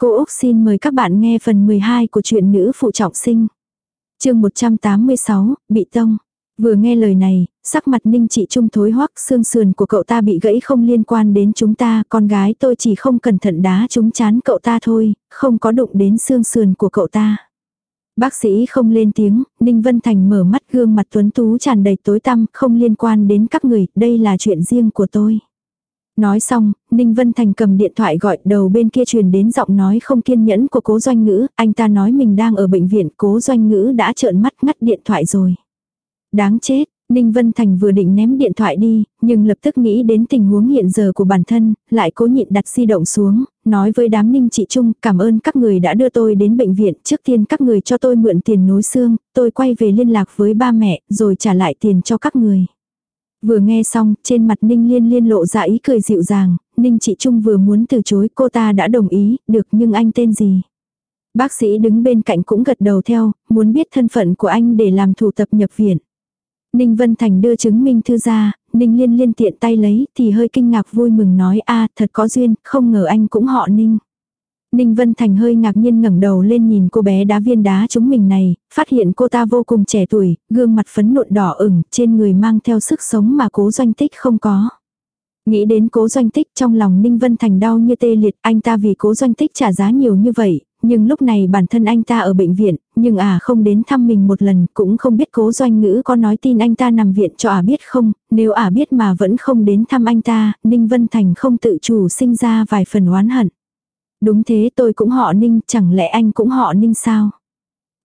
Cô Úc xin mời các bạn nghe phần 12 của truyện nữ phụ trọng sinh. chương 186, bị tông. Vừa nghe lời này, sắc mặt ninh trị trung thối hoắc xương sườn của cậu ta bị gãy không liên quan đến chúng ta, con gái tôi chỉ không cẩn thận đá trúng chán cậu ta thôi, không có đụng đến xương sườn của cậu ta. Bác sĩ không lên tiếng, Ninh Vân Thành mở mắt gương mặt tuấn tú tràn đầy tối tăm, không liên quan đến các người, đây là chuyện riêng của tôi. Nói xong, Ninh Vân Thành cầm điện thoại gọi đầu bên kia truyền đến giọng nói không kiên nhẫn của cố doanh ngữ, anh ta nói mình đang ở bệnh viện, cố doanh ngữ đã trợn mắt ngắt điện thoại rồi. Đáng chết, Ninh Vân Thành vừa định ném điện thoại đi, nhưng lập tức nghĩ đến tình huống hiện giờ của bản thân, lại cố nhịn đặt di động xuống, nói với đám Ninh Trị Trung, cảm ơn các người đã đưa tôi đến bệnh viện, trước tiên các người cho tôi mượn tiền nối xương, tôi quay về liên lạc với ba mẹ, rồi trả lại tiền cho các người. Vừa nghe xong, trên mặt Ninh Liên Liên lộ ra ý cười dịu dàng, Ninh Trị Trung vừa muốn từ chối, cô ta đã đồng ý, được nhưng anh tên gì? Bác sĩ đứng bên cạnh cũng gật đầu theo, muốn biết thân phận của anh để làm thủ tập nhập viện. Ninh Vân Thành đưa chứng minh thư ra, Ninh Liên Liên tiện tay lấy thì hơi kinh ngạc vui mừng nói a thật có duyên, không ngờ anh cũng họ Ninh. Ninh Vân Thành hơi ngạc nhiên ngẩng đầu lên nhìn cô bé đá viên đá chúng mình này, phát hiện cô ta vô cùng trẻ tuổi, gương mặt phấn nộn đỏ ửng, trên người mang theo sức sống mà cố doanh tích không có. Nghĩ đến cố doanh tích trong lòng Ninh Vân Thành đau như tê liệt, anh ta vì cố doanh tích trả giá nhiều như vậy, nhưng lúc này bản thân anh ta ở bệnh viện, nhưng à không đến thăm mình một lần, cũng không biết cố doanh ngữ có nói tin anh ta nằm viện cho à biết không, nếu à biết mà vẫn không đến thăm anh ta, Ninh Vân Thành không tự chủ sinh ra vài phần oán hận. Đúng thế tôi cũng họ Ninh, chẳng lẽ anh cũng họ Ninh sao?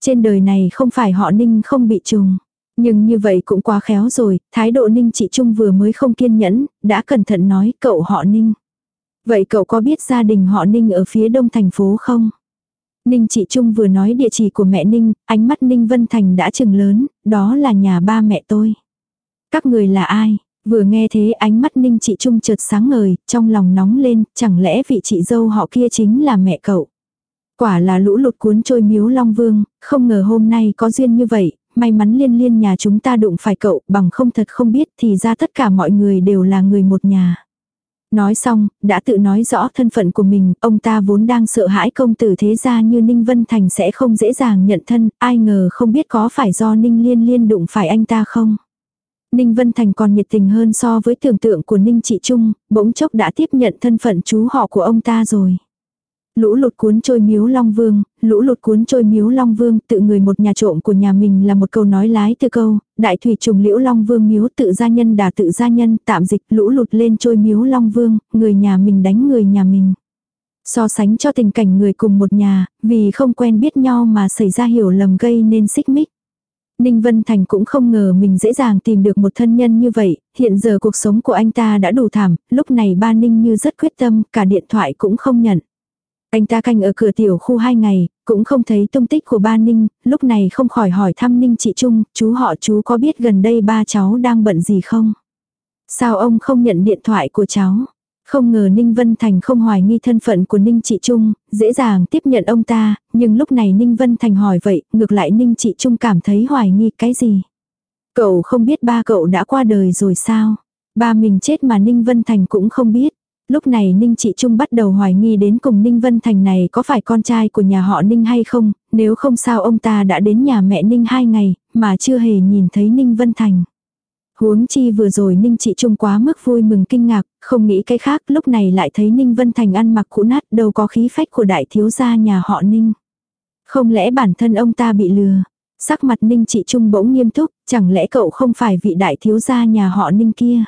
Trên đời này không phải họ Ninh không bị trùng. Nhưng như vậy cũng quá khéo rồi, thái độ Ninh chị Trung vừa mới không kiên nhẫn, đã cẩn thận nói cậu họ Ninh. Vậy cậu có biết gia đình họ Ninh ở phía đông thành phố không? Ninh chị Trung vừa nói địa chỉ của mẹ Ninh, ánh mắt Ninh Vân Thành đã chừng lớn, đó là nhà ba mẹ tôi. Các người là ai? Vừa nghe thế ánh mắt Ninh chị Trung chợt sáng ngời, trong lòng nóng lên, chẳng lẽ vị chị dâu họ kia chính là mẹ cậu. Quả là lũ lụt cuốn trôi miếu Long Vương, không ngờ hôm nay có duyên như vậy, may mắn liên liên nhà chúng ta đụng phải cậu, bằng không thật không biết thì ra tất cả mọi người đều là người một nhà. Nói xong, đã tự nói rõ thân phận của mình, ông ta vốn đang sợ hãi công tử thế gia như Ninh Vân Thành sẽ không dễ dàng nhận thân, ai ngờ không biết có phải do Ninh Liên Liên đụng phải anh ta không. Ninh Vân Thành còn nhiệt tình hơn so với tưởng tượng của Ninh Trị Trung, bỗng chốc đã tiếp nhận thân phận chú họ của ông ta rồi. Lũ lụt cuốn trôi miếu Long Vương, lũ lụt cuốn trôi miếu Long Vương, tự người một nhà trộm của nhà mình là một câu nói lái từ câu, đại thủy trùng liễu Long Vương miếu tự gia nhân đả tự gia nhân, tạm dịch lũ lụt lên trôi miếu Long Vương, người nhà mình đánh người nhà mình. So sánh cho tình cảnh người cùng một nhà, vì không quen biết nhau mà xảy ra hiểu lầm gây nên xích mích. Ninh Vân Thành cũng không ngờ mình dễ dàng tìm được một thân nhân như vậy, hiện giờ cuộc sống của anh ta đã đủ thảm, lúc này ba Ninh như rất quyết tâm, cả điện thoại cũng không nhận. Anh ta canh ở cửa tiểu khu hai ngày, cũng không thấy tung tích của ba Ninh, lúc này không khỏi hỏi thăm Ninh chị Trung, chú họ chú có biết gần đây ba cháu đang bận gì không? Sao ông không nhận điện thoại của cháu? Không ngờ Ninh Vân Thành không hoài nghi thân phận của Ninh chị Trung, dễ dàng tiếp nhận ông ta, nhưng lúc này Ninh Vân Thành hỏi vậy, ngược lại Ninh chị Trung cảm thấy hoài nghi cái gì? Cậu không biết ba cậu đã qua đời rồi sao? Ba mình chết mà Ninh Vân Thành cũng không biết. Lúc này Ninh Trị Trung bắt đầu hoài nghi đến cùng Ninh Vân Thành này có phải con trai của nhà họ Ninh hay không, nếu không sao ông ta đã đến nhà mẹ Ninh hai ngày, mà chưa hề nhìn thấy Ninh Vân Thành. Huống chi vừa rồi Ninh Trị Trung quá mức vui mừng kinh ngạc, không nghĩ cái khác, lúc này lại thấy Ninh Vân Thành ăn mặc cũ nát đâu có khí phách của đại thiếu gia nhà họ Ninh. Không lẽ bản thân ông ta bị lừa? Sắc mặt Ninh Trị Trung bỗng nghiêm túc, chẳng lẽ cậu không phải vị đại thiếu gia nhà họ Ninh kia?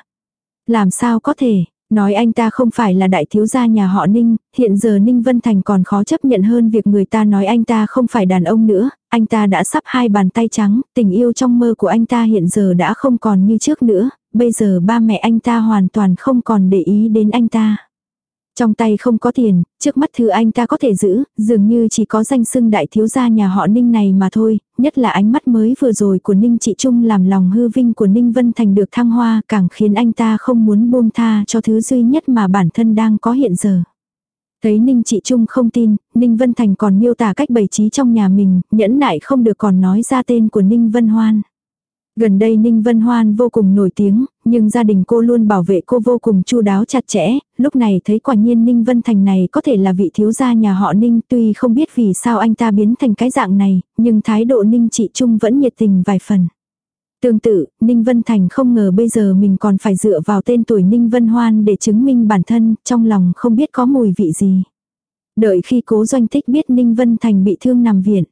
Làm sao có thể, Nói anh ta không phải là đại thiếu gia nhà họ Ninh, hiện giờ Ninh Vân Thành còn khó chấp nhận hơn việc người ta nói anh ta không phải đàn ông nữa, anh ta đã sắp hai bàn tay trắng, tình yêu trong mơ của anh ta hiện giờ đã không còn như trước nữa, bây giờ ba mẹ anh ta hoàn toàn không còn để ý đến anh ta. Trong tay không có tiền, trước mắt thứ anh ta có thể giữ, dường như chỉ có danh xưng đại thiếu gia nhà họ Ninh này mà thôi, nhất là ánh mắt mới vừa rồi của Ninh Trị Trung làm lòng hư vinh của Ninh Vân Thành được thăng hoa càng khiến anh ta không muốn buông tha cho thứ duy nhất mà bản thân đang có hiện giờ. Thấy Ninh Trị Trung không tin, Ninh Vân Thành còn miêu tả cách bày trí trong nhà mình, nhẫn nại không được còn nói ra tên của Ninh Vân Hoan. Gần đây Ninh Vân Hoan vô cùng nổi tiếng, nhưng gia đình cô luôn bảo vệ cô vô cùng chu đáo chặt chẽ, lúc này thấy quả nhiên Ninh Vân Thành này có thể là vị thiếu gia nhà họ Ninh tuy không biết vì sao anh ta biến thành cái dạng này, nhưng thái độ Ninh trị trung vẫn nhiệt tình vài phần. Tương tự, Ninh Vân Thành không ngờ bây giờ mình còn phải dựa vào tên tuổi Ninh Vân Hoan để chứng minh bản thân, trong lòng không biết có mùi vị gì. Đợi khi cố doanh tích biết Ninh Vân Thành bị thương nằm viện.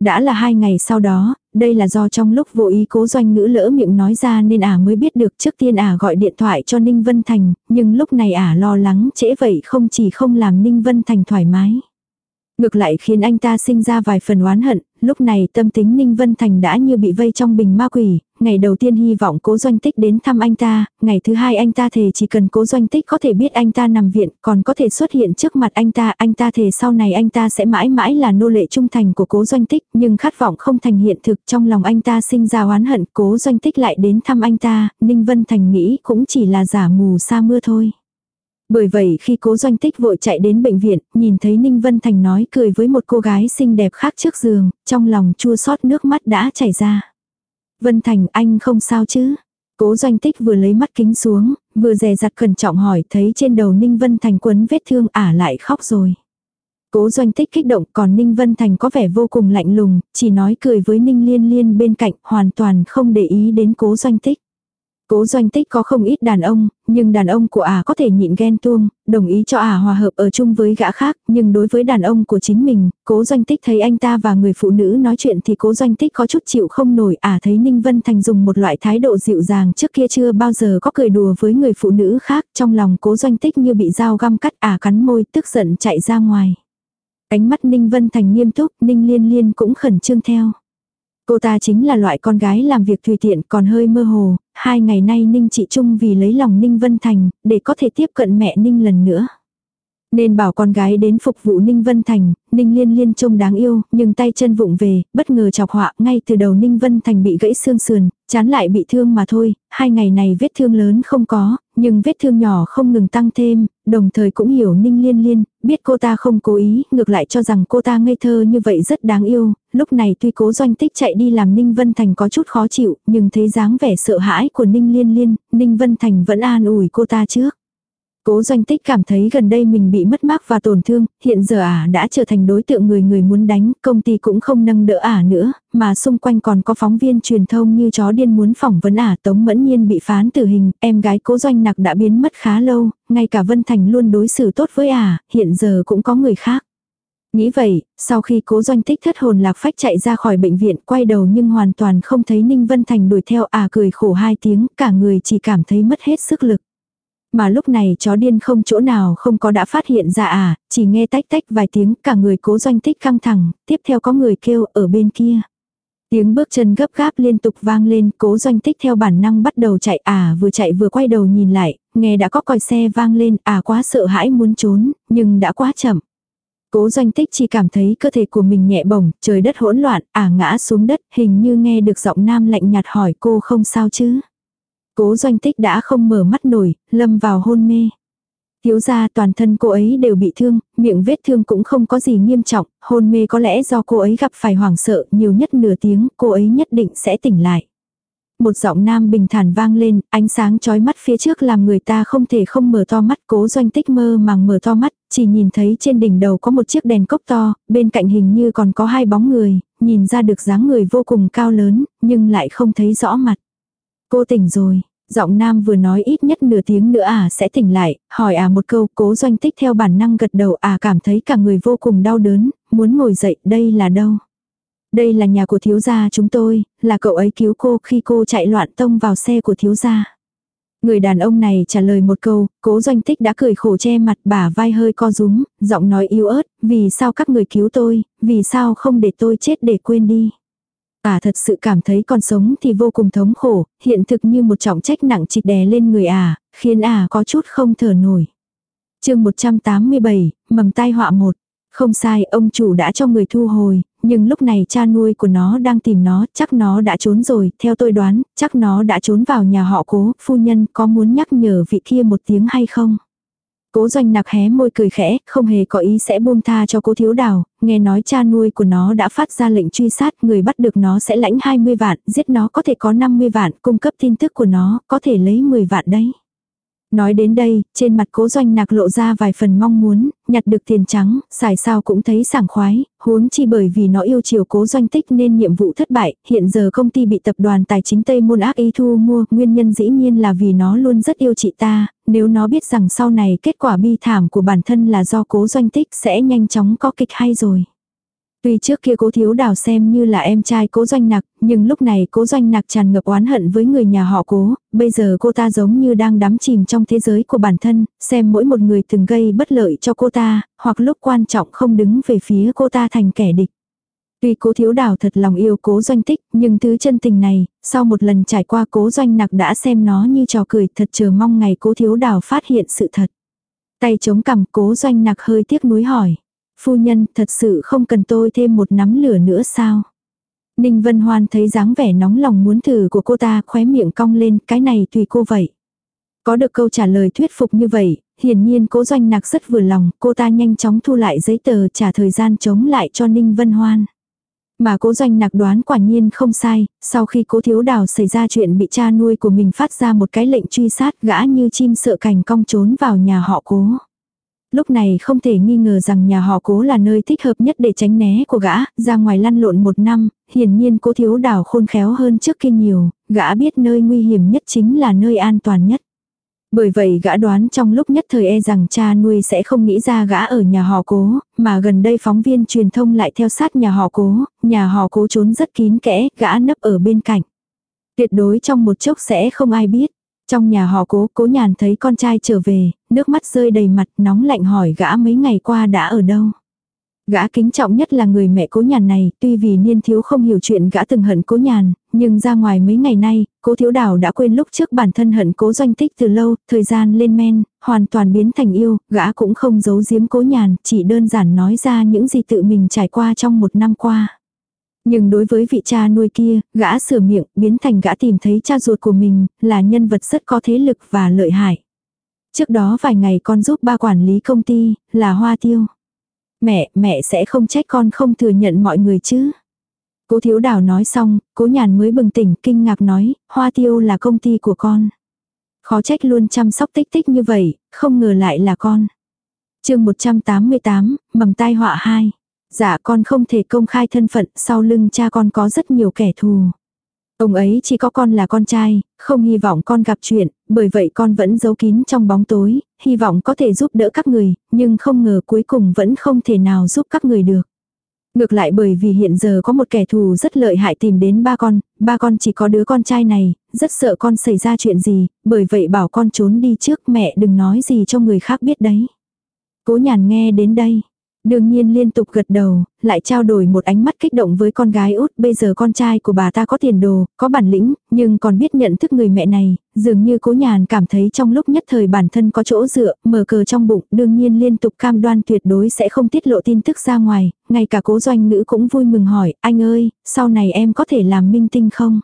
Đã là hai ngày sau đó, đây là do trong lúc vô ý cố doanh ngữ lỡ miệng nói ra nên ả mới biết được trước tiên ả gọi điện thoại cho Ninh Vân Thành, nhưng lúc này ả lo lắng trễ vậy không chỉ không làm Ninh Vân Thành thoải mái. Ngược lại khiến anh ta sinh ra vài phần oán hận, lúc này tâm tính Ninh Vân Thành đã như bị vây trong bình ma quỷ, ngày đầu tiên hy vọng cố doanh tích đến thăm anh ta, ngày thứ hai anh ta thề chỉ cần cố doanh tích có thể biết anh ta nằm viện, còn có thể xuất hiện trước mặt anh ta, anh ta thề sau này anh ta sẽ mãi mãi là nô lệ trung thành của cố doanh tích, nhưng khát vọng không thành hiện thực trong lòng anh ta sinh ra oán hận, cố doanh tích lại đến thăm anh ta, Ninh Vân Thành nghĩ cũng chỉ là giả mù sa mưa thôi. Bởi vậy khi cố doanh tích vội chạy đến bệnh viện, nhìn thấy Ninh Vân Thành nói cười với một cô gái xinh đẹp khác trước giường, trong lòng chua xót nước mắt đã chảy ra. Vân Thành anh không sao chứ? Cố doanh tích vừa lấy mắt kính xuống, vừa dè dặt cẩn trọng hỏi thấy trên đầu Ninh Vân Thành quấn vết thương ả lại khóc rồi. Cố doanh tích kích động còn Ninh Vân Thành có vẻ vô cùng lạnh lùng, chỉ nói cười với Ninh Liên Liên bên cạnh hoàn toàn không để ý đến cố doanh tích. Cố doanh tích có không ít đàn ông, nhưng đàn ông của ả à có thể nhịn ghen tuông, đồng ý cho ả à hòa hợp ở chung với gã khác, nhưng đối với đàn ông của chính mình, cố doanh tích thấy anh ta và người phụ nữ nói chuyện thì cố doanh tích có chút chịu không nổi, ả à thấy Ninh Vân Thành dùng một loại thái độ dịu dàng trước kia chưa bao giờ có cười đùa với người phụ nữ khác, trong lòng cố doanh tích như bị dao găm cắt ả cắn môi tức giận chạy ra ngoài. Ánh mắt Ninh Vân Thành nghiêm túc, Ninh Liên Liên cũng khẩn trương theo. Cô ta chính là loại con gái làm việc tùy tiện còn hơi mơ hồ, hai ngày nay Ninh Trị Trung vì lấy lòng Ninh Vân Thành, để có thể tiếp cận mẹ Ninh lần nữa. Nên bảo con gái đến phục vụ Ninh Vân Thành, Ninh Liên Liên trông đáng yêu, nhưng tay chân vụng về, bất ngờ chọc họa, ngay từ đầu Ninh Vân Thành bị gãy xương sườn, chán lại bị thương mà thôi, hai ngày này vết thương lớn không có, nhưng vết thương nhỏ không ngừng tăng thêm, đồng thời cũng hiểu Ninh Liên Liên, biết cô ta không cố ý, ngược lại cho rằng cô ta ngây thơ như vậy rất đáng yêu, lúc này tuy cố doanh tích chạy đi làm Ninh Vân Thành có chút khó chịu, nhưng thấy dáng vẻ sợ hãi của Ninh Liên Liên, Ninh Vân Thành vẫn an ủi cô ta trước. Cố doanh tích cảm thấy gần đây mình bị mất mát và tổn thương, hiện giờ ả đã trở thành đối tượng người người muốn đánh, công ty cũng không nâng đỡ ả nữa, mà xung quanh còn có phóng viên truyền thông như chó điên muốn phỏng vấn ả tống mẫn nhiên bị phán tử hình, em gái cố doanh nặc đã biến mất khá lâu, ngay cả Vân Thành luôn đối xử tốt với ả, hiện giờ cũng có người khác. Nghĩ vậy, sau khi cố doanh tích thất hồn lạc phách chạy ra khỏi bệnh viện quay đầu nhưng hoàn toàn không thấy Ninh Vân Thành đuổi theo à cười khổ hai tiếng, cả người chỉ cảm thấy mất hết sức lực. Mà lúc này chó điên không chỗ nào không có đã phát hiện ra à, chỉ nghe tách tách vài tiếng cả người cố doanh tích căng thẳng, tiếp theo có người kêu ở bên kia. Tiếng bước chân gấp gáp liên tục vang lên, cố doanh tích theo bản năng bắt đầu chạy à vừa chạy vừa quay đầu nhìn lại, nghe đã có còi xe vang lên à quá sợ hãi muốn trốn, nhưng đã quá chậm. Cố doanh tích chỉ cảm thấy cơ thể của mình nhẹ bổng, trời đất hỗn loạn, à ngã xuống đất, hình như nghe được giọng nam lạnh nhạt hỏi cô không sao chứ. Cố doanh tích đã không mở mắt nổi, lâm vào hôn mê. Thiếu ra toàn thân cô ấy đều bị thương, miệng vết thương cũng không có gì nghiêm trọng, hôn mê có lẽ do cô ấy gặp phải hoảng sợ nhiều nhất nửa tiếng, cô ấy nhất định sẽ tỉnh lại. Một giọng nam bình thản vang lên, ánh sáng chói mắt phía trước làm người ta không thể không mở to mắt cố doanh tích mơ màng mở to mắt, chỉ nhìn thấy trên đỉnh đầu có một chiếc đèn cốc to, bên cạnh hình như còn có hai bóng người, nhìn ra được dáng người vô cùng cao lớn, nhưng lại không thấy rõ mặt. Cô tỉnh rồi, giọng nam vừa nói ít nhất nửa tiếng nữa à sẽ tỉnh lại, hỏi à một câu cố doanh tích theo bản năng gật đầu à cảm thấy cả người vô cùng đau đớn, muốn ngồi dậy đây là đâu. Đây là nhà của thiếu gia chúng tôi, là cậu ấy cứu cô khi cô chạy loạn tông vào xe của thiếu gia. Người đàn ông này trả lời một câu, cố doanh tích đã cười khổ che mặt bả vai hơi co rúm, giọng nói yếu ớt, vì sao các người cứu tôi, vì sao không để tôi chết để quên đi. À thật sự cảm thấy còn sống thì vô cùng thống khổ, hiện thực như một trọng trách nặng trịch đè lên người à, khiến à có chút không thở nổi. chương 187, mầm tai họa một. Không sai, ông chủ đã cho người thu hồi, nhưng lúc này cha nuôi của nó đang tìm nó, chắc nó đã trốn rồi, theo tôi đoán, chắc nó đã trốn vào nhà họ cố, phu nhân có muốn nhắc nhở vị kia một tiếng hay không? Cố doanh nạc hé môi cười khẽ, không hề có ý sẽ buông tha cho cố thiếu đào, nghe nói cha nuôi của nó đã phát ra lệnh truy sát, người bắt được nó sẽ lãnh 20 vạn, giết nó có thể có 50 vạn, cung cấp tin tức của nó, có thể lấy 10 vạn đấy. Nói đến đây, trên mặt cố doanh nạc lộ ra vài phần mong muốn, nhặt được tiền trắng, xài sao cũng thấy sảng khoái, huống chi bởi vì nó yêu chiều cố doanh tích nên nhiệm vụ thất bại, hiện giờ công ty bị tập đoàn tài chính Tây Môn Ác Y thu mua, nguyên nhân dĩ nhiên là vì nó luôn rất yêu chị ta, nếu nó biết rằng sau này kết quả bi thảm của bản thân là do cố doanh tích sẽ nhanh chóng có kịch hay rồi. Tuy trước kia cố thiếu đào xem như là em trai cố doanh nặc, nhưng lúc này cố doanh nặc tràn ngập oán hận với người nhà họ cố, bây giờ cô ta giống như đang đắm chìm trong thế giới của bản thân, xem mỗi một người từng gây bất lợi cho cô ta, hoặc lúc quan trọng không đứng về phía cô ta thành kẻ địch. Tuy cố thiếu đào thật lòng yêu cố doanh tích, nhưng thứ chân tình này, sau một lần trải qua cố doanh nặc đã xem nó như trò cười thật chờ mong ngày cố thiếu đào phát hiện sự thật. Tay chống cằm cố doanh nặc hơi tiếc nuối hỏi. Phu nhân, thật sự không cần tôi thêm một nắm lửa nữa sao? Ninh Vân Hoan thấy dáng vẻ nóng lòng muốn thử của cô ta khóe miệng cong lên, cái này tùy cô vậy. Có được câu trả lời thuyết phục như vậy, hiển nhiên cố doanh nặc rất vừa lòng, cô ta nhanh chóng thu lại giấy tờ trả thời gian chống lại cho Ninh Vân Hoan. Mà cố doanh nặc đoán quả nhiên không sai, sau khi cố thiếu đào xảy ra chuyện bị cha nuôi của mình phát ra một cái lệnh truy sát gã như chim sợ cành cong trốn vào nhà họ cố. Lúc này không thể nghi ngờ rằng nhà họ cố là nơi thích hợp nhất để tránh né của gã, ra ngoài lăn lộn một năm, hiển nhiên cố thiếu đảo khôn khéo hơn trước kia nhiều, gã biết nơi nguy hiểm nhất chính là nơi an toàn nhất. Bởi vậy gã đoán trong lúc nhất thời e rằng cha nuôi sẽ không nghĩ ra gã ở nhà họ cố, mà gần đây phóng viên truyền thông lại theo sát nhà họ cố, nhà họ cố trốn rất kín kẽ, gã nấp ở bên cạnh. Tuyệt đối trong một chốc sẽ không ai biết. Trong nhà họ cố, cố nhàn thấy con trai trở về, nước mắt rơi đầy mặt nóng lạnh hỏi gã mấy ngày qua đã ở đâu. Gã kính trọng nhất là người mẹ cố nhàn này, tuy vì niên thiếu không hiểu chuyện gã từng hận cố nhàn, nhưng ra ngoài mấy ngày nay, cố thiếu đảo đã quên lúc trước bản thân hận cố doanh tích từ lâu, thời gian lên men, hoàn toàn biến thành yêu, gã cũng không giấu giếm cố nhàn, chỉ đơn giản nói ra những gì tự mình trải qua trong một năm qua. Nhưng đối với vị cha nuôi kia, gã sửa miệng, biến thành gã tìm thấy cha ruột của mình, là nhân vật rất có thế lực và lợi hại. Trước đó vài ngày con giúp ba quản lý công ty, là Hoa Tiêu. Mẹ, mẹ sẽ không trách con không thừa nhận mọi người chứ. Cố thiếu đảo nói xong, cố nhàn mới bừng tỉnh kinh ngạc nói, Hoa Tiêu là công ty của con. Khó trách luôn chăm sóc tích tích như vậy, không ngờ lại là con. chương 188, mầm tai họa 2. Dạ con không thể công khai thân phận, sau lưng cha con có rất nhiều kẻ thù. Ông ấy chỉ có con là con trai, không hy vọng con gặp chuyện, bởi vậy con vẫn giấu kín trong bóng tối, hy vọng có thể giúp đỡ các người, nhưng không ngờ cuối cùng vẫn không thể nào giúp các người được. Ngược lại bởi vì hiện giờ có một kẻ thù rất lợi hại tìm đến ba con, ba con chỉ có đứa con trai này, rất sợ con xảy ra chuyện gì, bởi vậy bảo con trốn đi trước mẹ đừng nói gì cho người khác biết đấy. Cố nhàn nghe đến đây, Đương nhiên liên tục gật đầu, lại trao đổi một ánh mắt kích động với con gái út. Bây giờ con trai của bà ta có tiền đồ, có bản lĩnh, nhưng còn biết nhận thức người mẹ này. Dường như cố nhàn cảm thấy trong lúc nhất thời bản thân có chỗ dựa, mở cờ trong bụng. Đương nhiên liên tục cam đoan tuyệt đối sẽ không tiết lộ tin tức ra ngoài. Ngay cả cố doanh ngữ cũng vui mừng hỏi, anh ơi, sau này em có thể làm minh tinh không?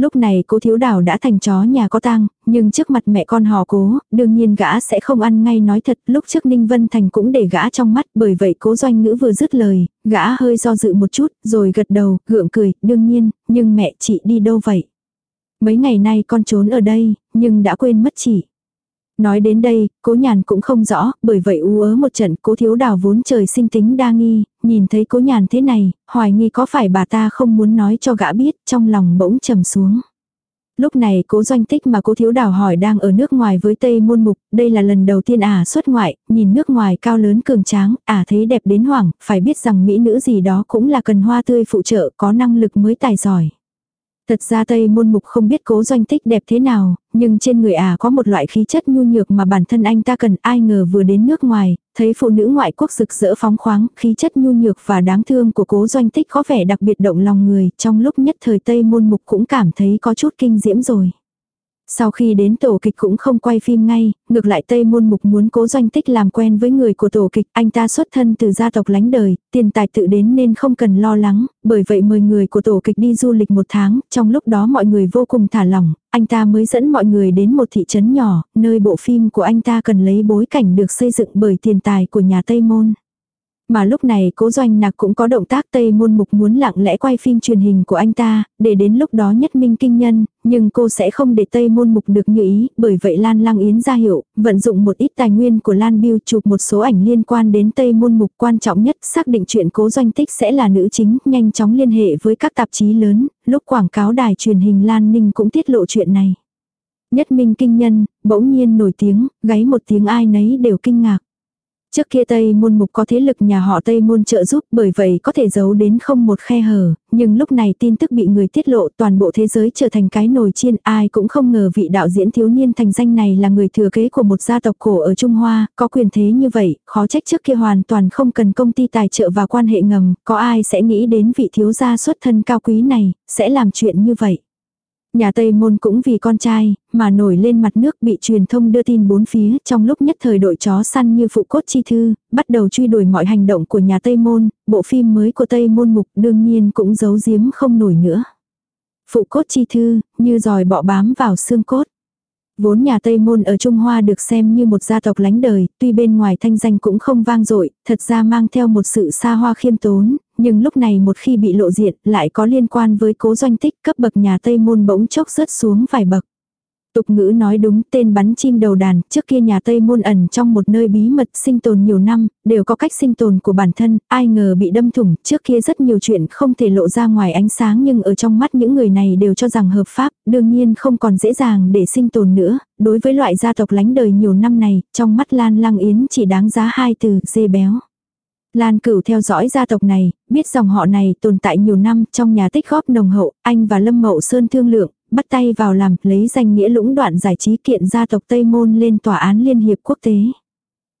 Lúc này cố thiếu đảo đã thành chó nhà có tang, nhưng trước mặt mẹ con họ cố, đương nhiên gã sẽ không ăn ngay nói thật. Lúc trước Ninh Vân Thành cũng để gã trong mắt, bởi vậy cố doanh ngữ vừa dứt lời, gã hơi do dự một chút, rồi gật đầu, gượng cười, đương nhiên, nhưng mẹ chị đi đâu vậy? Mấy ngày nay con trốn ở đây, nhưng đã quên mất chị. Nói đến đây, cố nhàn cũng không rõ, bởi vậy u ớ một trận cố thiếu đào vốn trời sinh tính đa nghi, nhìn thấy cố nhàn thế này, hoài nghi có phải bà ta không muốn nói cho gã biết, trong lòng bỗng trầm xuống. Lúc này cố doanh tích mà cố thiếu đào hỏi đang ở nước ngoài với Tây Môn Mục, đây là lần đầu tiên ả xuất ngoại, nhìn nước ngoài cao lớn cường tráng, à ả thấy đẹp đến hoảng, phải biết rằng mỹ nữ gì đó cũng là cần hoa tươi phụ trợ, có năng lực mới tài giỏi. Thật ra Tây Môn Mục không biết cố doanh tích đẹp thế nào, nhưng trên người ả à có một loại khí chất nhu nhược mà bản thân anh ta cần ai ngờ vừa đến nước ngoài, thấy phụ nữ ngoại quốc rực rỡ phóng khoáng, khí chất nhu nhược và đáng thương của cố doanh tích có vẻ đặc biệt động lòng người, trong lúc nhất thời Tây Môn Mục cũng cảm thấy có chút kinh diễm rồi. Sau khi đến tổ kịch cũng không quay phim ngay, ngược lại Tây Môn Mục muốn cố doanh tích làm quen với người của tổ kịch, anh ta xuất thân từ gia tộc lánh đời, tiền tài tự đến nên không cần lo lắng, bởi vậy mời người của tổ kịch đi du lịch một tháng, trong lúc đó mọi người vô cùng thả lỏng, anh ta mới dẫn mọi người đến một thị trấn nhỏ, nơi bộ phim của anh ta cần lấy bối cảnh được xây dựng bởi tiền tài của nhà Tây Môn. Mà lúc này cố doanh nạc cũng có động tác Tây Môn Mục muốn lặng lẽ quay phim truyền hình của anh ta, để đến lúc đó nhất minh kinh nhân, nhưng cô sẽ không để Tây Môn Mục được như ý, bởi vậy Lan Lăng Yến ra hiệu, vận dụng một ít tài nguyên của Lan Biêu chụp một số ảnh liên quan đến Tây Môn Mục quan trọng nhất, xác định chuyện cố doanh tích sẽ là nữ chính, nhanh chóng liên hệ với các tạp chí lớn, lúc quảng cáo đài truyền hình Lan Ninh cũng tiết lộ chuyện này. Nhất minh kinh nhân, bỗng nhiên nổi tiếng, gáy một tiếng ai nấy đều kinh ngạc. Trước kia Tây Môn Mục có thế lực nhà họ Tây Môn trợ giúp bởi vậy có thể giấu đến không một khe hở, nhưng lúc này tin tức bị người tiết lộ toàn bộ thế giới trở thành cái nồi chiên ai cũng không ngờ vị đạo diễn thiếu niên thành danh này là người thừa kế của một gia tộc cổ ở Trung Hoa, có quyền thế như vậy, khó trách trước kia hoàn toàn không cần công ty tài trợ và quan hệ ngầm, có ai sẽ nghĩ đến vị thiếu gia xuất thân cao quý này, sẽ làm chuyện như vậy. Nhà Tây Môn cũng vì con trai, mà nổi lên mặt nước bị truyền thông đưa tin bốn phía trong lúc nhất thời đội chó săn như phụ cốt chi thư, bắt đầu truy đuổi mọi hành động của nhà Tây Môn, bộ phim mới của Tây Môn Mục đương nhiên cũng giấu giếm không nổi nữa. Phụ cốt chi thư, như giòi bọ bám vào xương cốt. Vốn nhà Tây Môn ở Trung Hoa được xem như một gia tộc lánh đời, tuy bên ngoài thanh danh cũng không vang dội, thật ra mang theo một sự xa hoa khiêm tốn, nhưng lúc này một khi bị lộ diện lại có liên quan với cố doanh tích cấp bậc nhà Tây Môn bỗng chốc rớt xuống vài bậc. Tục ngữ nói đúng tên bắn chim đầu đàn, trước kia nhà Tây môn ẩn trong một nơi bí mật sinh tồn nhiều năm, đều có cách sinh tồn của bản thân, ai ngờ bị đâm thủng, trước kia rất nhiều chuyện không thể lộ ra ngoài ánh sáng nhưng ở trong mắt những người này đều cho rằng hợp pháp, đương nhiên không còn dễ dàng để sinh tồn nữa, đối với loại gia tộc lánh đời nhiều năm này, trong mắt Lan Lăng Yến chỉ đáng giá hai từ, dê béo. Lan Cửu theo dõi gia tộc này, biết dòng họ này tồn tại nhiều năm trong nhà tích góp nồng hậu, anh và Lâm Mậu Sơn thương lượng, bắt tay vào làm, lấy danh nghĩa lũng đoạn giải trí kiện gia tộc Tây Môn lên tòa án liên hiệp quốc tế.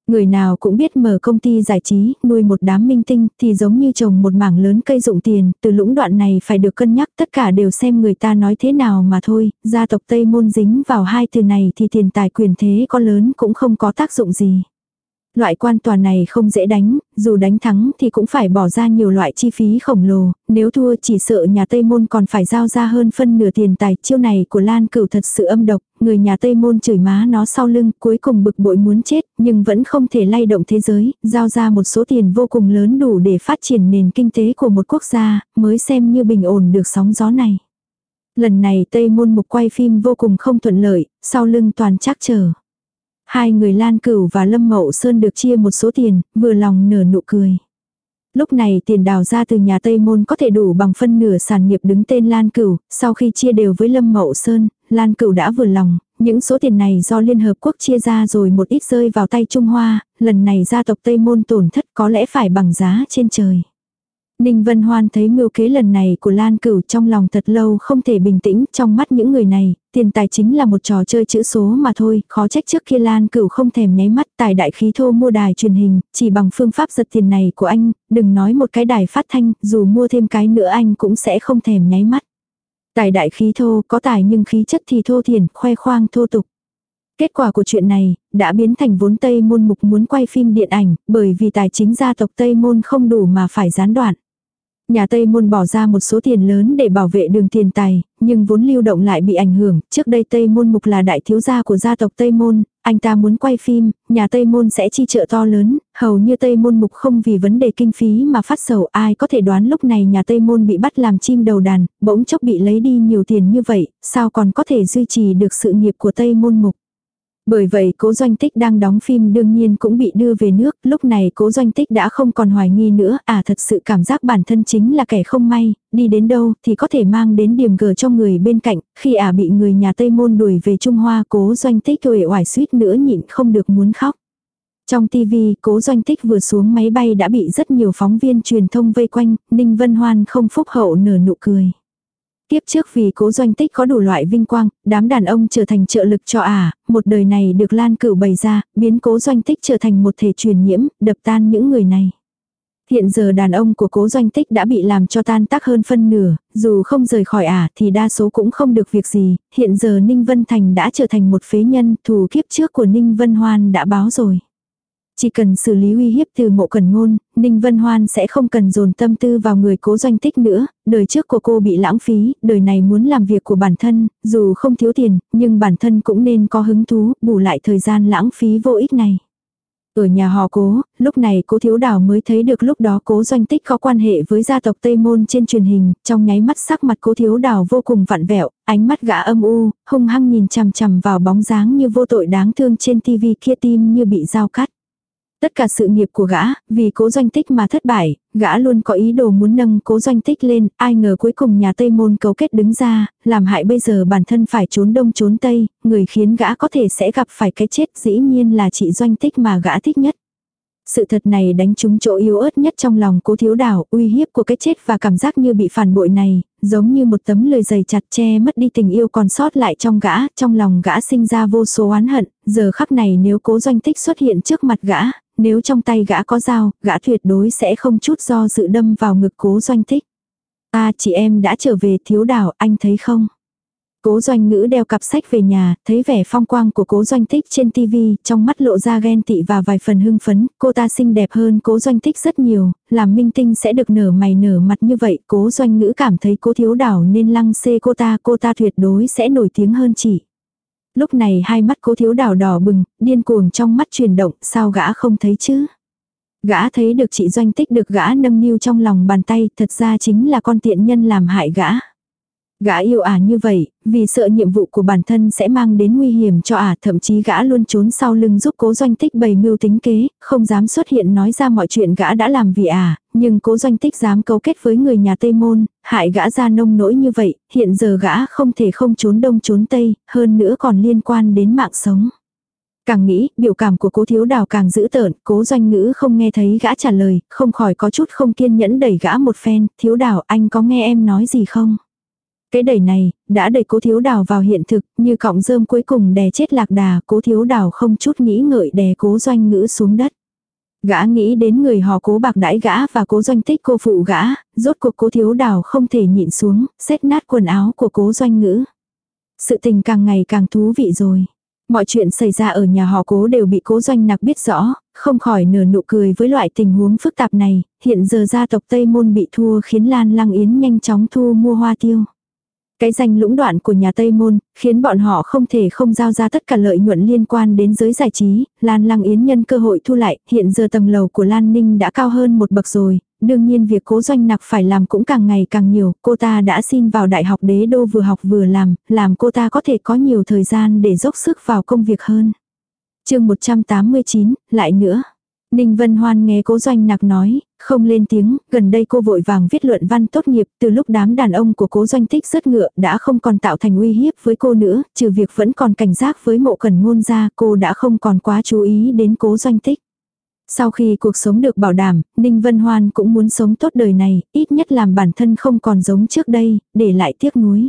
Người nào cũng biết mở công ty giải trí, nuôi một đám minh tinh thì giống như trồng một mảng lớn cây dụng tiền, từ lũng đoạn này phải được cân nhắc tất cả đều xem người ta nói thế nào mà thôi, gia tộc Tây Môn dính vào hai từ này thì tiền tài quyền thế có lớn cũng không có tác dụng gì. Loại quan tòa này không dễ đánh, dù đánh thắng thì cũng phải bỏ ra nhiều loại chi phí khổng lồ, nếu thua chỉ sợ nhà Tây Môn còn phải giao ra hơn phân nửa tiền tài. Chiêu này của Lan Cửu thật sự âm độc, người nhà Tây Môn chửi má nó sau lưng, cuối cùng bực bội muốn chết, nhưng vẫn không thể lay động thế giới, giao ra một số tiền vô cùng lớn đủ để phát triển nền kinh tế của một quốc gia, mới xem như bình ổn được sóng gió này. Lần này Tây Môn Mục quay phim vô cùng không thuận lợi, sau lưng toàn chắc chờ. Hai người Lan Cửu và Lâm Mậu Sơn được chia một số tiền, vừa lòng nở nụ cười. Lúc này tiền đào ra từ nhà Tây Môn có thể đủ bằng phân nửa sản nghiệp đứng tên Lan Cửu, sau khi chia đều với Lâm Mậu Sơn, Lan Cửu đã vừa lòng, những số tiền này do Liên Hợp Quốc chia ra rồi một ít rơi vào tay Trung Hoa, lần này gia tộc Tây Môn tổn thất có lẽ phải bằng giá trên trời. Ninh Vân Hoan thấy mưu kế lần này của Lan Cửu trong lòng thật lâu không thể bình tĩnh, trong mắt những người này, tiền tài chính là một trò chơi chữ số mà thôi, khó trách trước kia Lan Cửu không thèm nháy mắt tài đại khí thô mua đài truyền hình, chỉ bằng phương pháp giật tiền này của anh, đừng nói một cái đài phát thanh, dù mua thêm cái nữa anh cũng sẽ không thèm nháy mắt. Tài đại khí thô, có tài nhưng khí chất thì thô thiển, khoe khoang thô tục. Kết quả của chuyện này, đã biến thành vốn Tây Môn Mục muốn quay phim điện ảnh, bởi vì tài chính gia tộc Tây Môn không đủ mà phải gián đoạn. Nhà Tây Môn bỏ ra một số tiền lớn để bảo vệ đường tiền tài, nhưng vốn lưu động lại bị ảnh hưởng. Trước đây Tây Môn Mục là đại thiếu gia của gia tộc Tây Môn, anh ta muốn quay phim, nhà Tây Môn sẽ chi trợ to lớn, hầu như Tây Môn Mục không vì vấn đề kinh phí mà phát sầu ai có thể đoán lúc này nhà Tây Môn bị bắt làm chim đầu đàn, bỗng chốc bị lấy đi nhiều tiền như vậy, sao còn có thể duy trì được sự nghiệp của Tây Môn Mục. Bởi vậy cố doanh tích đang đóng phim đương nhiên cũng bị đưa về nước, lúc này cố doanh tích đã không còn hoài nghi nữa, à thật sự cảm giác bản thân chính là kẻ không may, đi đến đâu thì có thể mang đến điểm gờ cho người bên cạnh, khi à bị người nhà Tây Môn đuổi về Trung Hoa cố doanh tích tuổi oải suýt nữa nhịn không được muốn khóc. Trong TV, cố doanh tích vừa xuống máy bay đã bị rất nhiều phóng viên truyền thông vây quanh, Ninh Vân Hoan không phúc hậu nở nụ cười. Tiếp trước vì cố doanh tích có đủ loại vinh quang, đám đàn ông trở thành trợ lực cho ả, à, một đời này được Lan Cửu bày ra, biến cố doanh tích trở thành một thể truyền nhiễm, đập tan những người này. Hiện giờ đàn ông của cố doanh tích đã bị làm cho tan tác hơn phân nửa, dù không rời khỏi ả thì đa số cũng không được việc gì, hiện giờ Ninh Vân Thành đã trở thành một phế nhân, thù kiếp trước của Ninh Vân Hoan đã báo rồi. Chỉ cần xử lý uy hiếp từ mộ cần ngôn, Ninh Vân Hoan sẽ không cần dồn tâm tư vào người cố doanh tích nữa, đời trước của cô bị lãng phí, đời này muốn làm việc của bản thân, dù không thiếu tiền, nhưng bản thân cũng nên có hứng thú, bù lại thời gian lãng phí vô ích này. Ở nhà họ cố, lúc này cố thiếu đảo mới thấy được lúc đó cố doanh tích có quan hệ với gia tộc Tây Môn trên truyền hình, trong nháy mắt sắc mặt cố thiếu đảo vô cùng vặn vẹo, ánh mắt gã âm u, hung hăng nhìn chằm chằm vào bóng dáng như vô tội đáng thương trên tivi kia tim như bị dao cắt. Tất cả sự nghiệp của gã, vì cố doanh tích mà thất bại, gã luôn có ý đồ muốn nâng cố doanh tích lên, ai ngờ cuối cùng nhà Tây Môn cấu kết đứng ra, làm hại bây giờ bản thân phải trốn đông trốn Tây, người khiến gã có thể sẽ gặp phải cái chết dĩ nhiên là chị doanh tích mà gã thích nhất. Sự thật này đánh trúng chỗ yếu ớt nhất trong lòng cố thiếu đảo, uy hiếp của cái chết và cảm giác như bị phản bội này, giống như một tấm lời dày chặt che mất đi tình yêu còn sót lại trong gã, trong lòng gã sinh ra vô số oán hận, giờ khắc này nếu cố doanh tích xuất hiện trước mặt gã, nếu trong tay gã có dao, gã tuyệt đối sẽ không chút do dự đâm vào ngực cố doanh Thích. Ta chị em đã trở về thiếu đảo, anh thấy không? Cố doanh ngữ đeo cặp sách về nhà, thấy vẻ phong quang của cố doanh Thích trên tivi, trong mắt lộ ra ghen tị và vài phần hưng phấn, cô ta xinh đẹp hơn cố doanh Thích rất nhiều, làm minh tinh sẽ được nở mày nở mặt như vậy, cố doanh ngữ cảm thấy cố thiếu đảo nên lăng xê cô ta, cô ta tuyệt đối sẽ nổi tiếng hơn chị. Lúc này hai mắt cố thiếu đảo đỏ bừng, điên cuồng trong mắt chuyển động, sao gã không thấy chứ? Gã thấy được chị doanh tích được gã nâng niu trong lòng bàn tay, thật ra chính là con tiện nhân làm hại gã. Gã yêu ả à như vậy, vì sợ nhiệm vụ của bản thân sẽ mang đến nguy hiểm cho ả, à, thậm chí gã luôn trốn sau lưng giúp cố doanh tích bày mưu tính kế, không dám xuất hiện nói ra mọi chuyện gã đã làm vì ả, à, nhưng cố doanh tích dám cấu kết với người nhà Tây Môn, hại gã ra nông nỗi như vậy, hiện giờ gã không thể không trốn đông trốn Tây, hơn nữa còn liên quan đến mạng sống. Càng nghĩ, biểu cảm của cố thiếu đào càng dữ tợn, cố doanh ngữ không nghe thấy gã trả lời, không khỏi có chút không kiên nhẫn đẩy gã một phen, thiếu đào anh có nghe em nói gì không? Cái đẩy này, đã đẩy cố thiếu đào vào hiện thực, như cọng rơm cuối cùng đè chết lạc đà, cố thiếu đào không chút nghĩ ngợi đè cố doanh ngữ xuống đất. Gã nghĩ đến người họ cố bạc đãi gã và cố doanh tích cô phụ gã, rốt cuộc cố thiếu đào không thể nhịn xuống, xét nát quần áo của cố doanh ngữ. Sự tình càng ngày càng thú vị rồi. Mọi chuyện xảy ra ở nhà họ cố đều bị cố doanh nặc biết rõ, không khỏi nở nụ cười với loại tình huống phức tạp này, hiện giờ gia tộc Tây Môn bị thua khiến Lan Lăng Yến nhanh chóng thu mua hoa tiêu. Cái danh lũng đoạn của nhà Tây Môn, khiến bọn họ không thể không giao ra tất cả lợi nhuận liên quan đến giới giải trí, Lan Lăng Yến nhân cơ hội thu lại, hiện giờ tầng lầu của Lan Ninh đã cao hơn một bậc rồi, đương nhiên việc cố doanh nặc phải làm cũng càng ngày càng nhiều, cô ta đã xin vào đại học đế đô vừa học vừa làm, làm cô ta có thể có nhiều thời gian để dốc sức vào công việc hơn. chương 189, lại nữa. Ninh Vân Hoan nghe cố doanh nạc nói, không lên tiếng, gần đây cô vội vàng viết luận văn tốt nghiệp, từ lúc đám đàn ông của cố doanh tích rất ngựa đã không còn tạo thành uy hiếp với cô nữa, trừ việc vẫn còn cảnh giác với mộ cần ngôn ra, cô đã không còn quá chú ý đến cố doanh tích. Sau khi cuộc sống được bảo đảm, Ninh Vân Hoan cũng muốn sống tốt đời này, ít nhất làm bản thân không còn giống trước đây, để lại tiếc nuối.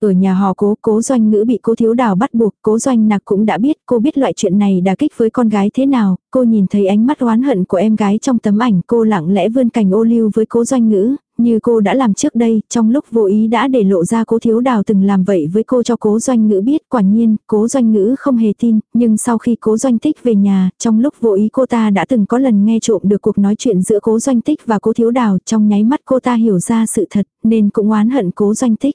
Ở nhà họ cố, cố doanh ngữ bị cố thiếu đào bắt buộc, cố doanh nặc cũng đã biết, cô biết loại chuyện này đã kích với con gái thế nào, cô nhìn thấy ánh mắt oán hận của em gái trong tấm ảnh, cô lặng lẽ vươn cành ô lưu với cố doanh ngữ, như cô đã làm trước đây, trong lúc vô ý đã để lộ ra cố thiếu đào từng làm vậy với cô cho cố doanh ngữ biết, quả nhiên, cố doanh ngữ không hề tin, nhưng sau khi cố doanh tích về nhà, trong lúc vô ý cô ta đã từng có lần nghe trộm được cuộc nói chuyện giữa cố doanh tích và cố thiếu đào, trong nháy mắt cô ta hiểu ra sự thật, nên cũng oán hận cố doanh tích.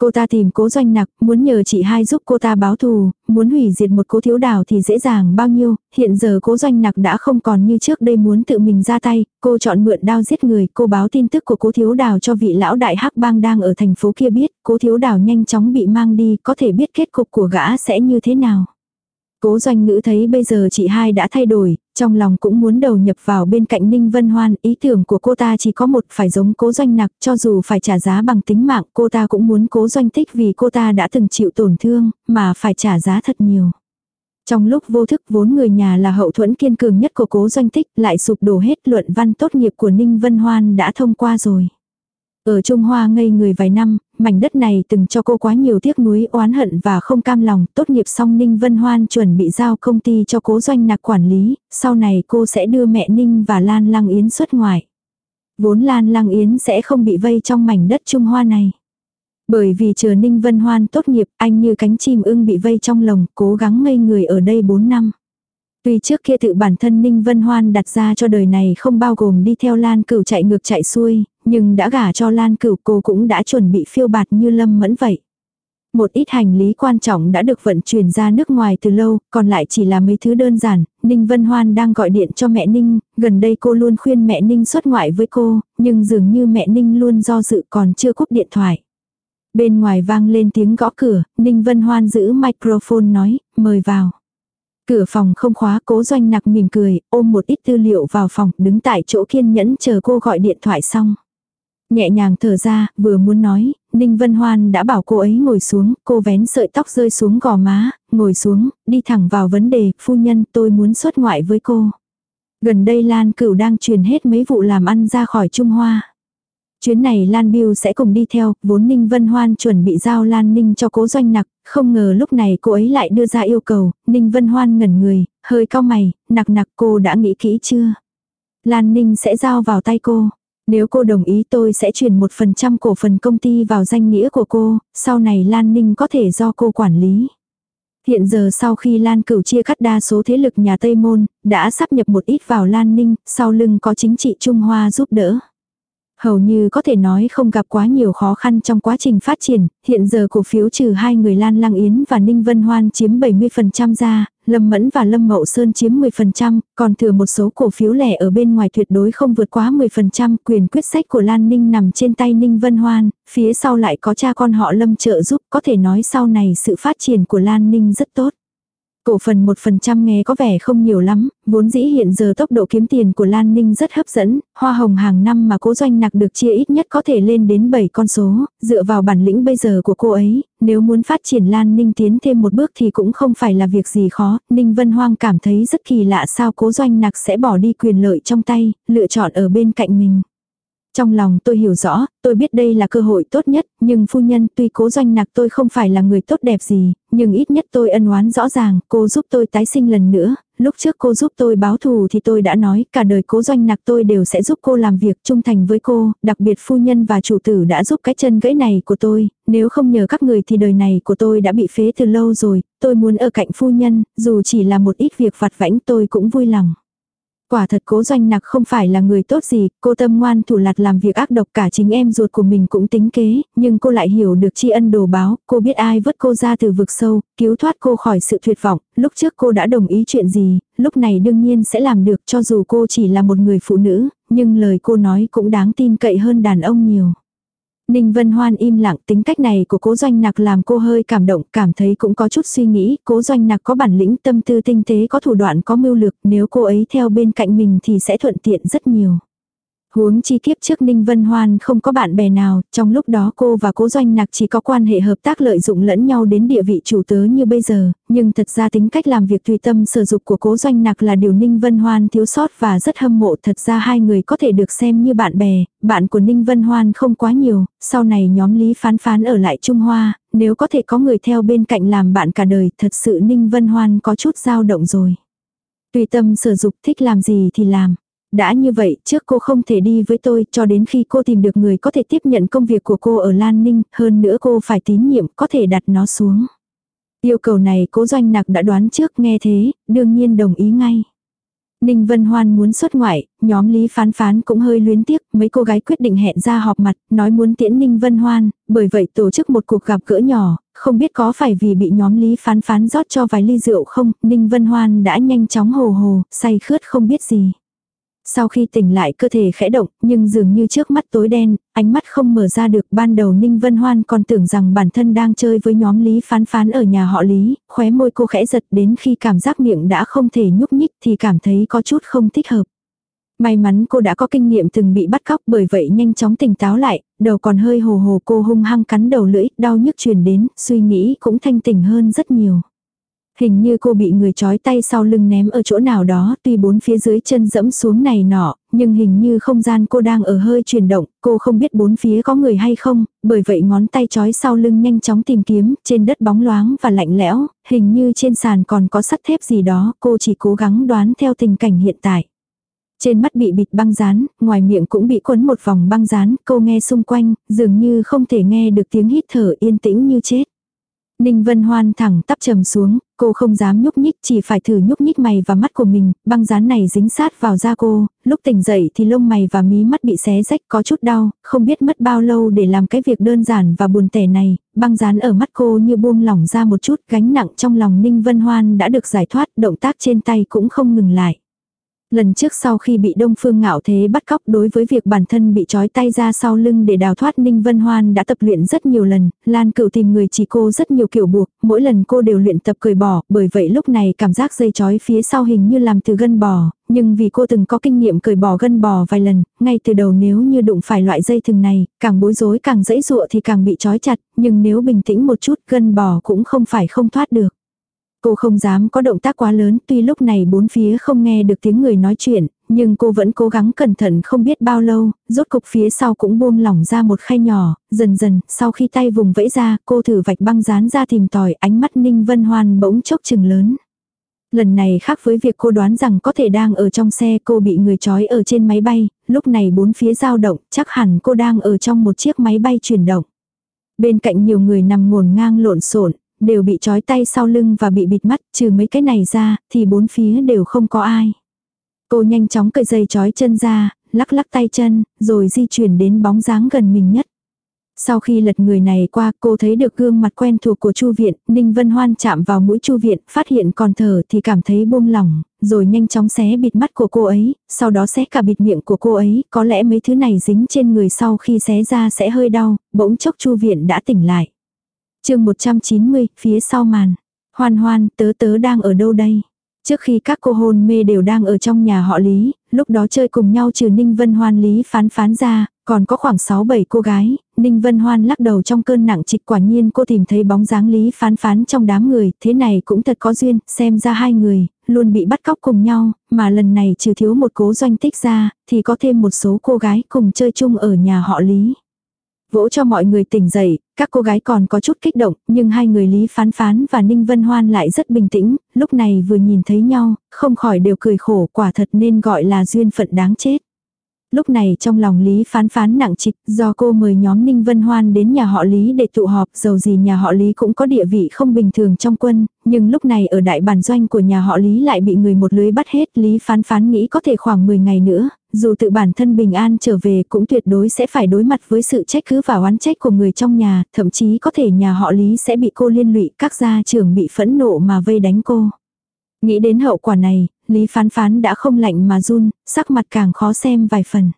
Cô ta tìm cố doanh nặc, muốn nhờ chị hai giúp cô ta báo thù, muốn hủy diệt một cố thiếu đảo thì dễ dàng bao nhiêu, hiện giờ cố doanh nặc đã không còn như trước đây muốn tự mình ra tay, cô chọn mượn đao giết người, cô báo tin tức của cố thiếu đảo cho vị lão đại hắc bang đang ở thành phố kia biết, cố thiếu đảo nhanh chóng bị mang đi, có thể biết kết cục của gã sẽ như thế nào. Cố doanh ngữ thấy bây giờ chị hai đã thay đổi, trong lòng cũng muốn đầu nhập vào bên cạnh Ninh Vân Hoan, ý tưởng của cô ta chỉ có một phải giống cố doanh nặc, cho dù phải trả giá bằng tính mạng, cô ta cũng muốn cố doanh tích vì cô ta đã từng chịu tổn thương, mà phải trả giá thật nhiều. Trong lúc vô thức vốn người nhà là hậu thuẫn kiên cường nhất của cố doanh tích lại sụp đổ hết luận văn tốt nghiệp của Ninh Vân Hoan đã thông qua rồi. Ở Trung Hoa ngây người vài năm, mảnh đất này từng cho cô quá nhiều tiếc nuối oán hận và không cam lòng. Tốt nghiệp xong Ninh Vân Hoan chuẩn bị giao công ty cho cố doanh nạc quản lý. Sau này cô sẽ đưa mẹ Ninh và Lan Lăng Yến xuất ngoại. Vốn Lan Lăng Yến sẽ không bị vây trong mảnh đất Trung Hoa này. Bởi vì chờ Ninh Vân Hoan tốt nghiệp, anh như cánh chim ưng bị vây trong lồng, cố gắng ngây người ở đây 4 năm. Tuy trước kia tự bản thân Ninh Vân Hoan đặt ra cho đời này không bao gồm đi theo Lan Cửu chạy ngược chạy xuôi, nhưng đã gả cho Lan Cửu cô cũng đã chuẩn bị phiêu bạt như Lâm Mẫn vậy. Một ít hành lý quan trọng đã được vận chuyển ra nước ngoài từ lâu, còn lại chỉ là mấy thứ đơn giản. Ninh Vân Hoan đang gọi điện cho mẹ Ninh, gần đây cô luôn khuyên mẹ Ninh xuất ngoại với cô, nhưng dường như mẹ Ninh luôn do dự còn chưa cúp điện thoại. Bên ngoài vang lên tiếng gõ cửa, Ninh Vân Hoan giữ microphone nói, mời vào. Cửa phòng không khóa cố doanh nặc mỉm cười, ôm một ít tư liệu vào phòng, đứng tại chỗ kiên nhẫn chờ cô gọi điện thoại xong. Nhẹ nhàng thở ra, vừa muốn nói, Ninh Vân Hoan đã bảo cô ấy ngồi xuống, cô vén sợi tóc rơi xuống gò má, ngồi xuống, đi thẳng vào vấn đề, phu nhân tôi muốn xuất ngoại với cô. Gần đây Lan Cửu đang truyền hết mấy vụ làm ăn ra khỏi Trung Hoa. Chuyến này Lan Biêu sẽ cùng đi theo, vốn Ninh Vân Hoan chuẩn bị giao Lan Ninh cho cố doanh nặc, không ngờ lúc này cô ấy lại đưa ra yêu cầu, Ninh Vân Hoan ngẩn người, hơi cao mày, nặc nặc cô đã nghĩ kỹ chưa? Lan Ninh sẽ giao vào tay cô. Nếu cô đồng ý tôi sẽ chuyển một phần trăm cổ phần công ty vào danh nghĩa của cô, sau này Lan Ninh có thể do cô quản lý. Hiện giờ sau khi Lan Cửu chia cắt đa số thế lực nhà Tây Môn, đã sắp nhập một ít vào Lan Ninh, sau lưng có chính trị Trung Hoa giúp đỡ. Hầu như có thể nói không gặp quá nhiều khó khăn trong quá trình phát triển, hiện giờ cổ phiếu trừ hai người Lan Lăng Yến và Ninh Vân Hoan chiếm 70% ra, Lâm Mẫn và Lâm Mậu Sơn chiếm 10%, còn thừa một số cổ phiếu lẻ ở bên ngoài tuyệt đối không vượt quá 10%, quyền quyết sách của Lan Ninh nằm trên tay Ninh Vân Hoan, phía sau lại có cha con họ Lâm trợ giúp, có thể nói sau này sự phát triển của Lan Ninh rất tốt. Cổ phần 1% nghe có vẻ không nhiều lắm, vốn dĩ hiện giờ tốc độ kiếm tiền của Lan Ninh rất hấp dẫn, hoa hồng hàng năm mà cố doanh nặc được chia ít nhất có thể lên đến 7 con số, dựa vào bản lĩnh bây giờ của cô ấy, nếu muốn phát triển Lan Ninh tiến thêm một bước thì cũng không phải là việc gì khó, Ninh Vân Hoang cảm thấy rất kỳ lạ sao cố doanh nặc sẽ bỏ đi quyền lợi trong tay, lựa chọn ở bên cạnh mình. Trong lòng tôi hiểu rõ, tôi biết đây là cơ hội tốt nhất, nhưng phu nhân tuy cố doanh nạc tôi không phải là người tốt đẹp gì, nhưng ít nhất tôi ân oán rõ ràng, cô giúp tôi tái sinh lần nữa, lúc trước cô giúp tôi báo thù thì tôi đã nói cả đời cố doanh nạc tôi đều sẽ giúp cô làm việc trung thành với cô, đặc biệt phu nhân và chủ tử đã giúp cái chân gãy này của tôi, nếu không nhờ các người thì đời này của tôi đã bị phế từ lâu rồi, tôi muốn ở cạnh phu nhân, dù chỉ là một ít việc vặt vãnh tôi cũng vui lòng. Quả thật cố doanh nặc không phải là người tốt gì, cô tâm ngoan thủ lạt làm việc ác độc cả chính em ruột của mình cũng tính kế, nhưng cô lại hiểu được tri ân đồ báo, cô biết ai vớt cô ra từ vực sâu, cứu thoát cô khỏi sự tuyệt vọng, lúc trước cô đã đồng ý chuyện gì, lúc này đương nhiên sẽ làm được cho dù cô chỉ là một người phụ nữ, nhưng lời cô nói cũng đáng tin cậy hơn đàn ông nhiều. Ninh Vân Hoan im lặng tính cách này của cố doanh nặc làm cô hơi cảm động, cảm thấy cũng có chút suy nghĩ, cố doanh nặc có bản lĩnh tâm tư tinh tế có thủ đoạn có mưu lược, nếu cô ấy theo bên cạnh mình thì sẽ thuận tiện rất nhiều. Huống chi kiếp trước Ninh Vân Hoan không có bạn bè nào, trong lúc đó cô và cố doanh nạc chỉ có quan hệ hợp tác lợi dụng lẫn nhau đến địa vị chủ tớ như bây giờ, nhưng thật ra tính cách làm việc tùy tâm sở dục của cố doanh nạc là điều Ninh Vân Hoan thiếu sót và rất hâm mộ thật ra hai người có thể được xem như bạn bè, bạn của Ninh Vân Hoan không quá nhiều, sau này nhóm Lý Phán Phán ở lại Trung Hoa, nếu có thể có người theo bên cạnh làm bạn cả đời thật sự Ninh Vân Hoan có chút dao động rồi. Tùy tâm sở dục thích làm gì thì làm. Đã như vậy, trước cô không thể đi với tôi cho đến khi cô tìm được người có thể tiếp nhận công việc của cô ở Lan Ninh, hơn nữa cô phải tín nhiệm có thể đặt nó xuống. Yêu cầu này cố doanh nặc đã đoán trước nghe thế, đương nhiên đồng ý ngay. Ninh Vân Hoan muốn xuất ngoại, nhóm Lý Phán Phán cũng hơi luyến tiếc, mấy cô gái quyết định hẹn ra họp mặt, nói muốn tiễn Ninh Vân Hoan, bởi vậy tổ chức một cuộc gặp gỡ nhỏ, không biết có phải vì bị nhóm Lý Phán Phán rót cho vài ly rượu không, Ninh Vân Hoan đã nhanh chóng hồ hồ, say khướt không biết gì. Sau khi tỉnh lại cơ thể khẽ động, nhưng dường như trước mắt tối đen, ánh mắt không mở ra được. Ban đầu Ninh Vân Hoan còn tưởng rằng bản thân đang chơi với nhóm Lý Phán Phán ở nhà họ Lý, khóe môi cô khẽ giật đến khi cảm giác miệng đã không thể nhúc nhích thì cảm thấy có chút không thích hợp. May mắn cô đã có kinh nghiệm từng bị bắt cóc bởi vậy nhanh chóng tỉnh táo lại, đầu còn hơi hồ hồ cô hung hăng cắn đầu lưỡi, đau nhức truyền đến, suy nghĩ cũng thanh tỉnh hơn rất nhiều. Hình như cô bị người trói tay sau lưng ném ở chỗ nào đó, tuy bốn phía dưới chân dẫm xuống này nọ, nhưng hình như không gian cô đang ở hơi chuyển động, cô không biết bốn phía có người hay không, bởi vậy ngón tay trói sau lưng nhanh chóng tìm kiếm, trên đất bóng loáng và lạnh lẽo, hình như trên sàn còn có sắt thép gì đó, cô chỉ cố gắng đoán theo tình cảnh hiện tại. Trên mắt bị bịt băng dán, ngoài miệng cũng bị quấn một vòng băng dán, cô nghe xung quanh, dường như không thể nghe được tiếng hít thở yên tĩnh như chết. Ninh Vân Hoan thẳng tắp trầm xuống, cô không dám nhúc nhích chỉ phải thử nhúc nhích mày và mắt của mình, băng dán này dính sát vào da cô, lúc tỉnh dậy thì lông mày và mí mắt bị xé rách có chút đau, không biết mất bao lâu để làm cái việc đơn giản và buồn tẻ này, băng dán ở mắt cô như buông lỏng ra một chút gánh nặng trong lòng Ninh Vân Hoan đã được giải thoát, động tác trên tay cũng không ngừng lại. Lần trước sau khi bị Đông Phương Ngạo Thế bắt cóc đối với việc bản thân bị trói tay ra sau lưng để đào thoát Ninh Vân Hoan đã tập luyện rất nhiều lần, Lan Cửu tìm người chỉ cô rất nhiều kiểu buộc, mỗi lần cô đều luyện tập cười bỏ, bởi vậy lúc này cảm giác dây trói phía sau hình như làm từ gân bò, nhưng vì cô từng có kinh nghiệm cười bỏ gân bò vài lần, ngay từ đầu nếu như đụng phải loại dây thừng này, càng bối rối càng dãy dụa thì càng bị trói chặt, nhưng nếu bình tĩnh một chút gân bò cũng không phải không thoát được. Cô không dám có động tác quá lớn tuy lúc này bốn phía không nghe được tiếng người nói chuyện, nhưng cô vẫn cố gắng cẩn thận không biết bao lâu, rốt cục phía sau cũng buông lỏng ra một khay nhỏ, dần dần, sau khi tay vùng vẫy ra, cô thử vạch băng dán ra tìm tòi, ánh mắt Ninh Vân Hoan bỗng chốc chừng lớn. Lần này khác với việc cô đoán rằng có thể đang ở trong xe cô bị người trói ở trên máy bay, lúc này bốn phía dao động, chắc hẳn cô đang ở trong một chiếc máy bay chuyển động. Bên cạnh nhiều người nằm ngổn ngang lộn xộn đều bị trói tay sau lưng và bị bịt mắt, trừ mấy cái này ra, thì bốn phía đều không có ai. Cô nhanh chóng cởi dây trói chân ra, lắc lắc tay chân, rồi di chuyển đến bóng dáng gần mình nhất. Sau khi lật người này qua, cô thấy được gương mặt quen thuộc của Chu Viện, Ninh Vân Hoan chạm vào mũi Chu Viện, phát hiện còn thở thì cảm thấy buông lỏng, rồi nhanh chóng xé bịt mắt của cô ấy, sau đó xé cả bịt miệng của cô ấy, có lẽ mấy thứ này dính trên người sau khi xé ra sẽ hơi đau, bỗng chốc Chu Viện đã tỉnh lại chương 190, phía sau màn. Hoan hoan, tớ tớ đang ở đâu đây? Trước khi các cô hôn mê đều đang ở trong nhà họ Lý, lúc đó chơi cùng nhau trừ Ninh Vân Hoan Lý phán phán ra, còn có khoảng 6-7 cô gái, Ninh Vân Hoan lắc đầu trong cơn nặng trịch quả nhiên cô tìm thấy bóng dáng Lý phán phán trong đám người, thế này cũng thật có duyên, xem ra hai người, luôn bị bắt cóc cùng nhau, mà lần này trừ thiếu một cố doanh tích ra, thì có thêm một số cô gái cùng chơi chung ở nhà họ Lý. Vỗ cho mọi người tỉnh dậy, các cô gái còn có chút kích động, nhưng hai người Lý Phán Phán và Ninh Vân Hoan lại rất bình tĩnh, lúc này vừa nhìn thấy nhau, không khỏi đều cười khổ quả thật nên gọi là duyên phận đáng chết. Lúc này trong lòng Lý phán phán nặng trịch do cô mời nhóm Ninh Vân Hoan đến nhà họ Lý để tụ họp dầu gì nhà họ Lý cũng có địa vị không bình thường trong quân, nhưng lúc này ở đại bản doanh của nhà họ Lý lại bị người một lưới bắt hết Lý phán phán nghĩ có thể khoảng 10 ngày nữa, dù tự bản thân bình an trở về cũng tuyệt đối sẽ phải đối mặt với sự trách cứ và oán trách của người trong nhà, thậm chí có thể nhà họ Lý sẽ bị cô liên lụy các gia trưởng bị phẫn nộ mà vây đánh cô. Nghĩ đến hậu quả này, Lý phán phán đã không lạnh mà run, sắc mặt càng khó xem vài phần.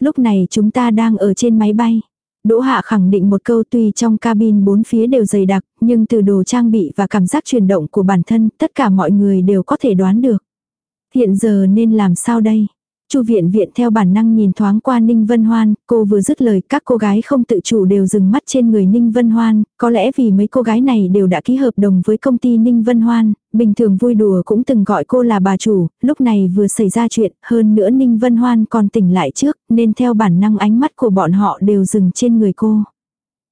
Lúc này chúng ta đang ở trên máy bay. Đỗ Hạ khẳng định một câu tuy trong cabin bốn phía đều dày đặc, nhưng từ đồ trang bị và cảm giác chuyển động của bản thân, tất cả mọi người đều có thể đoán được. Hiện giờ nên làm sao đây? Chu viện viện theo bản năng nhìn thoáng qua Ninh Vân Hoan, cô vừa dứt lời các cô gái không tự chủ đều dừng mắt trên người Ninh Vân Hoan, có lẽ vì mấy cô gái này đều đã ký hợp đồng với công ty Ninh Vân Hoan, bình thường vui đùa cũng từng gọi cô là bà chủ, lúc này vừa xảy ra chuyện, hơn nữa Ninh Vân Hoan còn tỉnh lại trước, nên theo bản năng ánh mắt của bọn họ đều dừng trên người cô.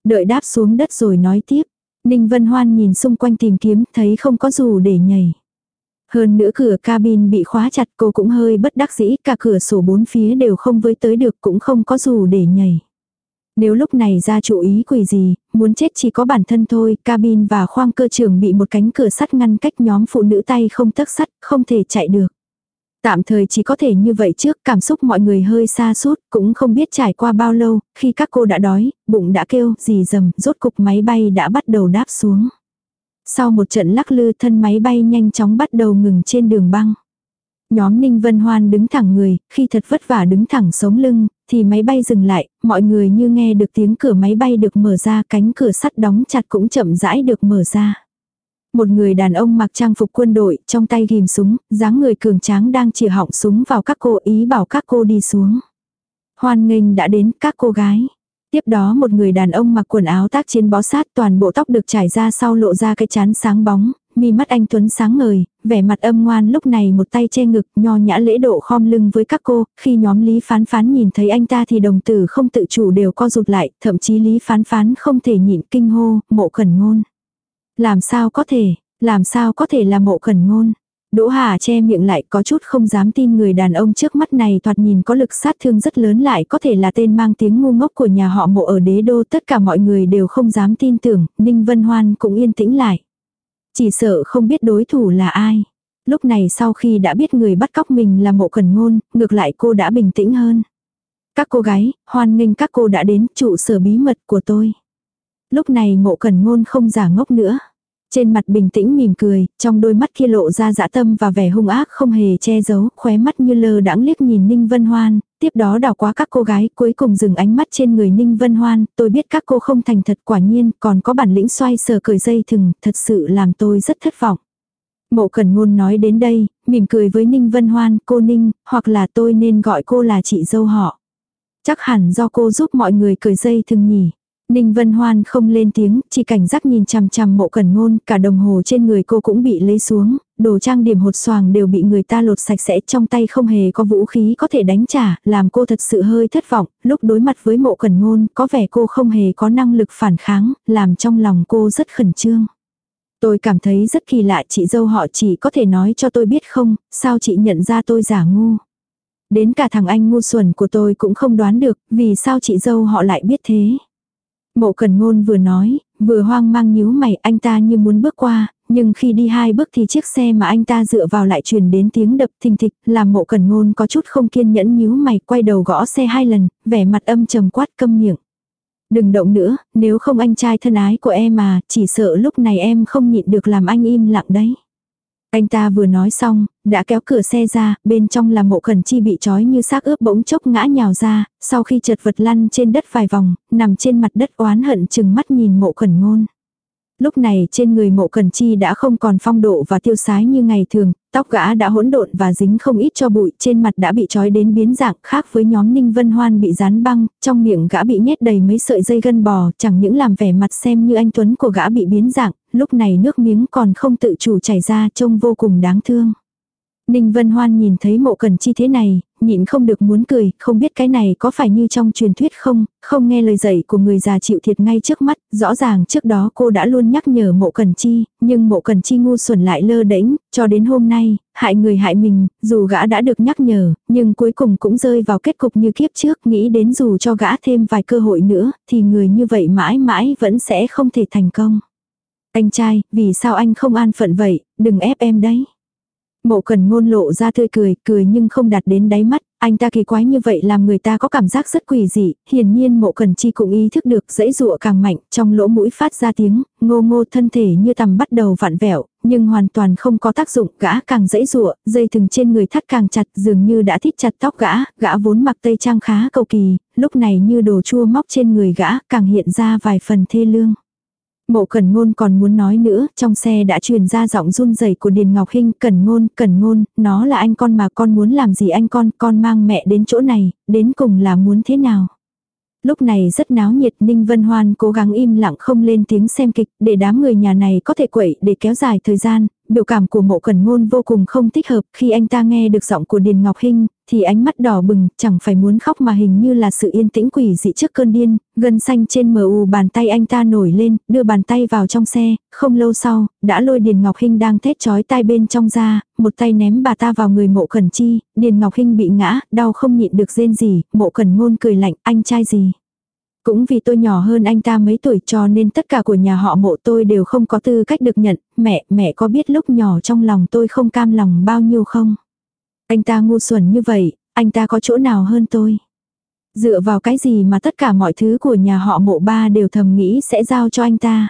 Đợi đáp xuống đất rồi nói tiếp, Ninh Vân Hoan nhìn xung quanh tìm kiếm, thấy không có dù để nhảy. Hơn nữa cửa cabin bị khóa chặt cô cũng hơi bất đắc dĩ, cả cửa sổ bốn phía đều không với tới được cũng không có dù để nhảy. Nếu lúc này ra chủ ý quỷ gì, muốn chết chỉ có bản thân thôi, cabin và khoang cơ trường bị một cánh cửa sắt ngăn cách nhóm phụ nữ tay không tấc sắt, không thể chạy được. Tạm thời chỉ có thể như vậy trước, cảm xúc mọi người hơi xa sút cũng không biết trải qua bao lâu, khi các cô đã đói, bụng đã kêu, gì dầm, rốt cục máy bay đã bắt đầu đáp xuống. Sau một trận lắc lư thân máy bay nhanh chóng bắt đầu ngừng trên đường băng. Nhóm Ninh Vân Hoan đứng thẳng người, khi thật vất vả đứng thẳng sống lưng, thì máy bay dừng lại, mọi người như nghe được tiếng cửa máy bay được mở ra, cánh cửa sắt đóng chặt cũng chậm rãi được mở ra. Một người đàn ông mặc trang phục quân đội, trong tay ghim súng, dáng người cường tráng đang chỉ họng súng vào các cô ý bảo các cô đi xuống. Hoan nghênh đã đến các cô gái. Tiếp đó một người đàn ông mặc quần áo tác chiến bó sát toàn bộ tóc được trải ra sau lộ ra cái chán sáng bóng, mi mắt anh Tuấn sáng ngời, vẻ mặt âm ngoan lúc này một tay che ngực, nho nhã lễ độ khom lưng với các cô, khi nhóm Lý Phán Phán nhìn thấy anh ta thì đồng tử không tự chủ đều co rụt lại, thậm chí Lý Phán Phán không thể nhịn kinh hô, mộ khẩn ngôn. Làm sao có thể, làm sao có thể là mộ khẩn ngôn. Đỗ Hà che miệng lại có chút không dám tin người đàn ông trước mắt này thoạt nhìn có lực sát thương rất lớn lại có thể là tên mang tiếng ngu ngốc của nhà họ mộ ở đế đô tất cả mọi người đều không dám tin tưởng, Ninh Vân Hoan cũng yên tĩnh lại. Chỉ sợ không biết đối thủ là ai. Lúc này sau khi đã biết người bắt cóc mình là mộ cần ngôn, ngược lại cô đã bình tĩnh hơn. Các cô gái, hoan nghênh các cô đã đến trụ sở bí mật của tôi. Lúc này mộ cần ngôn không giả ngốc nữa. Trên mặt bình tĩnh mỉm cười, trong đôi mắt kia lộ ra dã tâm và vẻ hung ác không hề che giấu, khóe mắt như lơ đãng liếc nhìn Ninh Vân Hoan, tiếp đó đảo qua các cô gái, cuối cùng dừng ánh mắt trên người Ninh Vân Hoan, tôi biết các cô không thành thật quả nhiên, còn có bản lĩnh xoay sờ cởi dây thừng, thật sự làm tôi rất thất vọng. Mộ Cẩn Ngôn nói đến đây, mỉm cười với Ninh Vân Hoan, cô Ninh, hoặc là tôi nên gọi cô là chị dâu họ. Chắc hẳn do cô giúp mọi người cởi dây thừng nhỉ. Ninh Vân Hoan không lên tiếng, chỉ cảnh giác nhìn chằm chằm mộ cẩn ngôn, cả đồng hồ trên người cô cũng bị lấy xuống, đồ trang điểm hột xoàng đều bị người ta lột sạch sẽ trong tay không hề có vũ khí có thể đánh trả, làm cô thật sự hơi thất vọng, lúc đối mặt với mộ cẩn ngôn, có vẻ cô không hề có năng lực phản kháng, làm trong lòng cô rất khẩn trương. Tôi cảm thấy rất kỳ lạ chị dâu họ chỉ có thể nói cho tôi biết không, sao chị nhận ra tôi giả ngu. Đến cả thằng anh ngu xuẩn của tôi cũng không đoán được, vì sao chị dâu họ lại biết thế. Mộ cần ngôn vừa nói, vừa hoang mang nhíu mày anh ta như muốn bước qua, nhưng khi đi hai bước thì chiếc xe mà anh ta dựa vào lại truyền đến tiếng đập thình thịch, làm mộ cần ngôn có chút không kiên nhẫn nhíu mày quay đầu gõ xe hai lần, vẻ mặt âm trầm quát câm miệng. Đừng động nữa, nếu không anh trai thân ái của em mà, chỉ sợ lúc này em không nhịn được làm anh im lặng đấy. Anh ta vừa nói xong, đã kéo cửa xe ra, bên trong là mộ khẩn chi bị trói như xác ướp bỗng chốc ngã nhào ra, sau khi chật vật lăn trên đất vài vòng, nằm trên mặt đất oán hận chừng mắt nhìn mộ khẩn ngôn. Lúc này trên người mộ cẩn chi đã không còn phong độ và tiêu sái như ngày thường, tóc gã đã hỗn độn và dính không ít cho bụi, trên mặt đã bị trói đến biến dạng khác với nhóm Ninh Vân Hoan bị dán băng, trong miệng gã bị nhét đầy mấy sợi dây gân bò, chẳng những làm vẻ mặt xem như anh Tuấn của gã bị biến dạng, lúc này nước miếng còn không tự chủ chảy ra trông vô cùng đáng thương. Ninh Vân Hoan nhìn thấy mộ cần chi thế này, nhịn không được muốn cười, không biết cái này có phải như trong truyền thuyết không, không nghe lời dạy của người già chịu thiệt ngay trước mắt, rõ ràng trước đó cô đã luôn nhắc nhở mộ cần chi, nhưng mộ cần chi ngu xuẩn lại lơ đễnh, cho đến hôm nay, hại người hại mình, dù gã đã được nhắc nhở, nhưng cuối cùng cũng rơi vào kết cục như kiếp trước, nghĩ đến dù cho gã thêm vài cơ hội nữa, thì người như vậy mãi mãi vẫn sẽ không thể thành công. Anh trai, vì sao anh không an phận vậy, đừng ép em đấy. Mộ cần ngôn lộ ra tươi cười, cười nhưng không đạt đến đáy mắt, anh ta kỳ quái như vậy làm người ta có cảm giác rất quỷ dị, hiển nhiên mộ cần chi cũng ý thức được dãy dụa càng mạnh, trong lỗ mũi phát ra tiếng, ngô ngô thân thể như tầm bắt đầu vặn vẹo, nhưng hoàn toàn không có tác dụng, gã càng dãy dụa, dây thừng trên người thắt càng chặt, dường như đã thít chặt tóc gã, gã vốn mặc tây trang khá cầu kỳ, lúc này như đồ chua móc trên người gã, càng hiện ra vài phần thê lương. Mộ Cẩn Ngôn còn muốn nói nữa, trong xe đã truyền ra giọng run rẩy của Điền Ngọc Hinh, "Cẩn Ngôn, Cẩn Ngôn, nó là anh con mà con muốn làm gì anh con, con mang mẹ đến chỗ này, đến cùng là muốn thế nào?" Lúc này rất náo nhiệt, Ninh Vân Hoan cố gắng im lặng không lên tiếng xem kịch, để đám người nhà này có thể quậy để kéo dài thời gian, biểu cảm của mộ cẩn ngôn vô cùng không thích hợp, khi anh ta nghe được giọng của Điền Ngọc Hinh, thì ánh mắt đỏ bừng, chẳng phải muốn khóc mà hình như là sự yên tĩnh quỷ dị trước cơn điên, gân xanh trên mờ u bàn tay anh ta nổi lên, đưa bàn tay vào trong xe, không lâu sau, đã lôi Điền Ngọc Hinh đang thét chói tai bên trong ra, một tay ném bà ta vào người mộ cẩn chi, Điền Ngọc Hinh bị ngã, đau không nhịn được rên gì, mộ cẩn ngôn cười lạnh, anh trai gì. Cũng vì tôi nhỏ hơn anh ta mấy tuổi cho nên tất cả của nhà họ mộ tôi đều không có tư cách được nhận, mẹ, mẹ có biết lúc nhỏ trong lòng tôi không cam lòng bao nhiêu không? Anh ta ngu xuẩn như vậy, anh ta có chỗ nào hơn tôi? Dựa vào cái gì mà tất cả mọi thứ của nhà họ mộ ba đều thầm nghĩ sẽ giao cho anh ta?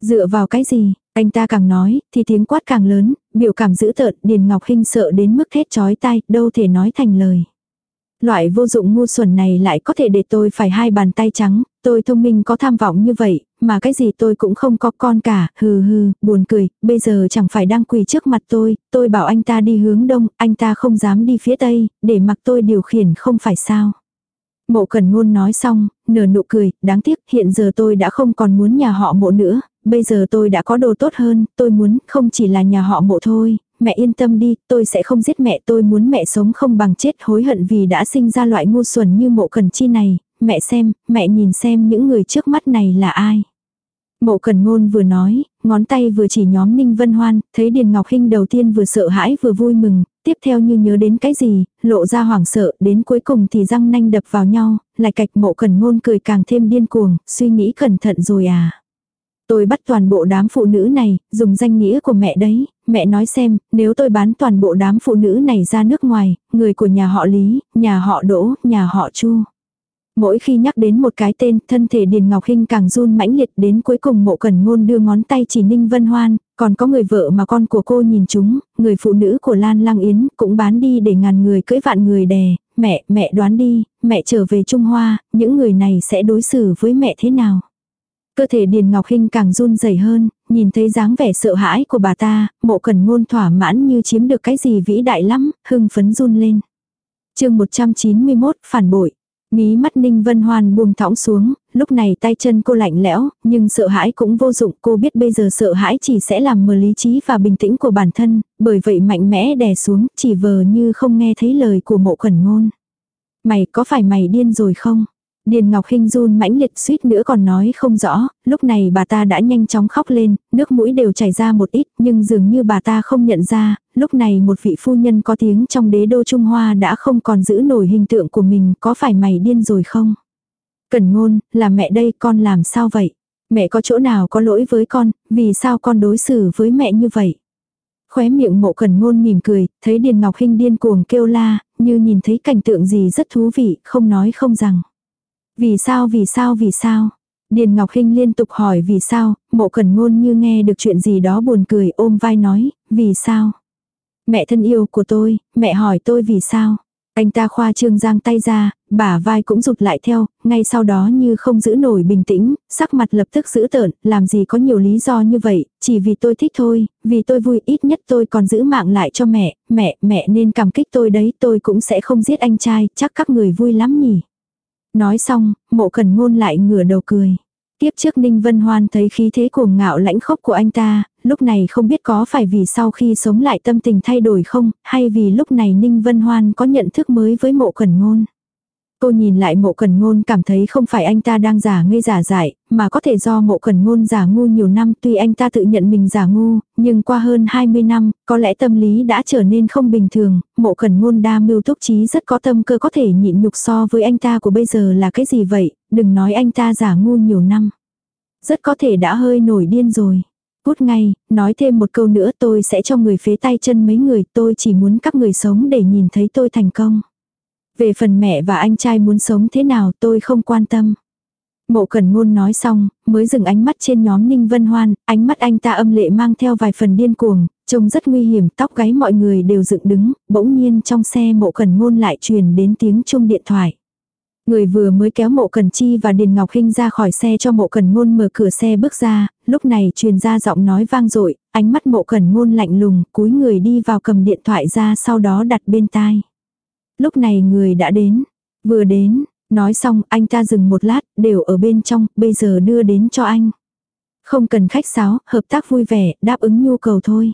Dựa vào cái gì? Anh ta càng nói, thì tiếng quát càng lớn, biểu cảm dữ tợn, Điền Ngọc Hinh sợ đến mức thét chói tai, đâu thể nói thành lời. Loại vô dụng ngu xuẩn này lại có thể để tôi phải hai bàn tay trắng, tôi thông minh có tham vọng như vậy, mà cái gì tôi cũng không có con cả, hừ hừ, buồn cười, bây giờ chẳng phải đang quỳ trước mặt tôi, tôi bảo anh ta đi hướng đông, anh ta không dám đi phía tây, để mặc tôi điều khiển không phải sao. Mộ cần ngôn nói xong, nở nụ cười, đáng tiếc hiện giờ tôi đã không còn muốn nhà họ mộ nữa, bây giờ tôi đã có đồ tốt hơn, tôi muốn không chỉ là nhà họ mộ thôi, mẹ yên tâm đi, tôi sẽ không giết mẹ tôi muốn mẹ sống không bằng chết hối hận vì đã sinh ra loại ngu xuẩn như mộ cần chi này, mẹ xem, mẹ nhìn xem những người trước mắt này là ai. Mộ cần ngôn vừa nói, ngón tay vừa chỉ nhóm Ninh Vân Hoan, thấy Điền Ngọc Hinh đầu tiên vừa sợ hãi vừa vui mừng, tiếp theo như nhớ đến cái gì, lộ ra hoảng sợ, đến cuối cùng thì răng nanh đập vào nhau, lại cạch mộ cần ngôn cười càng thêm điên cuồng, suy nghĩ cẩn thận rồi à. Tôi bắt toàn bộ đám phụ nữ này, dùng danh nghĩa của mẹ đấy, mẹ nói xem, nếu tôi bán toàn bộ đám phụ nữ này ra nước ngoài, người của nhà họ Lý, nhà họ Đỗ, nhà họ Chu. Mỗi khi nhắc đến một cái tên, thân thể Điền Ngọc Hinh càng run mãnh liệt đến cuối cùng mộ cần ngôn đưa ngón tay chỉ Ninh Vân Hoan, còn có người vợ mà con của cô nhìn chúng, người phụ nữ của Lan Lăng Yến cũng bán đi để ngàn người cưỡi vạn người đè, mẹ, mẹ đoán đi, mẹ trở về Trung Hoa, những người này sẽ đối xử với mẹ thế nào? Cơ thể Điền Ngọc Hinh càng run rẩy hơn, nhìn thấy dáng vẻ sợ hãi của bà ta, mộ cần ngôn thỏa mãn như chiếm được cái gì vĩ đại lắm, hưng phấn run lên. chương 191, phản bội. Mí mắt Ninh Vân Hoan buông thõng xuống, lúc này tay chân cô lạnh lẽo, nhưng sợ hãi cũng vô dụng, cô biết bây giờ sợ hãi chỉ sẽ làm mờ lý trí và bình tĩnh của bản thân, bởi vậy mạnh mẽ đè xuống, chỉ vờ như không nghe thấy lời của mộ khẩn ngôn. Mày có phải mày điên rồi không? Điền Ngọc Hinh run mãnh liệt suýt nữa còn nói không rõ, lúc này bà ta đã nhanh chóng khóc lên, nước mũi đều chảy ra một ít, nhưng dường như bà ta không nhận ra, lúc này một vị phu nhân có tiếng trong đế đô Trung Hoa đã không còn giữ nổi hình tượng của mình, có phải mày điên rồi không? Cẩn ngôn, là mẹ đây, con làm sao vậy? Mẹ có chỗ nào có lỗi với con, vì sao con đối xử với mẹ như vậy? Khóe miệng mộ cẩn ngôn mỉm cười, thấy Điền Ngọc Hinh điên cuồng kêu la, như nhìn thấy cảnh tượng gì rất thú vị, không nói không rằng. Vì sao vì sao vì sao? Điền Ngọc Hinh liên tục hỏi vì sao, mộ Cần ngôn như nghe được chuyện gì đó buồn cười ôm vai nói, vì sao? Mẹ thân yêu của tôi, mẹ hỏi tôi vì sao? Anh ta khoa trương giang tay ra, bả vai cũng rụt lại theo, ngay sau đó như không giữ nổi bình tĩnh, sắc mặt lập tức giữ tợn, làm gì có nhiều lý do như vậy, chỉ vì tôi thích thôi, vì tôi vui ít nhất tôi còn giữ mạng lại cho mẹ, mẹ, mẹ nên cảm kích tôi đấy, tôi cũng sẽ không giết anh trai, chắc các người vui lắm nhỉ. Nói xong, mộ cần ngôn lại ngửa đầu cười. Tiếp trước Ninh Vân Hoan thấy khí thế cuồng ngạo lãnh khốc của anh ta, lúc này không biết có phải vì sau khi sống lại tâm tình thay đổi không, hay vì lúc này Ninh Vân Hoan có nhận thức mới với mộ khẩn ngôn. Cô nhìn lại mộ cần ngôn cảm thấy không phải anh ta đang giả ngây giả dại, mà có thể do mộ cần ngôn giả ngu nhiều năm tuy anh ta tự nhận mình giả ngu, nhưng qua hơn 20 năm, có lẽ tâm lý đã trở nên không bình thường, mộ cần ngôn đa mưu túc trí rất có tâm cơ có thể nhịn nhục so với anh ta của bây giờ là cái gì vậy, đừng nói anh ta giả ngu nhiều năm. Rất có thể đã hơi nổi điên rồi. Cút ngay, nói thêm một câu nữa tôi sẽ cho người phế tay chân mấy người tôi chỉ muốn các người sống để nhìn thấy tôi thành công. Về phần mẹ và anh trai muốn sống thế nào tôi không quan tâm. Mộ Cẩn Ngôn nói xong, mới dừng ánh mắt trên nhóm Ninh Vân Hoan, ánh mắt anh ta âm lệ mang theo vài phần điên cuồng, trông rất nguy hiểm, tóc gáy mọi người đều dựng đứng, bỗng nhiên trong xe Mộ Cẩn Ngôn lại truyền đến tiếng chuông điện thoại. Người vừa mới kéo Mộ Cẩn Chi và Điền Ngọc Hinh ra khỏi xe cho Mộ Cẩn Ngôn mở cửa xe bước ra, lúc này truyền ra giọng nói vang dội, ánh mắt Mộ Cẩn Ngôn lạnh lùng, cúi người đi vào cầm điện thoại ra sau đó đặt bên tai. Lúc này người đã đến. Vừa đến, nói xong anh ta dừng một lát, đều ở bên trong, bây giờ đưa đến cho anh. Không cần khách sáo, hợp tác vui vẻ, đáp ứng nhu cầu thôi.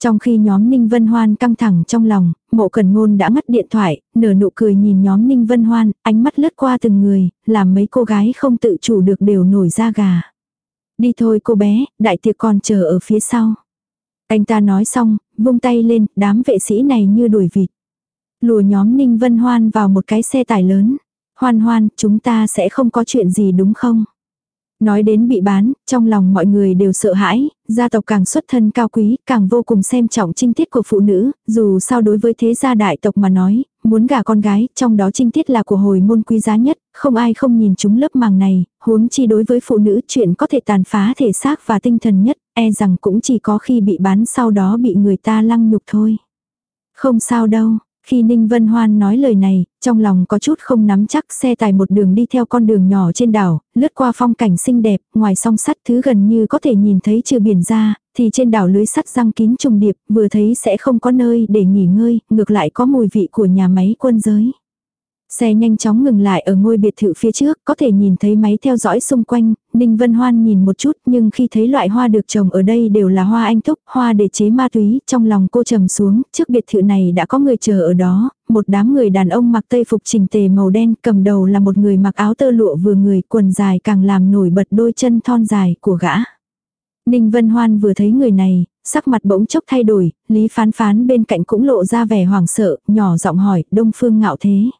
Trong khi nhóm Ninh Vân Hoan căng thẳng trong lòng, mộ cần ngôn đã ngắt điện thoại, nở nụ cười nhìn nhóm Ninh Vân Hoan, ánh mắt lướt qua từng người, làm mấy cô gái không tự chủ được đều nổi da gà. Đi thôi cô bé, đại tiệc còn chờ ở phía sau. Anh ta nói xong, vung tay lên, đám vệ sĩ này như đuổi vịt lùa nhóm Ninh Vân Hoan vào một cái xe tải lớn. Hoan hoan, chúng ta sẽ không có chuyện gì đúng không? Nói đến bị bán, trong lòng mọi người đều sợ hãi, gia tộc càng xuất thân cao quý, càng vô cùng xem trọng trinh tiết của phụ nữ, dù sao đối với thế gia đại tộc mà nói, muốn gả con gái, trong đó trinh tiết là của hồi môn quý giá nhất, không ai không nhìn chúng lớp màng này, huống chi đối với phụ nữ chuyện có thể tàn phá thể xác và tinh thần nhất, e rằng cũng chỉ có khi bị bán sau đó bị người ta lăng nhục thôi. Không sao đâu, khi Ninh Vân Hoan nói lời này, trong lòng có chút không nắm chắc xe tải một đường đi theo con đường nhỏ trên đảo, lướt qua phong cảnh xinh đẹp, ngoài song sắt thứ gần như có thể nhìn thấy trừ biển ra, thì trên đảo lưới sắt răng kín trùng điệp, vừa thấy sẽ không có nơi để nghỉ ngơi, ngược lại có mùi vị của nhà máy quân giới. Xe nhanh chóng ngừng lại ở ngôi biệt thự phía trước, có thể nhìn thấy máy theo dõi xung quanh, Ninh Vân Hoan nhìn một chút nhưng khi thấy loại hoa được trồng ở đây đều là hoa anh túc, hoa để chế ma túy, trong lòng cô trầm xuống, trước biệt thự này đã có người chờ ở đó, một đám người đàn ông mặc tây phục chỉnh tề màu đen, cầm đầu là một người mặc áo tơ lụa vừa người, quần dài càng làm nổi bật đôi chân thon dài của gã. Ninh Vân Hoan vừa thấy người này, sắc mặt bỗng chốc thay đổi, Lý Phán Phán bên cạnh cũng lộ ra vẻ hoảng sợ, nhỏ giọng hỏi, Đông Phương ngạo thế.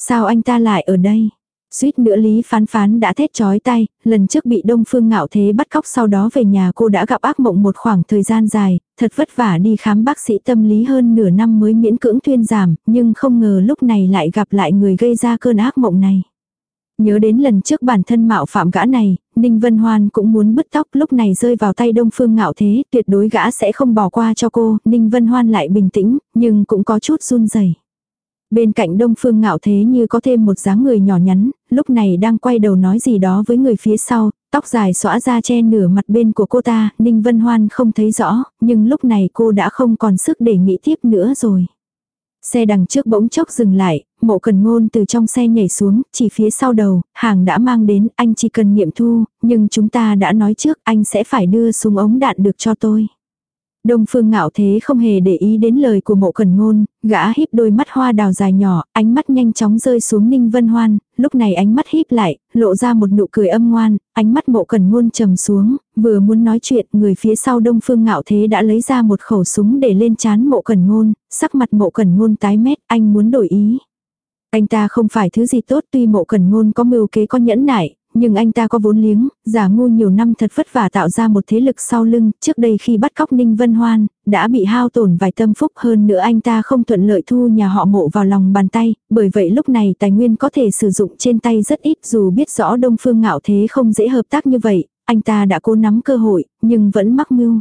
Sao anh ta lại ở đây? Suýt nữa Lý Phán Phán đã thét chói tay, lần trước bị Đông Phương Ngạo Thế bắt cóc sau đó về nhà cô đã gặp ác mộng một khoảng thời gian dài, thật vất vả đi khám bác sĩ tâm lý hơn nửa năm mới miễn cưỡng thuyên giảm, nhưng không ngờ lúc này lại gặp lại người gây ra cơn ác mộng này. Nhớ đến lần trước bản thân mạo phạm gã này, Ninh Vân Hoan cũng muốn bứt tóc lúc này rơi vào tay Đông Phương Ngạo Thế, tuyệt đối gã sẽ không bỏ qua cho cô, Ninh Vân Hoan lại bình tĩnh, nhưng cũng có chút run rẩy. Bên cạnh Đông Phương Ngạo Thế như có thêm một dáng người nhỏ nhắn, lúc này đang quay đầu nói gì đó với người phía sau, tóc dài xõa ra che nửa mặt bên của cô ta, Ninh Vân Hoan không thấy rõ, nhưng lúc này cô đã không còn sức để nghĩ tiếp nữa rồi. Xe đằng trước bỗng chốc dừng lại, mộ cần ngôn từ trong xe nhảy xuống, chỉ phía sau đầu, hàng đã mang đến, anh chỉ cần nghiệm thu, nhưng chúng ta đã nói trước anh sẽ phải đưa súng ống đạn được cho tôi. Đông phương ngạo thế không hề để ý đến lời của mộ cẩn ngôn, gã híp đôi mắt hoa đào dài nhỏ, ánh mắt nhanh chóng rơi xuống ninh vân hoan, lúc này ánh mắt híp lại, lộ ra một nụ cười âm ngoan, ánh mắt mộ cẩn ngôn trầm xuống, vừa muốn nói chuyện, người phía sau đông phương ngạo thế đã lấy ra một khẩu súng để lên chán mộ cẩn ngôn, sắc mặt mộ cẩn ngôn tái mét, anh muốn đổi ý. Anh ta không phải thứ gì tốt tuy mộ cần ngôn có mưu kế có nhẫn nại, nhưng anh ta có vốn liếng, giả ngu nhiều năm thật vất vả tạo ra một thế lực sau lưng, trước đây khi bắt cóc Ninh Vân Hoan, đã bị hao tổn vài tâm phúc hơn nữa anh ta không thuận lợi thu nhà họ mộ vào lòng bàn tay, bởi vậy lúc này tài nguyên có thể sử dụng trên tay rất ít dù biết rõ Đông Phương Ngạo Thế không dễ hợp tác như vậy, anh ta đã cố nắm cơ hội, nhưng vẫn mắc mưu.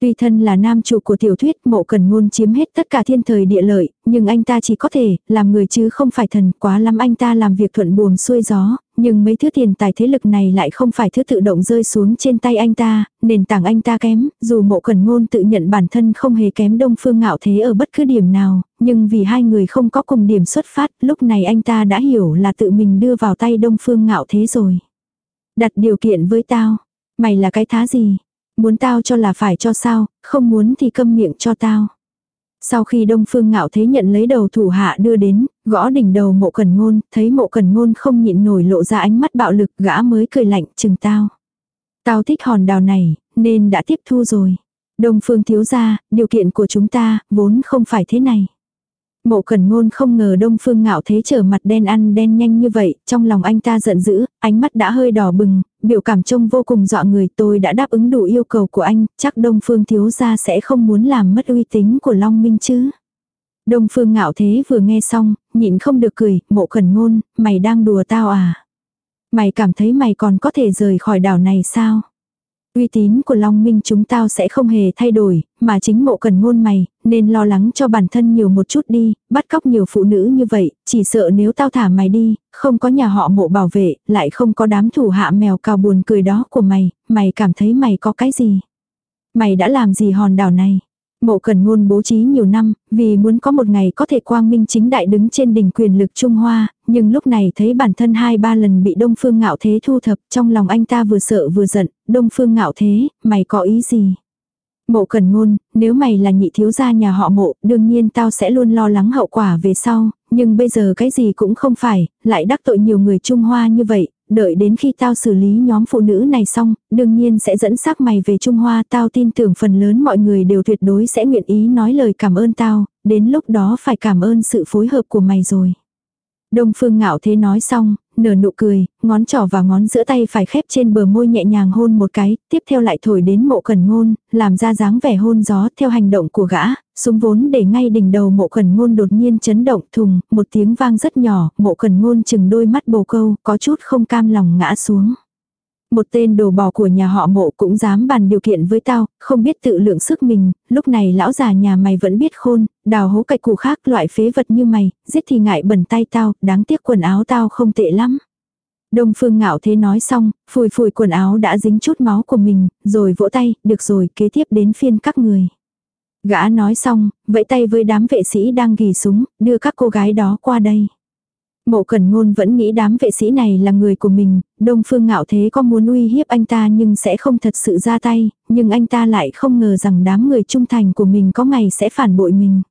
Tuy thân là nam chủ của tiểu thuyết mộ cần ngôn chiếm hết tất cả thiên thời địa lợi, nhưng anh ta chỉ có thể làm người chứ không phải thần quá lắm anh ta làm việc thuận buồm xuôi gió, nhưng mấy thứ tiền tài thế lực này lại không phải thứ tự động rơi xuống trên tay anh ta, nền tảng anh ta kém, dù mộ cần ngôn tự nhận bản thân không hề kém đông phương ngạo thế ở bất cứ điểm nào, nhưng vì hai người không có cùng điểm xuất phát, lúc này anh ta đã hiểu là tự mình đưa vào tay đông phương ngạo thế rồi. Đặt điều kiện với tao, mày là cái thá gì? Muốn tao cho là phải cho sao, không muốn thì câm miệng cho tao. Sau khi Đông Phương Ngạo Thế nhận lấy đầu thủ hạ đưa đến, gõ đỉnh đầu mộ cần ngôn, thấy mộ cần ngôn không nhịn nổi lộ ra ánh mắt bạo lực gã mới cười lạnh chừng tao. Tao thích hòn đào này, nên đã tiếp thu rồi. Đông Phương thiếu gia, điều kiện của chúng ta, vốn không phải thế này. Mộ cẩn ngôn không ngờ đông phương ngạo thế trở mặt đen ăn đen nhanh như vậy, trong lòng anh ta giận dữ, ánh mắt đã hơi đỏ bừng, biểu cảm trông vô cùng dọa người tôi đã đáp ứng đủ yêu cầu của anh, chắc đông phương thiếu gia sẽ không muốn làm mất uy tín của Long Minh chứ. Đông phương ngạo thế vừa nghe xong, nhịn không được cười, mộ khẩn ngôn, mày đang đùa tao à? Mày cảm thấy mày còn có thể rời khỏi đảo này sao? Uy tín của Long Minh chúng tao sẽ không hề thay đổi, mà chính mộ cần ngôn mày, nên lo lắng cho bản thân nhiều một chút đi, bắt cóc nhiều phụ nữ như vậy, chỉ sợ nếu tao thả mày đi, không có nhà họ mộ bảo vệ, lại không có đám thủ hạ mèo cào buồn cười đó của mày, mày cảm thấy mày có cái gì? Mày đã làm gì hòn đảo này? Mộ cần ngôn bố trí nhiều năm, vì muốn có một ngày có thể quang minh chính đại đứng trên đỉnh quyền lực Trung Hoa, nhưng lúc này thấy bản thân hai ba lần bị Đông Phương Ngạo Thế thu thập, trong lòng anh ta vừa sợ vừa giận, Đông Phương Ngạo Thế, mày có ý gì? Mộ cần ngôn, nếu mày là nhị thiếu gia nhà họ mộ, đương nhiên tao sẽ luôn lo lắng hậu quả về sau, nhưng bây giờ cái gì cũng không phải, lại đắc tội nhiều người Trung Hoa như vậy, đợi đến khi tao xử lý nhóm phụ nữ này xong, đương nhiên sẽ dẫn xác mày về Trung Hoa, tao tin tưởng phần lớn mọi người đều tuyệt đối sẽ nguyện ý nói lời cảm ơn tao, đến lúc đó phải cảm ơn sự phối hợp của mày rồi. Đông Phương Ngạo Thế nói xong, nở nụ cười, ngón trỏ và ngón giữa tay phải khép trên bờ môi nhẹ nhàng hôn một cái, tiếp theo lại thổi đến mộ cần ngôn, làm ra dáng vẻ hôn gió theo hành động của gã, súng vốn để ngay đỉnh đầu mộ cần ngôn đột nhiên chấn động thùng, một tiếng vang rất nhỏ, mộ cần ngôn chừng đôi mắt bồ câu, có chút không cam lòng ngã xuống. Một tên đồ bò của nhà họ mộ cũng dám bàn điều kiện với tao, không biết tự lượng sức mình, lúc này lão già nhà mày vẫn biết khôn, đào hố cạch củ khác loại phế vật như mày, giết thì ngại bẩn tay tao, đáng tiếc quần áo tao không tệ lắm. Đông phương ngạo thế nói xong, phùi phùi quần áo đã dính chút máu của mình, rồi vỗ tay, được rồi, kế tiếp đến phiên các người. Gã nói xong, vẫy tay với đám vệ sĩ đang ghi súng, đưa các cô gái đó qua đây. Mộ Cẩn Ngôn vẫn nghĩ đám vệ sĩ này là người của mình, Đông Phương Ngạo Thế có muốn uy hiếp anh ta nhưng sẽ không thật sự ra tay, nhưng anh ta lại không ngờ rằng đám người trung thành của mình có ngày sẽ phản bội mình.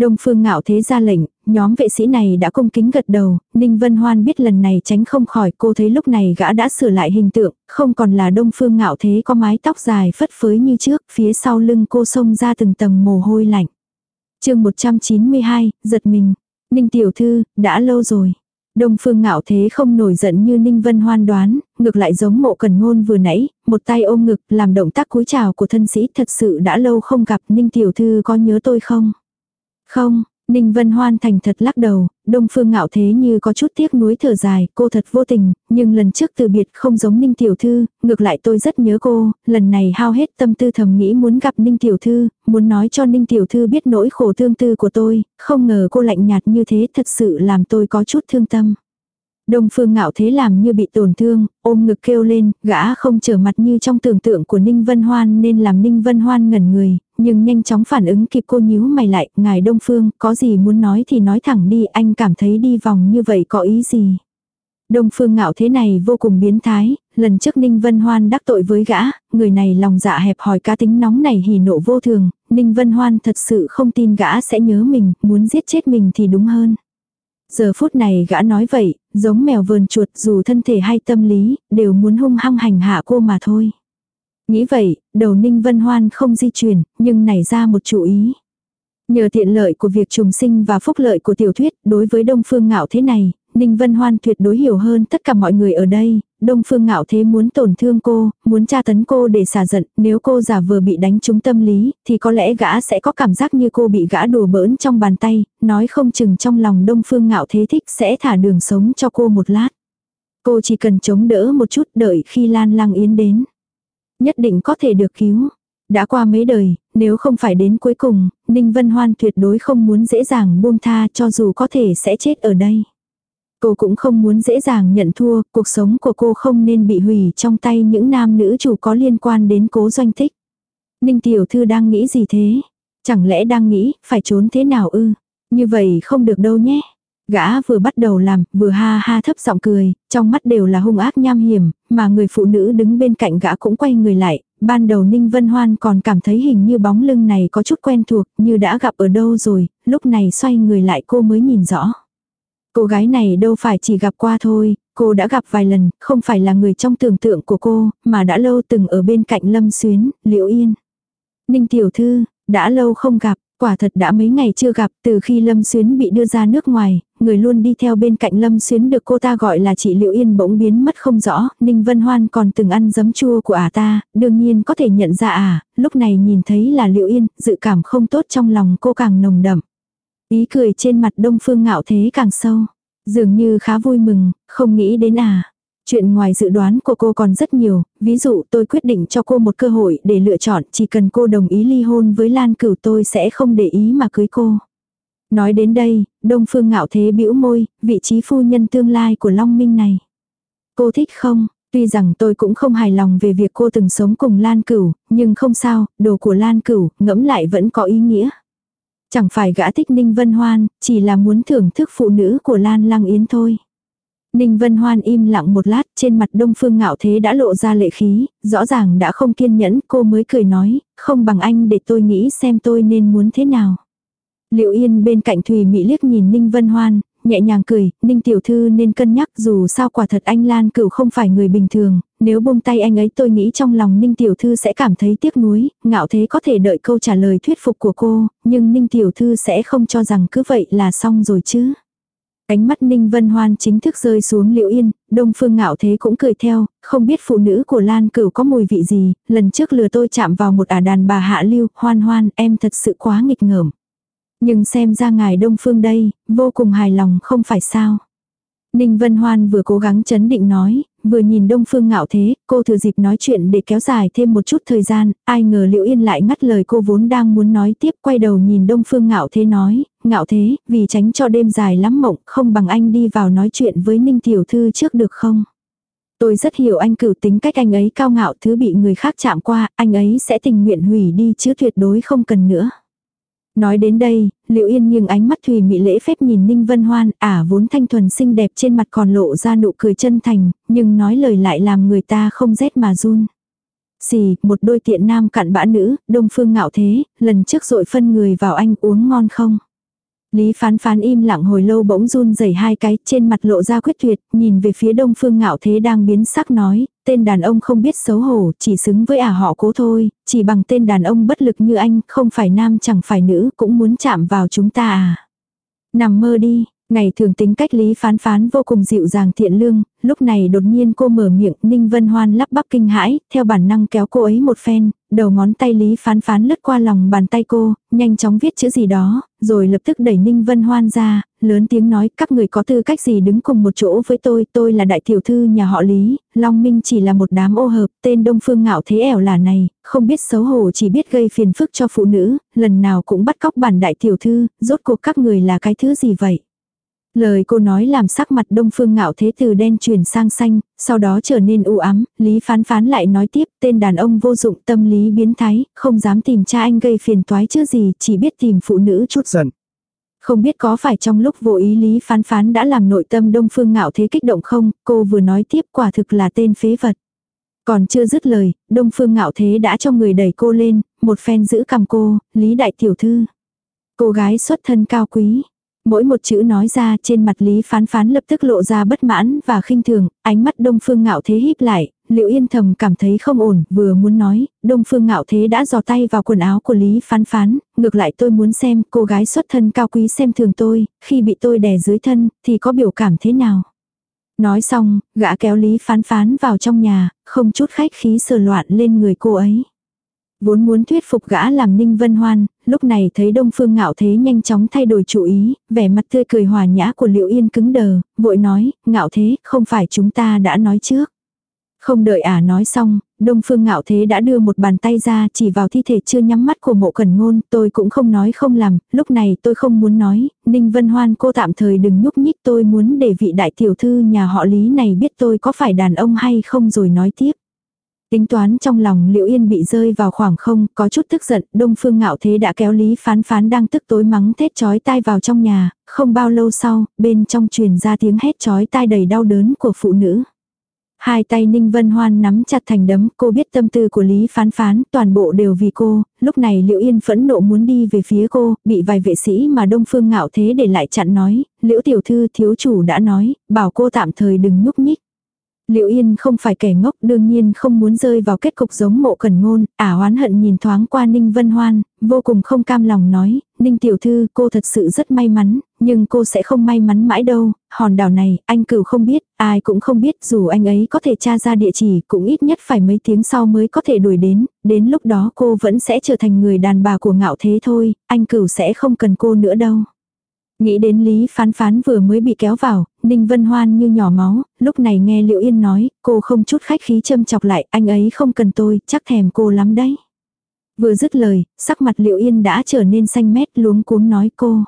Đông Phương Ngạo Thế ra lệnh, nhóm vệ sĩ này đã cung kính gật đầu, Ninh Vân Hoan biết lần này tránh không khỏi cô thấy lúc này gã đã sửa lại hình tượng, không còn là Đông Phương Ngạo Thế có mái tóc dài phất phới như trước, phía sau lưng cô xông ra từng tầng mồ hôi lạnh. chương 192, giật mình. Ninh Tiểu Thư, đã lâu rồi. Đông Phương Ngạo Thế không nổi giận như Ninh Vân Hoan đoán, ngược lại giống mộ cần ngôn vừa nãy, một tay ôm ngực làm động tác cúi chào của thân sĩ thật sự đã lâu không gặp Ninh Tiểu Thư có nhớ tôi không? Không, Ninh Vân Hoan thành thật lắc đầu, Đông Phương ngạo thế như có chút tiếc nuối thở dài, cô thật vô tình, nhưng lần trước từ biệt không giống Ninh Tiểu Thư, ngược lại tôi rất nhớ cô, lần này hao hết tâm tư thầm nghĩ muốn gặp Ninh Tiểu Thư, muốn nói cho Ninh Tiểu Thư biết nỗi khổ thương tư của tôi, không ngờ cô lạnh nhạt như thế thật sự làm tôi có chút thương tâm. Đông phương ngạo thế làm như bị tổn thương, ôm ngực kêu lên, gã không trở mặt như trong tưởng tượng của Ninh Vân Hoan nên làm Ninh Vân Hoan ngẩn người, nhưng nhanh chóng phản ứng kịp cô nhíu mày lại, ngài Đông Phương, có gì muốn nói thì nói thẳng đi, anh cảm thấy đi vòng như vậy có ý gì. Đông phương ngạo thế này vô cùng biến thái, lần trước Ninh Vân Hoan đắc tội với gã, người này lòng dạ hẹp hòi cá tính nóng này hỉ nộ vô thường, Ninh Vân Hoan thật sự không tin gã sẽ nhớ mình, muốn giết chết mình thì đúng hơn. Giờ phút này gã nói vậy, giống mèo vờn chuột dù thân thể hay tâm lý, đều muốn hung hăng hành hạ cô mà thôi. Nghĩ vậy, đầu Ninh Vân Hoan không di chuyển, nhưng nảy ra một chủ ý. Nhờ tiện lợi của việc trùng sinh và phúc lợi của tiểu thuyết, đối với Đông Phương Ngạo thế này, Ninh Vân Hoan tuyệt đối hiểu hơn tất cả mọi người ở đây, Đông Phương Ngạo thế muốn tổn thương cô, muốn tra tấn cô để xả giận, nếu cô giả vừa bị đánh trúng tâm lý, thì có lẽ gã sẽ có cảm giác như cô bị gã đùa bỡn trong bàn tay, nói không chừng trong lòng Đông Phương Ngạo thế thích sẽ thả đường sống cho cô một lát. Cô chỉ cần chống đỡ một chút đợi khi Lan Lăng Yến đến. Nhất định có thể được cứu. Đã qua mấy đời, nếu không phải đến cuối cùng, Ninh Vân Hoan tuyệt đối không muốn dễ dàng buông tha cho dù có thể sẽ chết ở đây. Cô cũng không muốn dễ dàng nhận thua, cuộc sống của cô không nên bị hủy trong tay những nam nữ chủ có liên quan đến cố doanh thích. Ninh tiểu thư đang nghĩ gì thế? Chẳng lẽ đang nghĩ, phải trốn thế nào ư? Như vậy không được đâu nhé. Gã vừa bắt đầu làm, vừa ha ha thấp giọng cười, trong mắt đều là hung ác nham hiểm, mà người phụ nữ đứng bên cạnh gã cũng quay người lại, ban đầu Ninh Vân Hoan còn cảm thấy hình như bóng lưng này có chút quen thuộc, như đã gặp ở đâu rồi, lúc này xoay người lại cô mới nhìn rõ. Cô gái này đâu phải chỉ gặp qua thôi, cô đã gặp vài lần, không phải là người trong tưởng tượng của cô, mà đã lâu từng ở bên cạnh Lâm Xuyến, Liễu Yên. Ninh Tiểu Thư, đã lâu không gặp, quả thật đã mấy ngày chưa gặp, từ khi Lâm Xuyến bị đưa ra nước ngoài, người luôn đi theo bên cạnh Lâm Xuyến được cô ta gọi là chị Liễu Yên bỗng biến mất không rõ, Ninh Vân Hoan còn từng ăn giấm chua của ả à ta, đương nhiên có thể nhận ra à, lúc này nhìn thấy là Liễu Yên, dự cảm không tốt trong lòng cô càng nồng đậm. Ý cười trên mặt đông phương ngạo thế càng sâu. Dường như khá vui mừng, không nghĩ đến à. Chuyện ngoài dự đoán của cô còn rất nhiều, ví dụ tôi quyết định cho cô một cơ hội để lựa chọn, chỉ cần cô đồng ý ly hôn với Lan Cửu tôi sẽ không để ý mà cưới cô. Nói đến đây, Đông Phương ngạo thế bĩu môi, vị trí phu nhân tương lai của Long Minh này. Cô thích không? Tuy rằng tôi cũng không hài lòng về việc cô từng sống cùng Lan Cửu, nhưng không sao, đồ của Lan Cửu, ngẫm lại vẫn có ý nghĩa. Chẳng phải gã thích Ninh Vân Hoan, chỉ là muốn thưởng thức phụ nữ của Lan Lăng Yến thôi. Ninh Vân Hoan im lặng một lát, trên mặt Đông Phương Ngạo Thế đã lộ ra lệ khí, rõ ràng đã không kiên nhẫn, cô mới cười nói, không bằng anh để tôi nghĩ xem tôi nên muốn thế nào. Liệu Yên bên cạnh Thùy Mỹ liếc nhìn Ninh Vân Hoan, nhẹ nhàng cười, Ninh Tiểu Thư nên cân nhắc dù sao quả thật anh Lan cửu không phải người bình thường, nếu buông tay anh ấy tôi nghĩ trong lòng Ninh Tiểu Thư sẽ cảm thấy tiếc nuối, ngạo thế có thể đợi câu trả lời thuyết phục của cô, nhưng Ninh Tiểu Thư sẽ không cho rằng cứ vậy là xong rồi chứ. Ánh mắt Ninh Vân Hoan chính thức rơi xuống Liễu Yên, Đông Phương Ngạo Thế cũng cười theo, không biết phụ nữ của Lan Cửu có mùi vị gì, lần trước lừa tôi chạm vào một ả đàn bà hạ lưu, hoan hoan, em thật sự quá nghịch ngợm. Nhưng xem ra ngài Đông Phương đây, vô cùng hài lòng không phải sao. Ninh Vân Hoan vừa cố gắng chấn định nói, vừa nhìn Đông Phương ngạo thế, cô thừa dịp nói chuyện để kéo dài thêm một chút thời gian, ai ngờ Liễu Yên lại ngắt lời cô vốn đang muốn nói tiếp quay đầu nhìn Đông Phương ngạo thế nói, ngạo thế, vì tránh cho đêm dài lắm mộng, không bằng anh đi vào nói chuyện với Ninh Tiểu Thư trước được không? Tôi rất hiểu anh cửu tính cách anh ấy cao ngạo thứ bị người khác chạm qua, anh ấy sẽ tình nguyện hủy đi chứ tuyệt đối không cần nữa. Nói đến đây, liễu Yên nghiêng ánh mắt thùy mị lễ phép nhìn Ninh Vân Hoan, ả vốn thanh thuần xinh đẹp trên mặt còn lộ ra nụ cười chân thành, nhưng nói lời lại làm người ta không rét mà run. Xì, một đôi tiện nam cặn bã nữ, đông phương ngạo thế, lần trước dội phân người vào anh uống ngon không? Lý phán phán im lặng hồi lâu bỗng run rẩy hai cái, trên mặt lộ ra quyết tuyệt, nhìn về phía đông phương ngạo thế đang biến sắc nói, tên đàn ông không biết xấu hổ, chỉ xứng với ả họ cố thôi, chỉ bằng tên đàn ông bất lực như anh, không phải nam chẳng phải nữ, cũng muốn chạm vào chúng ta à. Nằm mơ đi, Ngày thường tính cách Lý Phán Phán vô cùng dịu dàng thiện lương, lúc này đột nhiên cô mở miệng, Ninh Vân Hoan lắp bắp kinh hãi, theo bản năng kéo cô ấy một phen, đầu ngón tay Lý Phán Phán lướt qua lòng bàn tay cô, nhanh chóng viết chữ gì đó, rồi lập tức đẩy Ninh Vân Hoan ra, lớn tiếng nói, các người có tư cách gì đứng cùng một chỗ với tôi, tôi là đại tiểu thư nhà họ Lý, Long Minh chỉ là một đám ô hợp, tên Đông Phương Ngạo thế ẻo là này, không biết xấu hổ chỉ biết gây phiền phức cho phụ nữ, lần nào cũng bắt cóc bản đại tiểu thư, rốt cuộc các người là cái thứ gì vậy? Lời cô nói làm sắc mặt đông phương ngạo thế từ đen chuyển sang xanh, sau đó trở nên u ám, Lý phán phán lại nói tiếp tên đàn ông vô dụng tâm lý biến thái, không dám tìm cha anh gây phiền toái chứ gì, chỉ biết tìm phụ nữ chút giận. Không biết có phải trong lúc vô ý Lý phán phán đã làm nội tâm đông phương ngạo thế kích động không, cô vừa nói tiếp quả thực là tên phế vật. Còn chưa dứt lời, đông phương ngạo thế đã cho người đẩy cô lên, một phen giữ cầm cô, Lý đại tiểu thư. Cô gái xuất thân cao quý, Mỗi một chữ nói ra trên mặt Lý Phán Phán lập tức lộ ra bất mãn và khinh thường, ánh mắt Đông Phương Ngạo Thế híp lại, Liễu Yên thầm cảm thấy không ổn, vừa muốn nói, Đông Phương Ngạo Thế đã giò tay vào quần áo của Lý Phán Phán, ngược lại tôi muốn xem cô gái xuất thân cao quý xem thường tôi, khi bị tôi đè dưới thân, thì có biểu cảm thế nào. Nói xong, gã kéo Lý Phán Phán vào trong nhà, không chút khách khí sờ loạn lên người cô ấy. Vốn muốn thuyết phục gã làm ninh vân hoan, lúc này thấy đông phương ngạo thế nhanh chóng thay đổi chủ ý, vẻ mặt tươi cười hòa nhã của liệu yên cứng đờ, vội nói, ngạo thế, không phải chúng ta đã nói trước. Không đợi ả nói xong, Đông Phương Ngạo Thế đã đưa một bàn tay ra chỉ vào thi thể chưa nhắm mắt của mộ cẩn ngôn, tôi cũng không nói không làm, lúc này tôi không muốn nói, Ninh Vân Hoan cô tạm thời đừng nhúc nhích tôi muốn để vị đại tiểu thư nhà họ Lý này biết tôi có phải đàn ông hay không rồi nói tiếp. Tính toán trong lòng Liễu Yên bị rơi vào khoảng không, có chút tức giận, Đông Phương Ngạo Thế đã kéo Lý Phán Phán đang tức tối mắng thét chói tai vào trong nhà, không bao lâu sau, bên trong truyền ra tiếng hét chói tai đầy đau đớn của phụ nữ. Hai tay Ninh Vân Hoan nắm chặt thành đấm, cô biết tâm tư của Lý Phán Phán, toàn bộ đều vì cô, lúc này Liễu Yên phẫn nộ muốn đi về phía cô, bị vài vệ sĩ mà Đông Phương Ngạo Thế để lại chặn nói, Liễu Tiểu Thư thiếu chủ đã nói, bảo cô tạm thời đừng nhúc nhích. Liệu Yên không phải kẻ ngốc đương nhiên không muốn rơi vào kết cục giống mộ cần ngôn, ả oán hận nhìn thoáng qua Ninh Vân Hoan, vô cùng không cam lòng nói, Ninh Tiểu Thư cô thật sự rất may mắn, nhưng cô sẽ không may mắn mãi đâu, hòn đảo này anh cửu không biết, ai cũng không biết dù anh ấy có thể tra ra địa chỉ cũng ít nhất phải mấy tiếng sau mới có thể đuổi đến, đến lúc đó cô vẫn sẽ trở thành người đàn bà của ngạo thế thôi, anh cửu sẽ không cần cô nữa đâu. Nghĩ đến Lý Phán Phán vừa mới bị kéo vào, Ninh Vân Hoan như nhỏ máu, lúc này nghe Liệu Yên nói, cô không chút khách khí châm chọc lại, anh ấy không cần tôi, chắc thèm cô lắm đấy. Vừa dứt lời, sắc mặt Liệu Yên đã trở nên xanh mét luống cuống nói cô.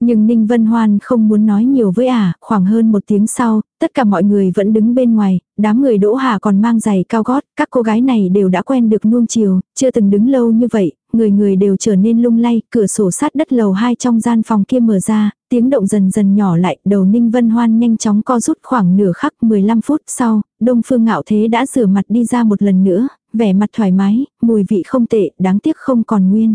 Nhưng Ninh Vân Hoan không muốn nói nhiều với ả, à, khoảng hơn một tiếng sau, tất cả mọi người vẫn đứng bên ngoài, đám người đỗ hà còn mang giày cao gót, các cô gái này đều đã quen được nuông chiều, chưa từng đứng lâu như vậy, người người đều trở nên lung lay, cửa sổ sát đất lầu hai trong gian phòng kia mở ra, tiếng động dần dần nhỏ lại, đầu Ninh Vân Hoan nhanh chóng co rút khoảng nửa khắc 15 phút sau, Đông Phương Ngạo Thế đã rửa mặt đi ra một lần nữa, vẻ mặt thoải mái, mùi vị không tệ, đáng tiếc không còn nguyên.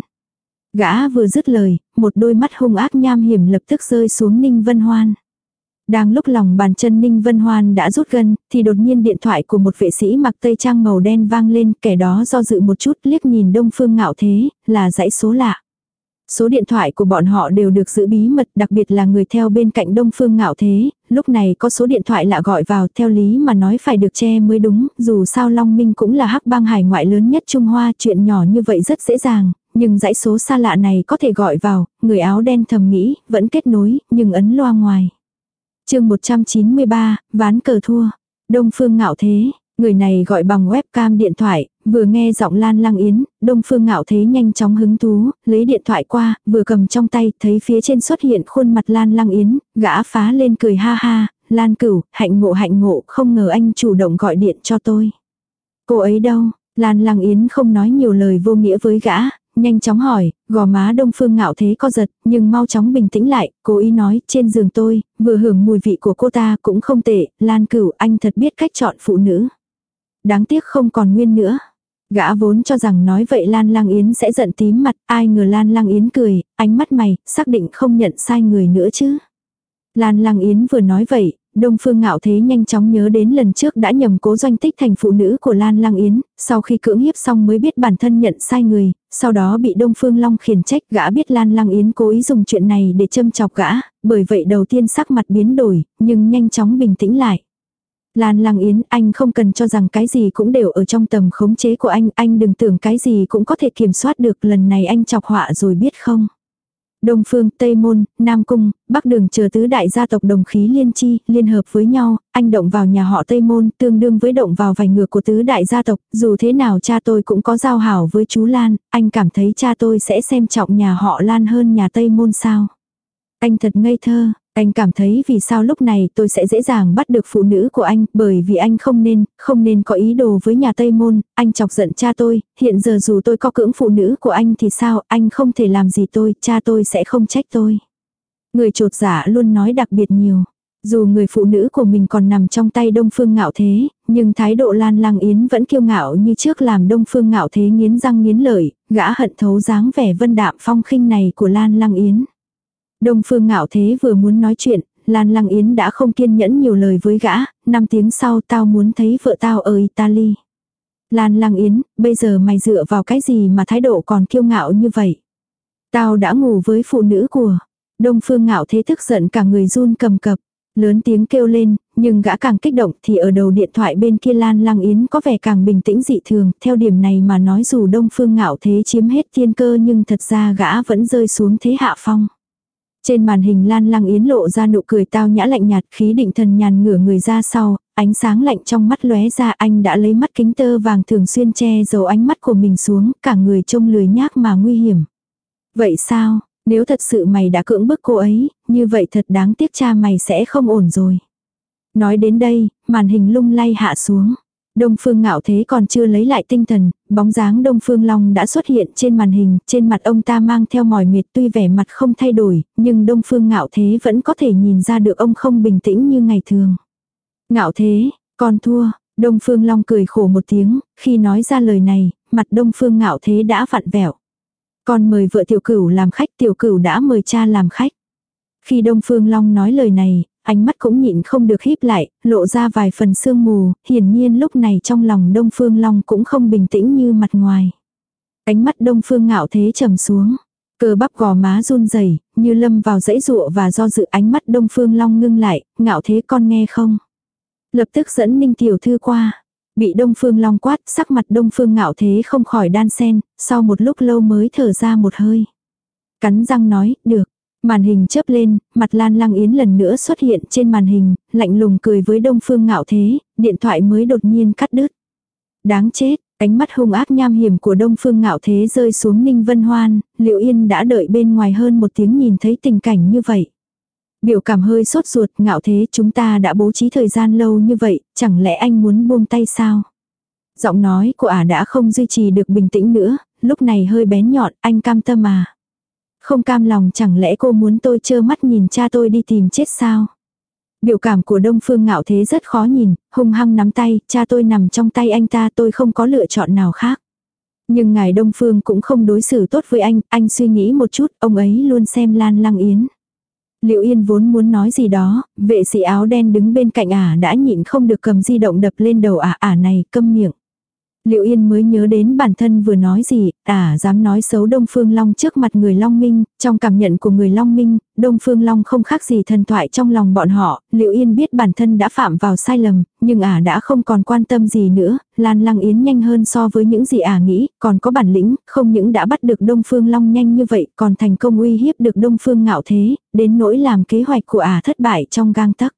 Gã vừa dứt lời, một đôi mắt hung ác nham hiểm lập tức rơi xuống Ninh Vân Hoan. Đang lúc lòng bàn chân Ninh Vân Hoan đã rút gân, thì đột nhiên điện thoại của một vệ sĩ mặc tây trang màu đen vang lên, kẻ đó do dự một chút liếc nhìn Đông Phương Ngạo Thế, là dãy số lạ. Số điện thoại của bọn họ đều được giữ bí mật, đặc biệt là người theo bên cạnh Đông Phương Ngạo Thế, lúc này có số điện thoại lạ gọi vào theo lý mà nói phải được che mới đúng, dù sao Long Minh cũng là hắc bang hải ngoại lớn nhất Trung Hoa, chuyện nhỏ như vậy rất dễ dàng, nhưng dãy số xa lạ này có thể gọi vào, người áo đen thầm nghĩ, vẫn kết nối, nhưng ấn loa ngoài chương 193, ván cờ thua. Đông Phương Ngạo Thế, người này gọi bằng webcam điện thoại, vừa nghe giọng Lan Lăng Yến, Đông Phương Ngạo Thế nhanh chóng hứng thú, lấy điện thoại qua, vừa cầm trong tay, thấy phía trên xuất hiện khuôn mặt Lan Lăng Yến, gã phá lên cười ha ha, Lan Cửu, hạnh ngộ hạnh ngộ, không ngờ anh chủ động gọi điện cho tôi. Cô ấy đâu? Lan Lăng Yến không nói nhiều lời vô nghĩa với gã, nhanh chóng hỏi, gò má đông phương ngạo thế co giật, nhưng mau chóng bình tĩnh lại, cố ý nói, trên giường tôi, vừa hưởng mùi vị của cô ta cũng không tệ, Lan Cửu anh thật biết cách chọn phụ nữ. Đáng tiếc không còn nguyên nữa. Gã vốn cho rằng nói vậy Lan Lang Yến sẽ giận tím mặt, ai ngờ Lan Lang Yến cười, ánh mắt mày, xác định không nhận sai người nữa chứ. Lan Lang Yến vừa nói vậy, Đông Phương Ngạo Thế nhanh chóng nhớ đến lần trước đã nhầm cố doanh tích thành phụ nữ của Lan Lang Yến, sau khi cưỡng hiếp xong mới biết bản thân nhận sai người, sau đó bị Đông Phương Long khiển trách gã biết Lan Lang Yến cố ý dùng chuyện này để châm chọc gã, bởi vậy đầu tiên sắc mặt biến đổi, nhưng nhanh chóng bình tĩnh lại. Lan Lang Yến, anh không cần cho rằng cái gì cũng đều ở trong tầm khống chế của anh, anh đừng tưởng cái gì cũng có thể kiểm soát được, lần này anh chọc họa rồi biết không. Đông Phương, Tây Môn, Nam Cung, Bắc Đường chờ tứ đại gia tộc đồng khí liên chi, liên hợp với nhau, anh động vào nhà họ Tây Môn tương đương với động vào vài ngược của tứ đại gia tộc, dù thế nào cha tôi cũng có giao hảo với chú Lan, anh cảm thấy cha tôi sẽ xem trọng nhà họ Lan hơn nhà Tây Môn sao. Anh thật ngây thơ, anh cảm thấy vì sao lúc này tôi sẽ dễ dàng bắt được phụ nữ của anh, bởi vì anh không nên, không nên có ý đồ với nhà Tây Môn, anh chọc giận cha tôi, hiện giờ dù tôi có cưỡng phụ nữ của anh thì sao, anh không thể làm gì tôi, cha tôi sẽ không trách tôi. Người trột giả luôn nói đặc biệt nhiều. Dù người phụ nữ của mình còn nằm trong tay Đông Phương Ngạo Thế, nhưng thái độ Lan Lang Yến vẫn kiêu ngạo như trước làm Đông Phương Ngạo Thế nghiến răng nghiến lợi, gã hận thấu dáng vẻ vân đạm phong khinh này của Lan Lang Yến. Đông Phương Ngạo Thế vừa muốn nói chuyện, Lan Lăng Yến đã không kiên nhẫn nhiều lời với gã, năm tiếng sau tao muốn thấy vợ tao ở Italy. Lan Lăng Yến, bây giờ mày dựa vào cái gì mà thái độ còn kiêu ngạo như vậy? Tao đã ngủ với phụ nữ của. Đông Phương Ngạo Thế tức giận cả người run cầm cập, lớn tiếng kêu lên, nhưng gã càng kích động thì ở đầu điện thoại bên kia Lan Lăng Yến có vẻ càng bình tĩnh dị thường, theo điểm này mà nói dù Đông Phương Ngạo Thế chiếm hết thiên cơ nhưng thật ra gã vẫn rơi xuống thế hạ phong. Trên màn hình Lan Lăng Yến lộ ra nụ cười tao nhã lạnh nhạt khí định thần nhàn ngửa người ra sau, ánh sáng lạnh trong mắt lóe ra anh đã lấy mắt kính tơ vàng thường xuyên che giấu ánh mắt của mình xuống, cả người trông lười nhác mà nguy hiểm. Vậy sao, nếu thật sự mày đã cưỡng bức cô ấy, như vậy thật đáng tiếc cha mày sẽ không ổn rồi. Nói đến đây, màn hình lung lay hạ xuống. Đông Phương Ngạo Thế còn chưa lấy lại tinh thần, bóng dáng Đông Phương Long đã xuất hiện trên màn hình, trên mặt ông ta mang theo mỏi mệt tuy vẻ mặt không thay đổi, nhưng Đông Phương Ngạo Thế vẫn có thể nhìn ra được ông không bình tĩnh như ngày thường. Ngạo Thế, con thua, Đông Phương Long cười khổ một tiếng, khi nói ra lời này, mặt Đông Phương Ngạo Thế đã vặn vẹo. Con mời vợ tiểu cửu làm khách, tiểu cửu đã mời cha làm khách. Khi Đông Phương Long nói lời này, ánh mắt cũng nhịn không được híp lại, lộ ra vài phần sương mù, hiển nhiên lúc này trong lòng Đông Phương Long cũng không bình tĩnh như mặt ngoài. Ánh mắt Đông Phương ngạo thế trầm xuống. Cơ bắp gò má run rẩy như lâm vào dãy rụa và do dự ánh mắt Đông Phương Long ngưng lại, ngạo thế con nghe không? Lập tức dẫn Ninh Tiểu Thư qua. Bị Đông Phương Long quát, sắc mặt Đông Phương ngạo thế không khỏi đan sen, sau một lúc lâu mới thở ra một hơi. Cắn răng nói, được. Màn hình chớp lên, mặt Lan Lăng Yến lần nữa xuất hiện trên màn hình, lạnh lùng cười với Đông Phương Ngạo Thế, điện thoại mới đột nhiên cắt đứt. Đáng chết, ánh mắt hung ác nham hiểm của Đông Phương Ngạo Thế rơi xuống Ninh Vân Hoan, Liệu Yên đã đợi bên ngoài hơn một tiếng nhìn thấy tình cảnh như vậy. Biểu cảm hơi sốt ruột, Ngạo Thế chúng ta đã bố trí thời gian lâu như vậy, chẳng lẽ anh muốn buông tay sao? Giọng nói của ả đã không duy trì được bình tĩnh nữa, lúc này hơi bén nhọn, anh cam tâm à. Không cam lòng chẳng lẽ cô muốn tôi trơ mắt nhìn cha tôi đi tìm chết sao? Biểu cảm của Đông Phương Ngạo Thế rất khó nhìn, hung hăng nắm tay, cha tôi nằm trong tay anh ta tôi không có lựa chọn nào khác. Nhưng ngài Đông Phương cũng không đối xử tốt với anh, anh suy nghĩ một chút, ông ấy luôn xem Lan Lăng Yến. Liệu Yên vốn muốn nói gì đó, vệ sĩ áo đen đứng bên cạnh ả đã nhịn không được cầm di động đập lên đầu ả ả này, câm miệng. Liệu Yên mới nhớ đến bản thân vừa nói gì, à dám nói xấu Đông Phương Long trước mặt người Long Minh, trong cảm nhận của người Long Minh, Đông Phương Long không khác gì thần thoại trong lòng bọn họ, Liệu Yên biết bản thân đã phạm vào sai lầm, nhưng ả à đã không còn quan tâm gì nữa, Lan Lăng Yến nhanh hơn so với những gì ả à nghĩ, còn có bản lĩnh, không những đã bắt được Đông Phương Long nhanh như vậy, còn thành công uy hiếp được Đông Phương ngạo thế, đến nỗi làm kế hoạch của ả à thất bại trong gang tắc.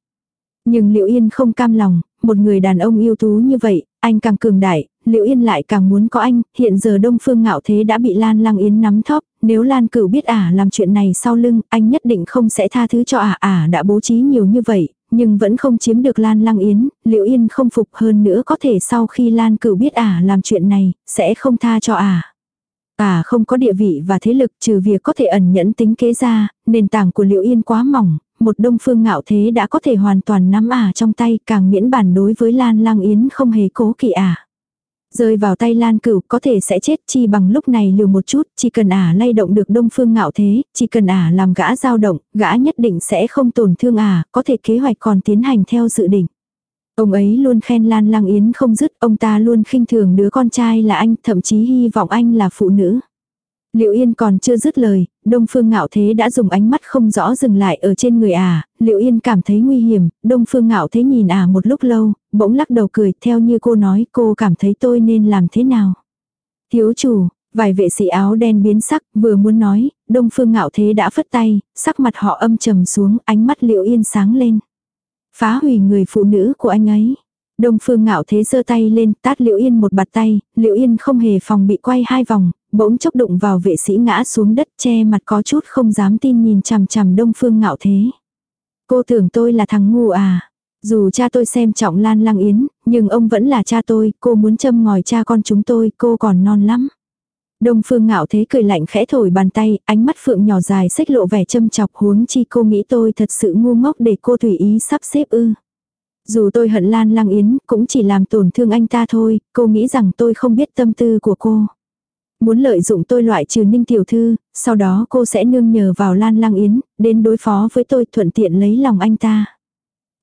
Nhưng Liệu Yên không cam lòng, một người đàn ông yêu tú như vậy, anh càng cường đại, Liễu Yên lại càng muốn có anh, hiện giờ Đông Phương Ngạo Thế đã bị Lan Lăng Yến nắm thóp, nếu Lan Cửu biết ả làm chuyện này sau lưng, anh nhất định không sẽ tha thứ cho ả, ả đã bố trí nhiều như vậy, nhưng vẫn không chiếm được Lan Lăng Yến, Liễu Yên không phục hơn nữa có thể sau khi Lan Cửu biết ả làm chuyện này, sẽ không tha cho ả. À không có địa vị và thế lực trừ việc có thể ẩn nhẫn tính kế ra, nền tảng của liễu Yên quá mỏng, một đông phương ngạo thế đã có thể hoàn toàn nắm ả trong tay càng miễn bản đối với Lan Lang Yến không hề cố kỵ ả. Rơi vào tay Lan Cửu có thể sẽ chết chi bằng lúc này liều một chút, chỉ cần ả lay động được đông phương ngạo thế, chỉ cần ả làm gã dao động, gã nhất định sẽ không tổn thương ả, có thể kế hoạch còn tiến hành theo dự định. Ông ấy luôn khen Lan Lang Yến không dứt, ông ta luôn khinh thường đứa con trai là anh, thậm chí hy vọng anh là phụ nữ. Liệu Yên còn chưa dứt lời, Đông Phương Ngạo Thế đã dùng ánh mắt không rõ dừng lại ở trên người à, ả, Liệu Yên cảm thấy nguy hiểm, Đông Phương Ngạo Thế nhìn ả một lúc lâu, bỗng lắc đầu cười, theo như cô nói, cô cảm thấy tôi nên làm thế nào. Thiếu chủ, vài vệ sĩ áo đen biến sắc, vừa muốn nói, Đông Phương Ngạo Thế đã phất tay, sắc mặt họ âm trầm xuống, ánh mắt Liệu Yên sáng lên. Phá hủy người phụ nữ của anh ấy. Đông Phương Ngạo Thế giơ tay lên, tát Liễu Yên một bạt tay, Liễu Yên không hề phòng bị quay hai vòng, bỗng chốc đụng vào vệ sĩ ngã xuống đất che mặt có chút không dám tin nhìn chằm chằm Đông Phương Ngạo Thế. Cô tưởng tôi là thằng ngu à? Dù cha tôi xem trọng Lan Lang Yến, nhưng ông vẫn là cha tôi, cô muốn châm ngòi cha con chúng tôi, cô còn non lắm. Đông Phương Ngạo Thế cười lạnh khẽ thổi bàn tay, ánh mắt phượng nhỏ dài xích lộ vẻ châm chọc huống chi cô nghĩ tôi thật sự ngu ngốc để cô tùy ý sắp xếp ư. Dù tôi hận Lan Lang Yến, cũng chỉ làm tổn thương anh ta thôi, cô nghĩ rằng tôi không biết tâm tư của cô. Muốn lợi dụng tôi loại trừ Ninh Tiểu Thư, sau đó cô sẽ nương nhờ vào Lan Lang Yến, đến đối phó với tôi thuận tiện lấy lòng anh ta.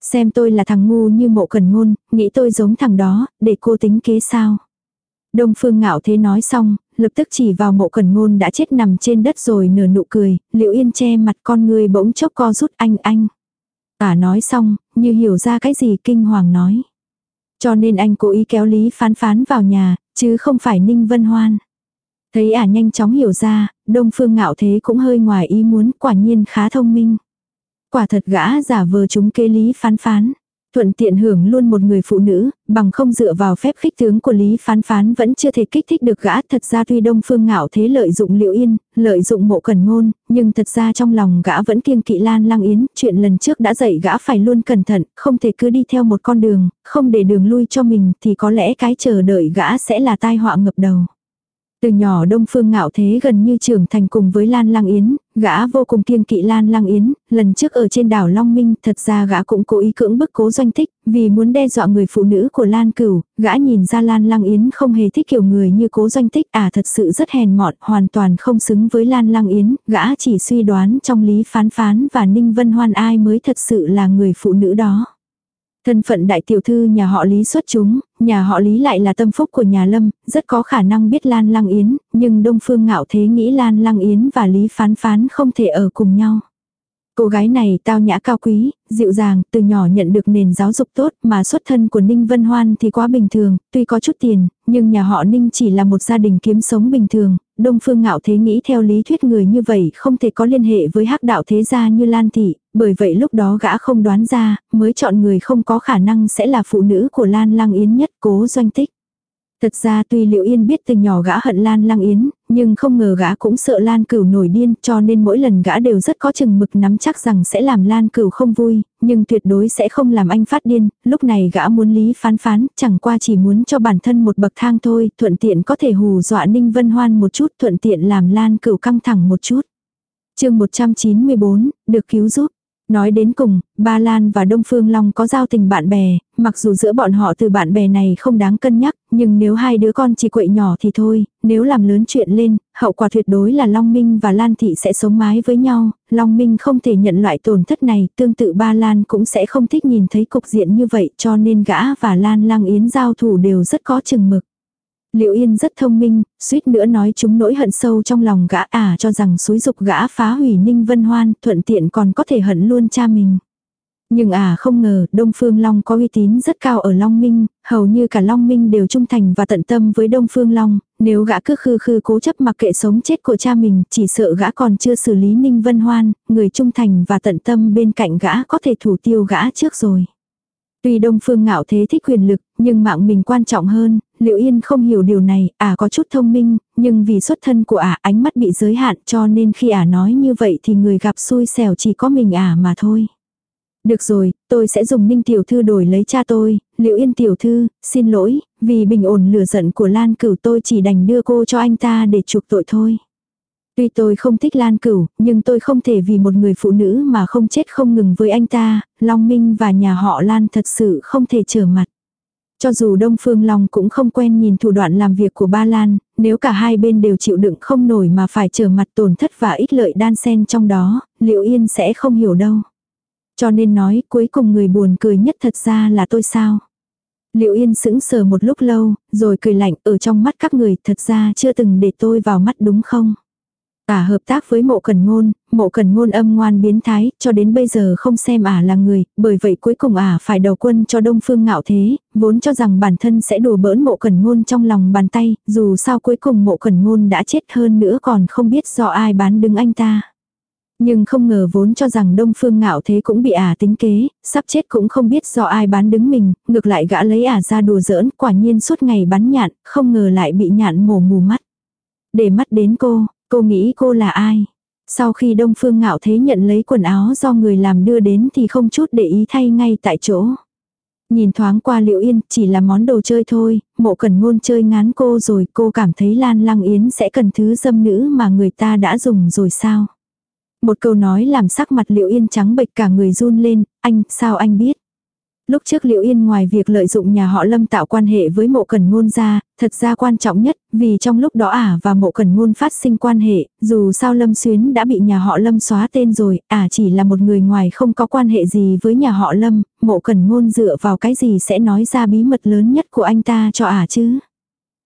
Xem tôi là thằng ngu như mộ cần ngôn, nghĩ tôi giống thằng đó, để cô tính kế sao. Đông Phương Ngạo Thế nói xong, lập tức chỉ vào mộ cần ngôn đã chết nằm trên đất rồi nở nụ cười, liệu yên che mặt con người bỗng chốc co rút anh anh. Ả nói xong, như hiểu ra cái gì kinh hoàng nói. Cho nên anh cố ý kéo Lý phán phán vào nhà, chứ không phải Ninh Vân Hoan. Thấy ả nhanh chóng hiểu ra, Đông Phương Ngạo Thế cũng hơi ngoài ý muốn, quả nhiên khá thông minh. Quả thật gã giả vờ chúng kế Lý phán phán thuận tiện hưởng luôn một người phụ nữ, bằng không dựa vào phép khích tướng của Lý Phán Phán vẫn chưa thể kích thích được gã. Thật ra tuy Đông Phương Ngạo thế lợi dụng Liệu Yên, lợi dụng mộ cần ngôn, nhưng thật ra trong lòng gã vẫn kiêng kỵ Lan Lang Yến. Chuyện lần trước đã dạy gã phải luôn cẩn thận, không thể cứ đi theo một con đường, không để đường lui cho mình thì có lẽ cái chờ đợi gã sẽ là tai họa ngập đầu. Từ nhỏ Đông Phương Ngạo Thế gần như trưởng thành cùng với Lan Lang Yến, gã vô cùng kiên kỵ Lan Lang Yến, lần trước ở trên đảo Long Minh thật ra gã cũng cố ý cưỡng bức cố doanh thích, vì muốn đe dọa người phụ nữ của Lan Cửu, gã nhìn ra Lan Lang Yến không hề thích kiểu người như cố doanh thích, à thật sự rất hèn mọn, hoàn toàn không xứng với Lan Lang Yến, gã chỉ suy đoán trong Lý Phán Phán và Ninh Vân Hoan ai mới thật sự là người phụ nữ đó. Thân phận đại tiểu thư nhà họ Lý xuất chúng, nhà họ Lý lại là tâm phúc của nhà Lâm, rất có khả năng biết Lan Lăng Yến, nhưng Đông Phương Ngạo Thế nghĩ Lan Lăng Yến và Lý Phán Phán không thể ở cùng nhau. Cô gái này tao nhã cao quý, dịu dàng, từ nhỏ nhận được nền giáo dục tốt mà xuất thân của Ninh Vân Hoan thì quá bình thường, tuy có chút tiền, nhưng nhà họ Ninh chỉ là một gia đình kiếm sống bình thường. Đông Phương Ngạo Thế nghĩ theo lý thuyết người như vậy không thể có liên hệ với hắc đạo thế gia như Lan Thị, bởi vậy lúc đó gã không đoán ra, mới chọn người không có khả năng sẽ là phụ nữ của Lan Lăng Yến nhất cố doanh tích. Thật ra tuy Liệu Yên biết từ nhỏ gã hận Lan Lăng Yến, nhưng không ngờ gã cũng sợ Lan Cửu nổi điên cho nên mỗi lần gã đều rất có chừng mực nắm chắc rằng sẽ làm Lan Cửu không vui, nhưng tuyệt đối sẽ không làm anh phát điên, lúc này gã muốn lý phán phán, chẳng qua chỉ muốn cho bản thân một bậc thang thôi, thuận tiện có thể hù dọa Ninh Vân Hoan một chút, thuận tiện làm Lan Cửu căng thẳng một chút. chương 194, được cứu giúp. Nói đến cùng, Ba Lan và Đông Phương Long có giao tình bạn bè, mặc dù giữa bọn họ từ bạn bè này không đáng cân nhắc, nhưng nếu hai đứa con chỉ quậy nhỏ thì thôi, nếu làm lớn chuyện lên, hậu quả tuyệt đối là Long Minh và Lan Thị sẽ sống mái với nhau, Long Minh không thể nhận loại tổn thất này, tương tự Ba Lan cũng sẽ không thích nhìn thấy cục diện như vậy cho nên gã và Lan Lang Yến giao thủ đều rất có chừng mực. Liệu Yên rất thông minh, suýt nữa nói chúng nỗi hận sâu trong lòng gã à cho rằng xúi dục gã phá hủy Ninh Vân Hoan, thuận tiện còn có thể hận luôn cha mình. Nhưng à không ngờ, Đông Phương Long có uy tín rất cao ở Long Minh, hầu như cả Long Minh đều trung thành và tận tâm với Đông Phương Long, nếu gã cứ khư khư cố chấp mặc kệ sống chết của cha mình, chỉ sợ gã còn chưa xử lý Ninh Vân Hoan, người trung thành và tận tâm bên cạnh gã có thể thủ tiêu gã trước rồi. Tuy Đông Phương Ngạo Thế thích quyền lực, nhưng mạng mình quan trọng hơn, Liệu Yên không hiểu điều này, ả à có chút thông minh, nhưng vì xuất thân của ả à, ánh mắt bị giới hạn cho nên khi ả à nói như vậy thì người gặp xui xẻo chỉ có mình ả mà thôi. Được rồi, tôi sẽ dùng Ninh Tiểu Thư đổi lấy cha tôi, Liễu Yên Tiểu Thư, xin lỗi, vì bình ổn lửa giận của Lan Cửu tôi chỉ đành đưa cô cho anh ta để chuộc tội thôi. Tuy tôi không thích Lan Cửu, nhưng tôi không thể vì một người phụ nữ mà không chết không ngừng với anh ta, Long Minh và nhà họ Lan thật sự không thể trở mặt. Cho dù Đông Phương Long cũng không quen nhìn thủ đoạn làm việc của Ba Lan, nếu cả hai bên đều chịu đựng không nổi mà phải trở mặt tổn thất và ích lợi đan xen trong đó, Liễu Yên sẽ không hiểu đâu. Cho nên nói cuối cùng người buồn cười nhất thật ra là tôi sao. Liễu Yên sững sờ một lúc lâu, rồi cười lạnh ở trong mắt các người thật ra chưa từng để tôi vào mắt đúng không? Ả hợp tác với mộ cần ngôn, mộ cần ngôn âm ngoan biến thái, cho đến bây giờ không xem ả là người, bởi vậy cuối cùng ả phải đầu quân cho đông phương ngạo thế, vốn cho rằng bản thân sẽ đùa bỡn mộ cần ngôn trong lòng bàn tay, dù sao cuối cùng mộ cần ngôn đã chết hơn nữa còn không biết do ai bán đứng anh ta. Nhưng không ngờ vốn cho rằng đông phương ngạo thế cũng bị ả tính kế, sắp chết cũng không biết do ai bán đứng mình, ngược lại gã lấy ả ra đùa giỡn, quả nhiên suốt ngày bắn nhạn, không ngờ lại bị nhạn mổ mù mắt. Để mắt đến cô, Cô nghĩ cô là ai? Sau khi Đông Phương Ngạo Thế nhận lấy quần áo do người làm đưa đến thì không chút để ý thay ngay tại chỗ. Nhìn thoáng qua liễu Yên chỉ là món đồ chơi thôi, mộ cần ngôn chơi ngán cô rồi cô cảm thấy Lan Lăng Yến sẽ cần thứ dâm nữ mà người ta đã dùng rồi sao? Một câu nói làm sắc mặt liễu Yên trắng bệch cả người run lên, anh, sao anh biết? Lúc trước Liễu Yên ngoài việc lợi dụng nhà họ Lâm tạo quan hệ với mộ cần ngôn ra, thật ra quan trọng nhất, vì trong lúc đó ả và mộ cần ngôn phát sinh quan hệ, dù sao Lâm Xuyến đã bị nhà họ Lâm xóa tên rồi, ả chỉ là một người ngoài không có quan hệ gì với nhà họ Lâm, mộ cần ngôn dựa vào cái gì sẽ nói ra bí mật lớn nhất của anh ta cho ả chứ.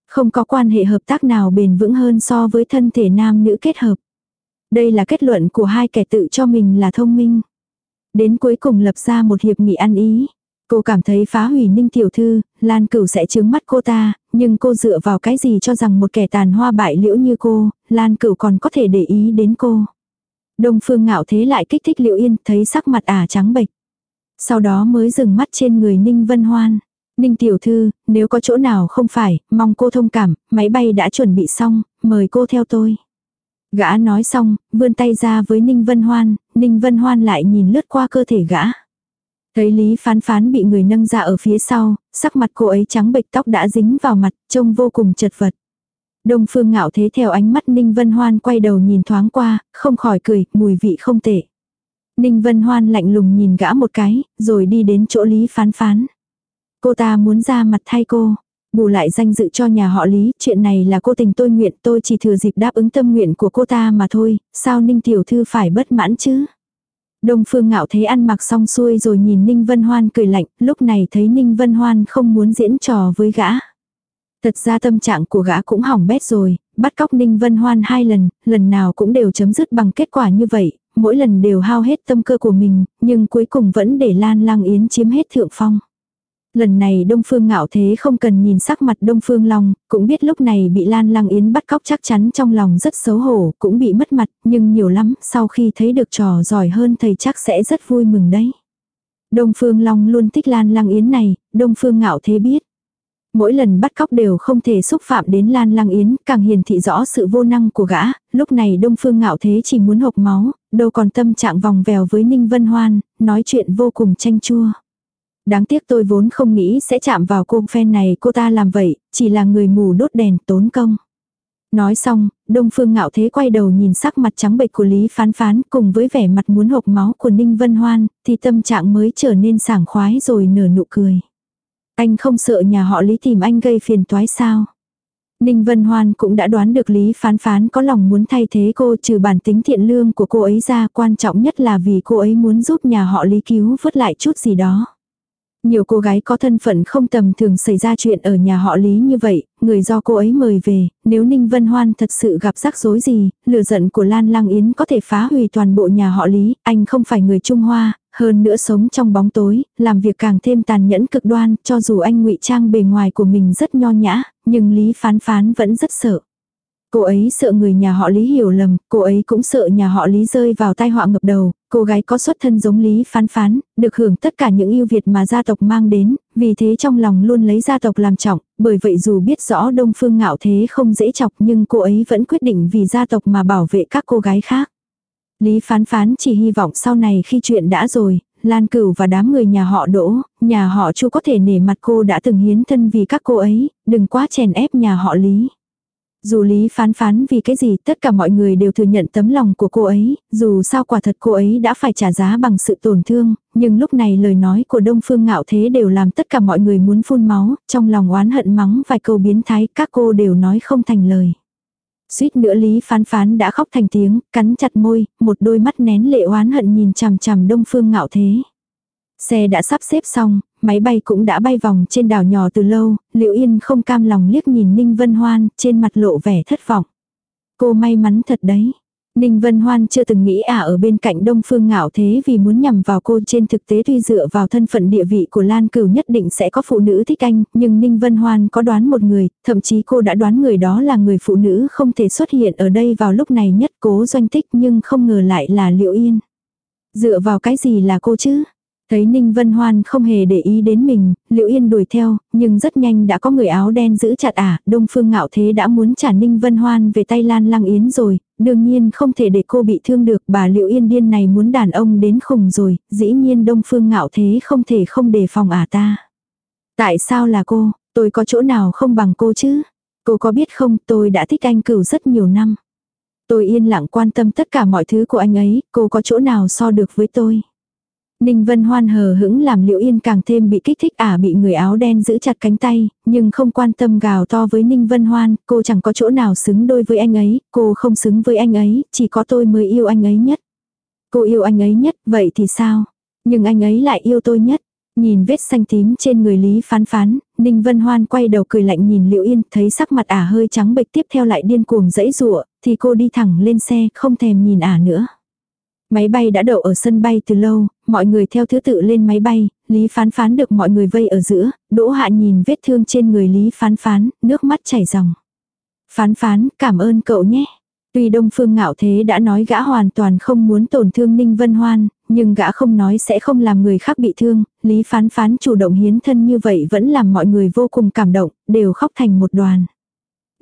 Không có quan hệ hợp tác nào bền vững hơn so với thân thể nam nữ kết hợp. Đây là kết luận của hai kẻ tự cho mình là thông minh. Đến cuối cùng lập ra một hiệp nghị ăn ý. Cô cảm thấy phá hủy ninh tiểu thư, Lan Cửu sẽ trướng mắt cô ta, nhưng cô dựa vào cái gì cho rằng một kẻ tàn hoa bại liễu như cô, Lan Cửu còn có thể để ý đến cô. Đông phương ngạo thế lại kích thích liễu yên, thấy sắc mặt ả trắng bệch. Sau đó mới dừng mắt trên người Ninh Vân Hoan. Ninh tiểu thư, nếu có chỗ nào không phải, mong cô thông cảm, máy bay đã chuẩn bị xong, mời cô theo tôi. Gã nói xong, vươn tay ra với Ninh Vân Hoan, Ninh Vân Hoan lại nhìn lướt qua cơ thể gã. Thấy Lý phán phán bị người nâng ra ở phía sau, sắc mặt cô ấy trắng bệch tóc đã dính vào mặt, trông vô cùng chật vật. Đông phương ngạo thế theo ánh mắt Ninh Vân Hoan quay đầu nhìn thoáng qua, không khỏi cười, mùi vị không tệ. Ninh Vân Hoan lạnh lùng nhìn gã một cái, rồi đi đến chỗ Lý phán phán. Cô ta muốn ra mặt thay cô, bù lại danh dự cho nhà họ Lý, chuyện này là cô tình tôi nguyện, tôi chỉ thừa dịp đáp ứng tâm nguyện của cô ta mà thôi, sao Ninh Tiểu Thư phải bất mãn chứ? Đông Phương Ngạo thấy ăn mặc xong xuôi rồi nhìn Ninh Vân Hoan cười lạnh, lúc này thấy Ninh Vân Hoan không muốn diễn trò với gã. Thật ra tâm trạng của gã cũng hỏng bét rồi, bắt cóc Ninh Vân Hoan hai lần, lần nào cũng đều chấm dứt bằng kết quả như vậy, mỗi lần đều hao hết tâm cơ của mình, nhưng cuối cùng vẫn để Lan Lang Yến chiếm hết thượng phong. Lần này Đông Phương ngạo thế không cần nhìn sắc mặt Đông Phương Long, cũng biết lúc này bị Lan Lăng Yến bắt cóc chắc chắn trong lòng rất xấu hổ, cũng bị mất mặt, nhưng nhiều lắm, sau khi thấy được trò giỏi hơn thầy chắc sẽ rất vui mừng đấy. Đông Phương Long luôn thích Lan Lăng Yến này, Đông Phương ngạo thế biết. Mỗi lần bắt cóc đều không thể xúc phạm đến Lan Lăng Yến, càng hiển thị rõ sự vô năng của gã, lúc này Đông Phương ngạo thế chỉ muốn hộc máu, đâu còn tâm trạng vòng vèo với Ninh Vân Hoan, nói chuyện vô cùng chanh chua. Đáng tiếc tôi vốn không nghĩ sẽ chạm vào cô phen này cô ta làm vậy, chỉ là người mù đốt đèn tốn công. Nói xong, Đông Phương Ngạo Thế quay đầu nhìn sắc mặt trắng bệch của Lý Phán Phán cùng với vẻ mặt muốn hộc máu của Ninh Vân Hoan, thì tâm trạng mới trở nên sảng khoái rồi nở nụ cười. Anh không sợ nhà họ Lý tìm anh gây phiền toái sao? Ninh Vân Hoan cũng đã đoán được Lý Phán Phán có lòng muốn thay thế cô trừ bản tính thiện lương của cô ấy ra quan trọng nhất là vì cô ấy muốn giúp nhà họ Lý cứu vớt lại chút gì đó. Nhiều cô gái có thân phận không tầm thường xảy ra chuyện ở nhà họ Lý như vậy, người do cô ấy mời về, nếu Ninh Vân Hoan thật sự gặp rắc rối gì, lửa giận của Lan Lang Yến có thể phá hủy toàn bộ nhà họ Lý, anh không phải người Trung Hoa, hơn nữa sống trong bóng tối, làm việc càng thêm tàn nhẫn cực đoan, cho dù anh ngụy trang bề ngoài của mình rất nho nhã, nhưng Lý Phán Phán vẫn rất sợ. Cô ấy sợ người nhà họ Lý hiểu lầm, cô ấy cũng sợ nhà họ Lý rơi vào tai họa ngập đầu, cô gái có xuất thân giống Lý phán phán, được hưởng tất cả những ưu việt mà gia tộc mang đến, vì thế trong lòng luôn lấy gia tộc làm trọng, bởi vậy dù biết rõ Đông Phương ngạo thế không dễ chọc nhưng cô ấy vẫn quyết định vì gia tộc mà bảo vệ các cô gái khác. Lý phán phán chỉ hy vọng sau này khi chuyện đã rồi, Lan Cửu và đám người nhà họ Đỗ, nhà họ Chu có thể nể mặt cô đã từng hiến thân vì các cô ấy, đừng quá chèn ép nhà họ Lý. Dù Lý phán phán vì cái gì tất cả mọi người đều thừa nhận tấm lòng của cô ấy, dù sao quả thật cô ấy đã phải trả giá bằng sự tổn thương, nhưng lúc này lời nói của Đông Phương Ngạo Thế đều làm tất cả mọi người muốn phun máu, trong lòng oán hận mắng vài câu biến thái các cô đều nói không thành lời. Suýt nữa Lý phán phán đã khóc thành tiếng, cắn chặt môi, một đôi mắt nén lệ oán hận nhìn chằm chằm Đông Phương Ngạo Thế. Xe đã sắp xếp xong, máy bay cũng đã bay vòng trên đảo nhỏ từ lâu, Liễu Yên không cam lòng liếc nhìn Ninh Vân Hoan, trên mặt lộ vẻ thất vọng. Cô may mắn thật đấy. Ninh Vân Hoan chưa từng nghĩ à ở bên cạnh Đông Phương Ngạo thế vì muốn nhằm vào cô trên thực tế tuy dựa vào thân phận địa vị của Lan Cửu nhất định sẽ có phụ nữ thích anh, nhưng Ninh Vân Hoan có đoán một người, thậm chí cô đã đoán người đó là người phụ nữ không thể xuất hiện ở đây vào lúc này nhất cố doanh tích nhưng không ngờ lại là Liễu Yên. Dựa vào cái gì là cô chứ? Thấy Ninh Vân Hoan không hề để ý đến mình, Liễu Yên đuổi theo, nhưng rất nhanh đã có người áo đen giữ chặt ả, à, Đông Phương Ngạo Thế đã muốn trả Ninh Vân Hoan về tay Lan Lăng Yến rồi, đương nhiên không thể để cô bị thương được, bà Liễu Yên điên này muốn đàn ông đến khùng rồi, dĩ nhiên Đông Phương Ngạo Thế không thể không đề phòng ả ta. Tại sao là cô, tôi có chỗ nào không bằng cô chứ? Cô có biết không, tôi đã thích anh cửu rất nhiều năm. Tôi yên lặng quan tâm tất cả mọi thứ của anh ấy, cô có chỗ nào so được với tôi? Ninh Vân Hoan hờ hững làm Liễu Yên càng thêm bị kích thích ả à, bị người áo đen giữ chặt cánh tay, nhưng không quan tâm gào to với Ninh Vân Hoan, cô chẳng có chỗ nào xứng đôi với anh ấy, cô không xứng với anh ấy, chỉ có tôi mới yêu anh ấy nhất. Cô yêu anh ấy nhất, vậy thì sao? Nhưng anh ấy lại yêu tôi nhất. Nhìn vết xanh tím trên người Lý phán phán, Ninh Vân Hoan quay đầu cười lạnh nhìn Liễu Yên, thấy sắc mặt ả hơi trắng bệch tiếp theo lại điên cuồng dẫy rụa, thì cô đi thẳng lên xe, không thèm nhìn ả nữa. Máy bay đã đậu ở sân bay từ lâu, mọi người theo thứ tự lên máy bay, Lý Phán Phán được mọi người vây ở giữa, Đỗ Hạ nhìn vết thương trên người Lý Phán Phán, nước mắt chảy ròng. Phán Phán, cảm ơn cậu nhé. Tuy Đông Phương Ngạo Thế đã nói gã hoàn toàn không muốn tổn thương Ninh Vân Hoan, nhưng gã không nói sẽ không làm người khác bị thương, Lý Phán Phán chủ động hiến thân như vậy vẫn làm mọi người vô cùng cảm động, đều khóc thành một đoàn.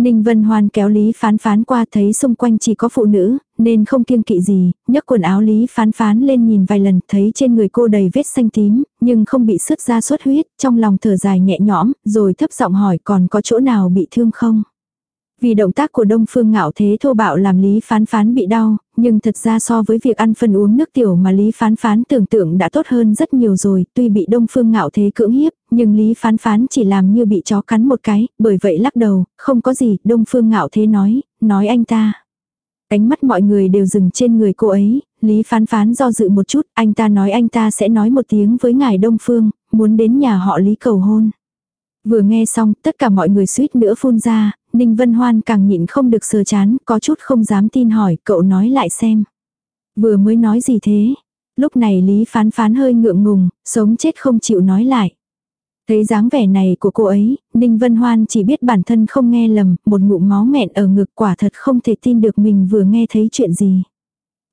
Ninh Vân Hoan kéo Lý Phán Phán qua thấy xung quanh chỉ có phụ nữ, nên không kiêng kỵ gì, nhấc quần áo Lý Phán Phán lên nhìn vài lần, thấy trên người cô đầy vết xanh tím, nhưng không bị sứt ra xuất huyết, trong lòng thở dài nhẹ nhõm, rồi thấp giọng hỏi còn có chỗ nào bị thương không. Vì động tác của Đông Phương Ngạo Thế thô bạo làm Lý Phán Phán bị đau, nhưng thật ra so với việc ăn phần uống nước tiểu mà Lý Phán Phán tưởng tượng đã tốt hơn rất nhiều rồi, tuy bị Đông Phương Ngạo Thế cưỡng hiếp, nhưng Lý Phán Phán chỉ làm như bị chó cắn một cái, bởi vậy lắc đầu, không có gì, Đông Phương Ngạo Thế nói, nói anh ta. Ánh mắt mọi người đều dừng trên người cô ấy, Lý Phán Phán do dự một chút, anh ta nói anh ta sẽ nói một tiếng với ngài Đông Phương, muốn đến nhà họ Lý cầu hôn. Vừa nghe xong, tất cả mọi người suýt nữa phun ra, Ninh Vân Hoan càng nhịn không được sờ chán, có chút không dám tin hỏi, cậu nói lại xem. Vừa mới nói gì thế? Lúc này Lý Phán Phán hơi ngượng ngùng, sống chết không chịu nói lại. Thấy dáng vẻ này của cô ấy, Ninh Vân Hoan chỉ biết bản thân không nghe lầm, một ngụm máu nghẹn ở ngực quả thật không thể tin được mình vừa nghe thấy chuyện gì.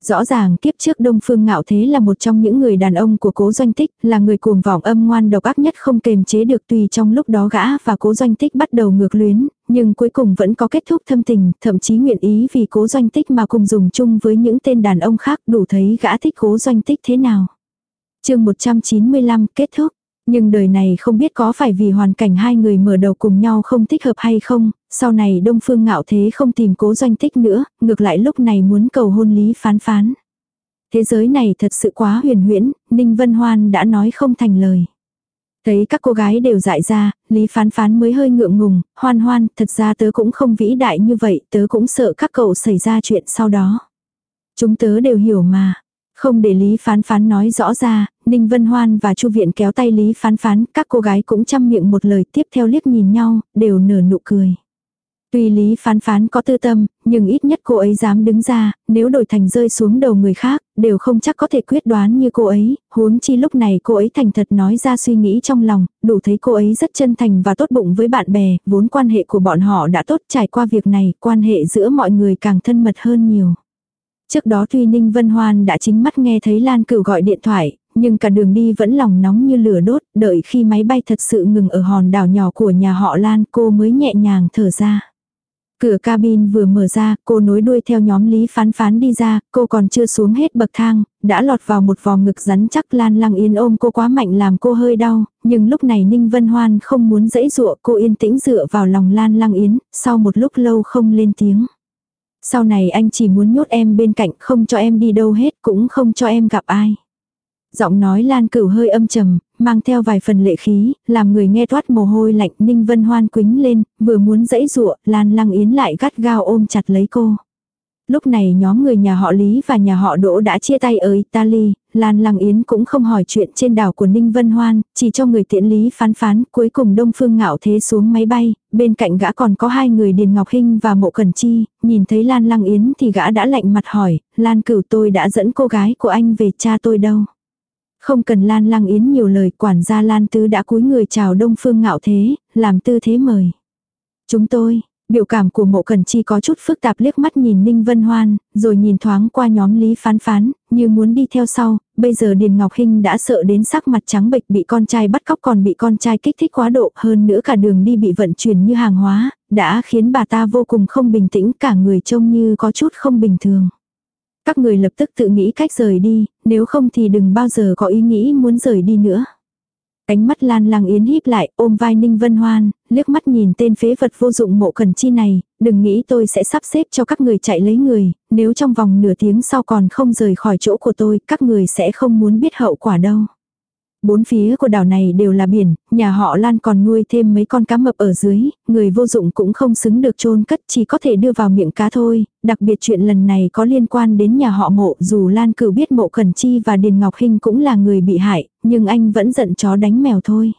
Rõ ràng kiếp trước Đông Phương Ngạo Thế là một trong những người đàn ông của cố doanh tích, là người cuồng vọng âm ngoan độc ác nhất không kềm chế được tùy trong lúc đó gã và cố doanh tích bắt đầu ngược luyến, nhưng cuối cùng vẫn có kết thúc thâm tình, thậm chí nguyện ý vì cố doanh tích mà cùng dùng chung với những tên đàn ông khác đủ thấy gã thích cố doanh tích thế nào. chương 195 kết thúc. Nhưng đời này không biết có phải vì hoàn cảnh hai người mở đầu cùng nhau không thích hợp hay không, sau này Đông Phương Ngạo Thế không tìm cố doanh tích nữa, ngược lại lúc này muốn cầu hôn lý phán phán. Thế giới này thật sự quá huyền huyễn, Ninh Vân Hoan đã nói không thành lời. Thấy các cô gái đều dại ra, Lý Phán Phán mới hơi ngượng ngùng, hoan hoan, thật ra tớ cũng không vĩ đại như vậy, tớ cũng sợ các cậu xảy ra chuyện sau đó. Chúng tớ đều hiểu mà. Không để Lý Phán Phán nói rõ ra, Ninh Vân Hoan và Chu Viện kéo tay Lý Phán Phán, các cô gái cũng chăm miệng một lời tiếp theo liếc nhìn nhau, đều nở nụ cười. Tuy Lý phán phán có tư tâm, nhưng ít nhất cô ấy dám đứng ra, nếu đổi thành rơi xuống đầu người khác, đều không chắc có thể quyết đoán như cô ấy, huống chi lúc này cô ấy thành thật nói ra suy nghĩ trong lòng, đủ thấy cô ấy rất chân thành và tốt bụng với bạn bè, vốn quan hệ của bọn họ đã tốt trải qua việc này, quan hệ giữa mọi người càng thân mật hơn nhiều. Trước đó tuy Ninh Vân Hoan đã chính mắt nghe thấy Lan Cửu gọi điện thoại, nhưng cả đường đi vẫn lòng nóng như lửa đốt, đợi khi máy bay thật sự ngừng ở hòn đảo nhỏ của nhà họ Lan cô mới nhẹ nhàng thở ra. Cửa cabin vừa mở ra, cô nối đuôi theo nhóm Lý Phán Phán đi ra, cô còn chưa xuống hết bậc thang, đã lọt vào một vòng ngực rắn chắc Lan Lăng Yến ôm cô quá mạnh làm cô hơi đau, nhưng lúc này Ninh Vân Hoan không muốn dẫy dụa cô yên tĩnh dựa vào lòng Lan Lăng Yến, sau một lúc lâu không lên tiếng. Sau này anh chỉ muốn nhốt em bên cạnh không cho em đi đâu hết cũng không cho em gặp ai. Giọng nói Lan Cửu hơi âm trầm, mang theo vài phần lệ khí, làm người nghe toát mồ hôi lạnh, Ninh Vân Hoan quính lên, vừa muốn dãy dụa, Lan Lăng Yến lại gắt gao ôm chặt lấy cô. Lúc này nhóm người nhà họ Lý và nhà họ Đỗ đã chia tay ở Italy, Lan Lăng Yến cũng không hỏi chuyện trên đảo của Ninh Vân Hoan, chỉ cho người tiện Lý phán phán, cuối cùng Đông Phương Ngạo Thế xuống máy bay, bên cạnh gã còn có hai người Điền Ngọc Hinh và Mộ Cẩn Chi, nhìn thấy Lan Lăng Yến thì gã đã lạnh mặt hỏi, Lan cửu tôi đã dẫn cô gái của anh về cha tôi đâu. Không cần Lan Lăng Yến nhiều lời, quản gia Lan Tứ đã cúi người chào Đông Phương Ngạo Thế, làm tư thế mời. Chúng tôi, biểu cảm của mộ cần chi có chút phức tạp liếc mắt nhìn Ninh Vân Hoan, rồi nhìn thoáng qua nhóm Lý Phán Phán, như muốn đi theo sau, bây giờ Điền Ngọc Hinh đã sợ đến sắc mặt trắng bệch bị con trai bắt cóc còn bị con trai kích thích quá độ hơn nữa cả đường đi bị vận chuyển như hàng hóa, đã khiến bà ta vô cùng không bình tĩnh cả người trông như có chút không bình thường. Các người lập tức tự nghĩ cách rời đi, nếu không thì đừng bao giờ có ý nghĩ muốn rời đi nữa. Cánh mắt Lan Lang Yến híp lại, ôm vai Ninh Vân Hoan, liếc mắt nhìn tên phế vật vô dụng mộ cần chi này, đừng nghĩ tôi sẽ sắp xếp cho các người chạy lấy người, nếu trong vòng nửa tiếng sau còn không rời khỏi chỗ của tôi, các người sẽ không muốn biết hậu quả đâu. Bốn phía của đảo này đều là biển, nhà họ Lan còn nuôi thêm mấy con cá mập ở dưới, người vô dụng cũng không xứng được chôn cất chỉ có thể đưa vào miệng cá thôi, đặc biệt chuyện lần này có liên quan đến nhà họ mộ dù Lan cử biết mộ Khẩn Chi và Điền Ngọc Hinh cũng là người bị hại, nhưng anh vẫn giận chó đánh mèo thôi.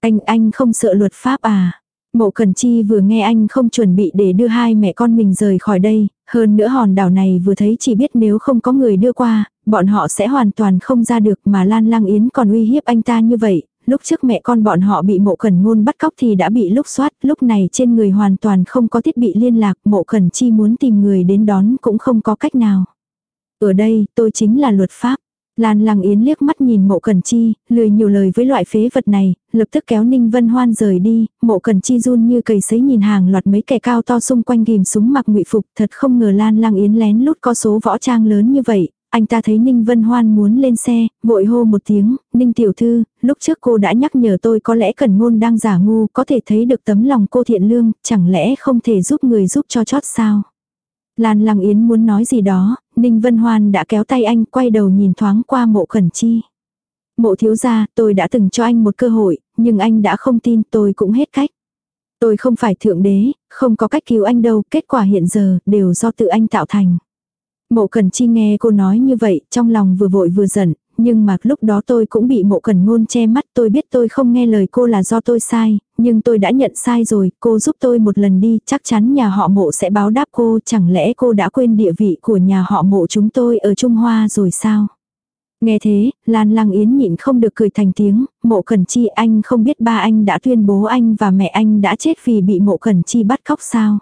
Anh, anh không sợ luật pháp à? Mộ Cần Chi vừa nghe anh không chuẩn bị để đưa hai mẹ con mình rời khỏi đây, hơn nữa hòn đảo này vừa thấy chỉ biết nếu không có người đưa qua, bọn họ sẽ hoàn toàn không ra được mà Lan Lang Yến còn uy hiếp anh ta như vậy. Lúc trước mẹ con bọn họ bị mộ Cần ngôn bắt cóc thì đã bị lúc soát, lúc này trên người hoàn toàn không có thiết bị liên lạc, mộ Cần chi muốn tìm người đến đón cũng không có cách nào. Ở đây, tôi chính là luật pháp. Lan Lăng Yến liếc mắt nhìn mộ cần chi, lười nhiều lời với loại phế vật này, lập tức kéo Ninh Vân Hoan rời đi, mộ cần chi run như cầy sấy nhìn hàng loạt mấy kẻ cao to xung quanh ghim súng mặc ngụy phục, thật không ngờ Lan Lăng Yến lén lút có số võ trang lớn như vậy. Anh ta thấy Ninh Vân Hoan muốn lên xe, vội hô một tiếng, Ninh tiểu thư, lúc trước cô đã nhắc nhở tôi có lẽ cần ngôn đang giả ngu, có thể thấy được tấm lòng cô thiện lương, chẳng lẽ không thể giúp người giúp cho chót sao? Lan Lăng Yến muốn nói gì đó, Ninh Vân Hoan đã kéo tay anh quay đầu nhìn thoáng qua mộ khẩn chi. Mộ thiếu gia, tôi đã từng cho anh một cơ hội, nhưng anh đã không tin tôi cũng hết cách. Tôi không phải thượng đế, không có cách cứu anh đâu, kết quả hiện giờ đều do tự anh tạo thành. Mộ Cần Chi nghe cô nói như vậy, trong lòng vừa vội vừa giận, nhưng mà lúc đó tôi cũng bị mộ cần ngôn che mắt tôi biết tôi không nghe lời cô là do tôi sai, nhưng tôi đã nhận sai rồi, cô giúp tôi một lần đi, chắc chắn nhà họ mộ sẽ báo đáp cô, chẳng lẽ cô đã quên địa vị của nhà họ mộ chúng tôi ở Trung Hoa rồi sao? Nghe thế, Lan Lăng Yến nhịn không được cười thành tiếng, mộ Khẩn chi anh không biết ba anh đã tuyên bố anh và mẹ anh đã chết vì bị mộ Khẩn chi bắt cóc sao?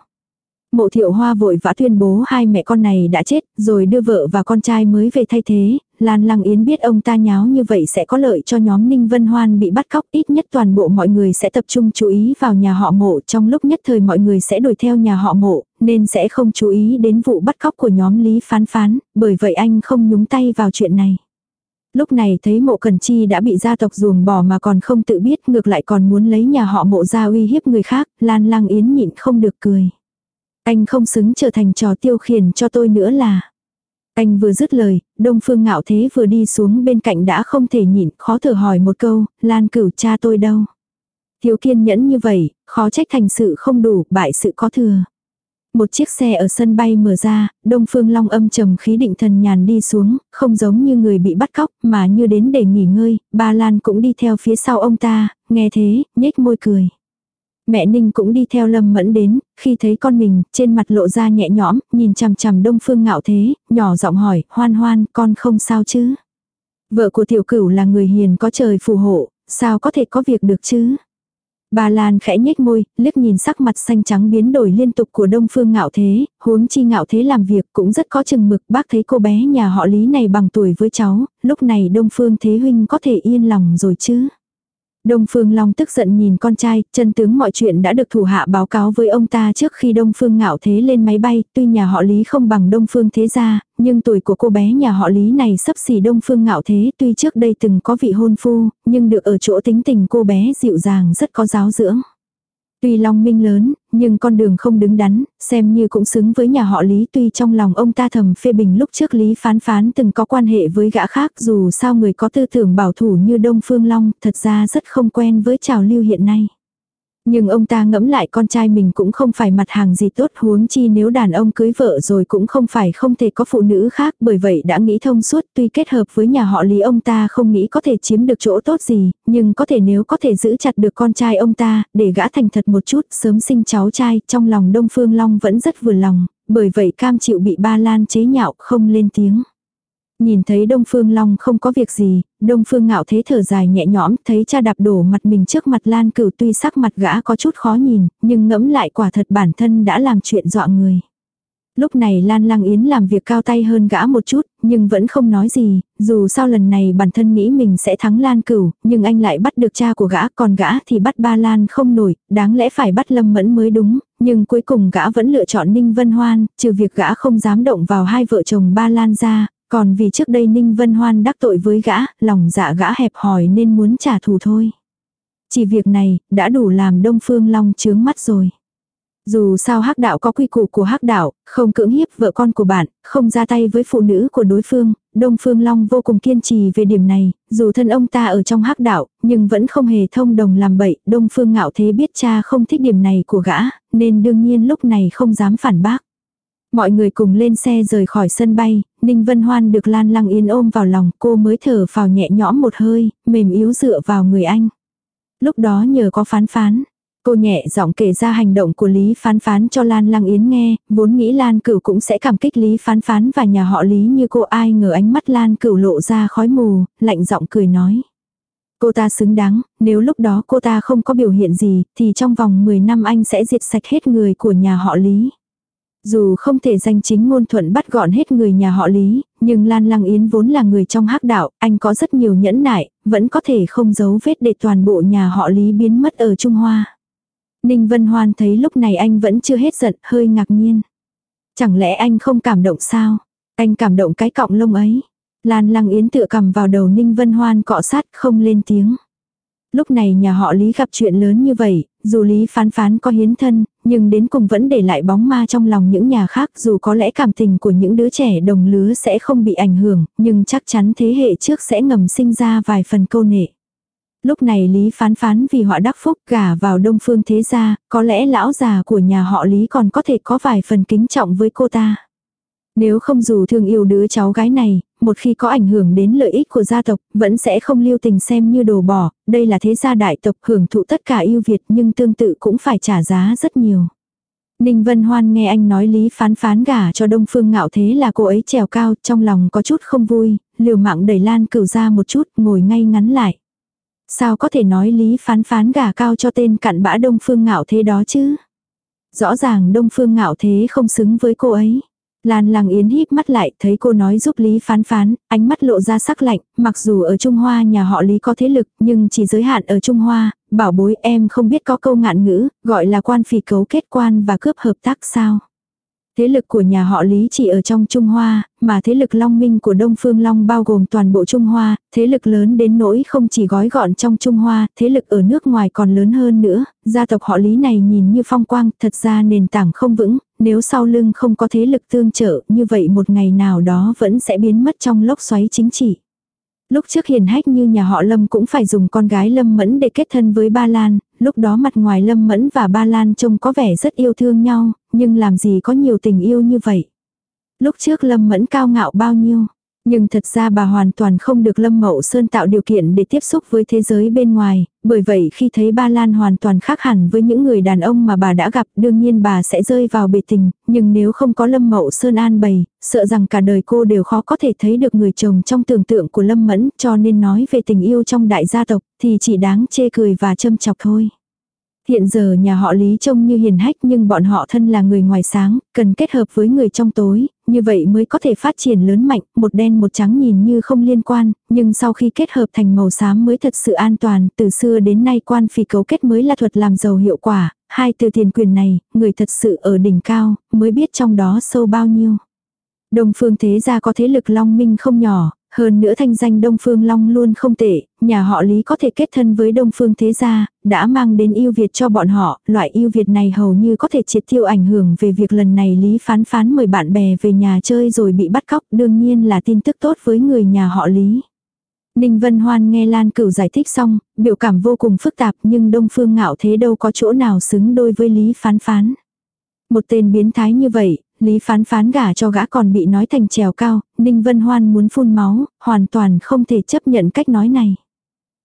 Mộ thiệu hoa vội vã tuyên bố hai mẹ con này đã chết, rồi đưa vợ và con trai mới về thay thế, Lan Lăng Yến biết ông ta nháo như vậy sẽ có lợi cho nhóm Ninh Vân Hoan bị bắt cóc ít nhất toàn bộ mọi người sẽ tập trung chú ý vào nhà họ mộ trong lúc nhất thời mọi người sẽ đuổi theo nhà họ mộ nên sẽ không chú ý đến vụ bắt cóc của nhóm Lý Phán Phán, bởi vậy anh không nhúng tay vào chuyện này. Lúc này thấy mộ cần chi đã bị gia tộc ruồng bỏ mà còn không tự biết ngược lại còn muốn lấy nhà họ mộ ra uy hiếp người khác, Lan Lăng Yến nhịn không được cười. Anh không xứng trở thành trò tiêu khiển cho tôi nữa là. Anh vừa dứt lời, Đông Phương Ngạo Thế vừa đi xuống bên cạnh đã không thể nhịn, khó thở hỏi một câu, Lan cửu cha tôi đâu? Thiếu kiên nhẫn như vậy, khó trách thành sự không đủ, bại sự có thừa. Một chiếc xe ở sân bay mở ra, Đông Phương Long âm trầm khí định thần nhàn đi xuống, không giống như người bị bắt cóc, mà như đến để nghỉ ngơi, ba Lan cũng đi theo phía sau ông ta, nghe thế, nhếch môi cười. Mẹ Ninh cũng đi theo Lâm Mẫn đến, khi thấy con mình, trên mặt lộ ra nhẹ nhõm, nhìn chằm chằm Đông Phương Ngạo Thế, nhỏ giọng hỏi, hoan hoan, con không sao chứ? Vợ của tiểu cửu là người hiền có trời phù hộ, sao có thể có việc được chứ? Bà Lan khẽ nhếch môi, liếc nhìn sắc mặt xanh trắng biến đổi liên tục của Đông Phương Ngạo Thế, huống chi Ngạo Thế làm việc cũng rất có chừng mực, bác thấy cô bé nhà họ Lý này bằng tuổi với cháu, lúc này Đông Phương Thế Huynh có thể yên lòng rồi chứ. Đông Phương Long tức giận nhìn con trai, chân tướng mọi chuyện đã được thủ hạ báo cáo với ông ta trước khi Đông Phương ngạo thế lên máy bay, tuy nhà họ Lý không bằng Đông Phương thế gia, nhưng tuổi của cô bé nhà họ Lý này sắp xỉ Đông Phương ngạo thế, tuy trước đây từng có vị hôn phu, nhưng được ở chỗ tính tình cô bé dịu dàng rất có giáo dưỡng. Tuy Long Minh lớn, nhưng con đường không đứng đắn, xem như cũng xứng với nhà họ Lý tuy trong lòng ông ta thầm phê bình lúc trước Lý phán phán từng có quan hệ với gã khác dù sao người có tư tưởng bảo thủ như Đông Phương Long thật ra rất không quen với trào lưu hiện nay. Nhưng ông ta ngẫm lại con trai mình cũng không phải mặt hàng gì tốt huống chi nếu đàn ông cưới vợ rồi cũng không phải không thể có phụ nữ khác bởi vậy đã nghĩ thông suốt tuy kết hợp với nhà họ lý ông ta không nghĩ có thể chiếm được chỗ tốt gì, nhưng có thể nếu có thể giữ chặt được con trai ông ta để gã thành thật một chút sớm sinh cháu trai trong lòng Đông Phương Long vẫn rất vừa lòng, bởi vậy cam chịu bị ba lan chế nhạo không lên tiếng. Nhìn thấy Đông Phương Long không có việc gì, Đông Phương ngạo thế thở dài nhẹ nhõm, thấy cha đạp đổ mặt mình trước mặt Lan Cửu tuy sắc mặt gã có chút khó nhìn, nhưng ngẫm lại quả thật bản thân đã làm chuyện dọa người. Lúc này Lan Lăng Yến làm việc cao tay hơn gã một chút, nhưng vẫn không nói gì, dù sao lần này bản thân nghĩ mình sẽ thắng Lan Cửu, nhưng anh lại bắt được cha của gã, còn gã thì bắt ba Lan không nổi, đáng lẽ phải bắt Lâm Mẫn mới đúng, nhưng cuối cùng gã vẫn lựa chọn Ninh Vân Hoan, trừ việc gã không dám động vào hai vợ chồng ba Lan ra, còn vì trước đây Ninh Vân Hoan đắc tội với gã, lòng dạ gã hẹp hòi nên muốn trả thù thôi. Chỉ việc này, đã đủ làm Đông Phương Long chướng mắt rồi. Dù sao hắc đạo có quy củ của hắc đạo, không cưỡng hiếp vợ con của bạn, không ra tay với phụ nữ của đối phương, Đông Phương Long vô cùng kiên trì về điểm này, dù thân ông ta ở trong hắc đạo, nhưng vẫn không hề thông đồng làm bậy, Đông Phương ngạo thế biết cha không thích điểm này của gã, nên đương nhiên lúc này không dám phản bác. Mọi người cùng lên xe rời khỏi sân bay, Ninh Vân Hoan được Lan Lăng Yên ôm vào lòng, cô mới thở phào nhẹ nhõm một hơi, mềm yếu dựa vào người anh. Lúc đó nhờ có phán phán, cô nhẹ giọng kể ra hành động của Lý phán phán cho Lan Lăng Yến nghe, vốn nghĩ Lan Cửu cũng sẽ cảm kích Lý phán phán và nhà họ Lý như cô ai ngờ ánh mắt Lan Cửu lộ ra khói mù, lạnh giọng cười nói. Cô ta xứng đáng, nếu lúc đó cô ta không có biểu hiện gì, thì trong vòng 10 năm anh sẽ diệt sạch hết người của nhà họ Lý. Dù không thể danh chính ngôn thuận bắt gọn hết người nhà họ Lý, nhưng Lan Lăng Yến vốn là người trong hắc đạo, anh có rất nhiều nhẫn nại, vẫn có thể không giấu vết để toàn bộ nhà họ Lý biến mất ở Trung Hoa. Ninh Vân Hoan thấy lúc này anh vẫn chưa hết giận, hơi ngạc nhiên. Chẳng lẽ anh không cảm động sao? Anh cảm động cái cọng lông ấy. Lan Lăng Yến tựa cầm vào đầu Ninh Vân Hoan cọ sát không lên tiếng. Lúc này nhà họ Lý gặp chuyện lớn như vậy, dù Lý phán phán có hiến thân, nhưng đến cùng vẫn để lại bóng ma trong lòng những nhà khác dù có lẽ cảm tình của những đứa trẻ đồng lứa sẽ không bị ảnh hưởng, nhưng chắc chắn thế hệ trước sẽ ngầm sinh ra vài phần câu nệ. Lúc này Lý phán phán vì họ đắc phúc gả vào đông phương thế gia, có lẽ lão già của nhà họ Lý còn có thể có vài phần kính trọng với cô ta. Nếu không dù thương yêu đứa cháu gái này, một khi có ảnh hưởng đến lợi ích của gia tộc, vẫn sẽ không lưu tình xem như đồ bỏ, đây là thế gia đại tộc hưởng thụ tất cả yêu Việt nhưng tương tự cũng phải trả giá rất nhiều. Ninh Vân Hoan nghe anh nói Lý phán phán gả cho Đông Phương Ngạo thế là cô ấy trèo cao, trong lòng có chút không vui, liều mạng đẩy Lan cửu ra một chút, ngồi ngay ngắn lại. Sao có thể nói Lý phán phán gả cao cho tên cặn bã Đông Phương Ngạo thế đó chứ? Rõ ràng Đông Phương Ngạo thế không xứng với cô ấy. Lan Lăng Yến híp mắt lại, thấy cô nói giúp Lý phán phán, ánh mắt lộ ra sắc lạnh, mặc dù ở Trung Hoa nhà họ Lý có thế lực, nhưng chỉ giới hạn ở Trung Hoa, bảo bối em không biết có câu ngạn ngữ, gọi là quan phỉ cấu kết quan và cướp hợp tác sao. Thế lực của nhà họ Lý chỉ ở trong Trung Hoa, mà thế lực Long Minh của Đông Phương Long bao gồm toàn bộ Trung Hoa, thế lực lớn đến nỗi không chỉ gói gọn trong Trung Hoa, thế lực ở nước ngoài còn lớn hơn nữa, gia tộc họ Lý này nhìn như phong quang, thật ra nền tảng không vững, nếu sau lưng không có thế lực tương trợ, như vậy một ngày nào đó vẫn sẽ biến mất trong lốc xoáy chính trị. Lúc trước hiền hách như nhà họ Lâm cũng phải dùng con gái Lâm Mẫn để kết thân với Ba Lan, lúc đó mặt ngoài Lâm Mẫn và Ba Lan trông có vẻ rất yêu thương nhau, nhưng làm gì có nhiều tình yêu như vậy. Lúc trước Lâm Mẫn cao ngạo bao nhiêu, nhưng thật ra bà hoàn toàn không được Lâm Mậu Sơn tạo điều kiện để tiếp xúc với thế giới bên ngoài, bởi vậy khi thấy Ba Lan hoàn toàn khác hẳn với những người đàn ông mà bà đã gặp đương nhiên bà sẽ rơi vào bề tình, nhưng nếu không có Lâm Mậu Sơn an bày, sợ rằng cả đời cô đều khó có thể thấy được người chồng trong tưởng tượng của Lâm Mẫn cho nên nói về tình yêu trong đại gia tộc thì chỉ đáng chê cười và châm chọc thôi. Hiện giờ nhà họ Lý trông như hiền hách nhưng bọn họ thân là người ngoài sáng, cần kết hợp với người trong tối, như vậy mới có thể phát triển lớn mạnh, một đen một trắng nhìn như không liên quan, nhưng sau khi kết hợp thành màu xám mới thật sự an toàn, từ xưa đến nay quan phỉ cấu kết mới là thuật làm giàu hiệu quả, hai từ tiền quyền này, người thật sự ở đỉnh cao, mới biết trong đó sâu bao nhiêu. đồng phương thế gia có thế lực long minh không nhỏ, hơn nữa thanh danh Đông Phương Long luôn không tệ, nhà họ Lý có thể kết thân với Đông Phương Thế Gia, đã mang đến yêu Việt cho bọn họ, loại yêu Việt này hầu như có thể triệt tiêu ảnh hưởng về việc lần này Lý phán phán mời bạn bè về nhà chơi rồi bị bắt cóc, đương nhiên là tin tức tốt với người nhà họ Lý. Ninh Vân Hoan nghe Lan Cửu giải thích xong, biểu cảm vô cùng phức tạp nhưng Đông Phương Ngạo Thế đâu có chỗ nào xứng đôi với Lý phán phán. Một tên biến thái như vậy, Lý phán phán gả cho gã còn bị nói thành trèo cao, Ninh Vân Hoan muốn phun máu, hoàn toàn không thể chấp nhận cách nói này.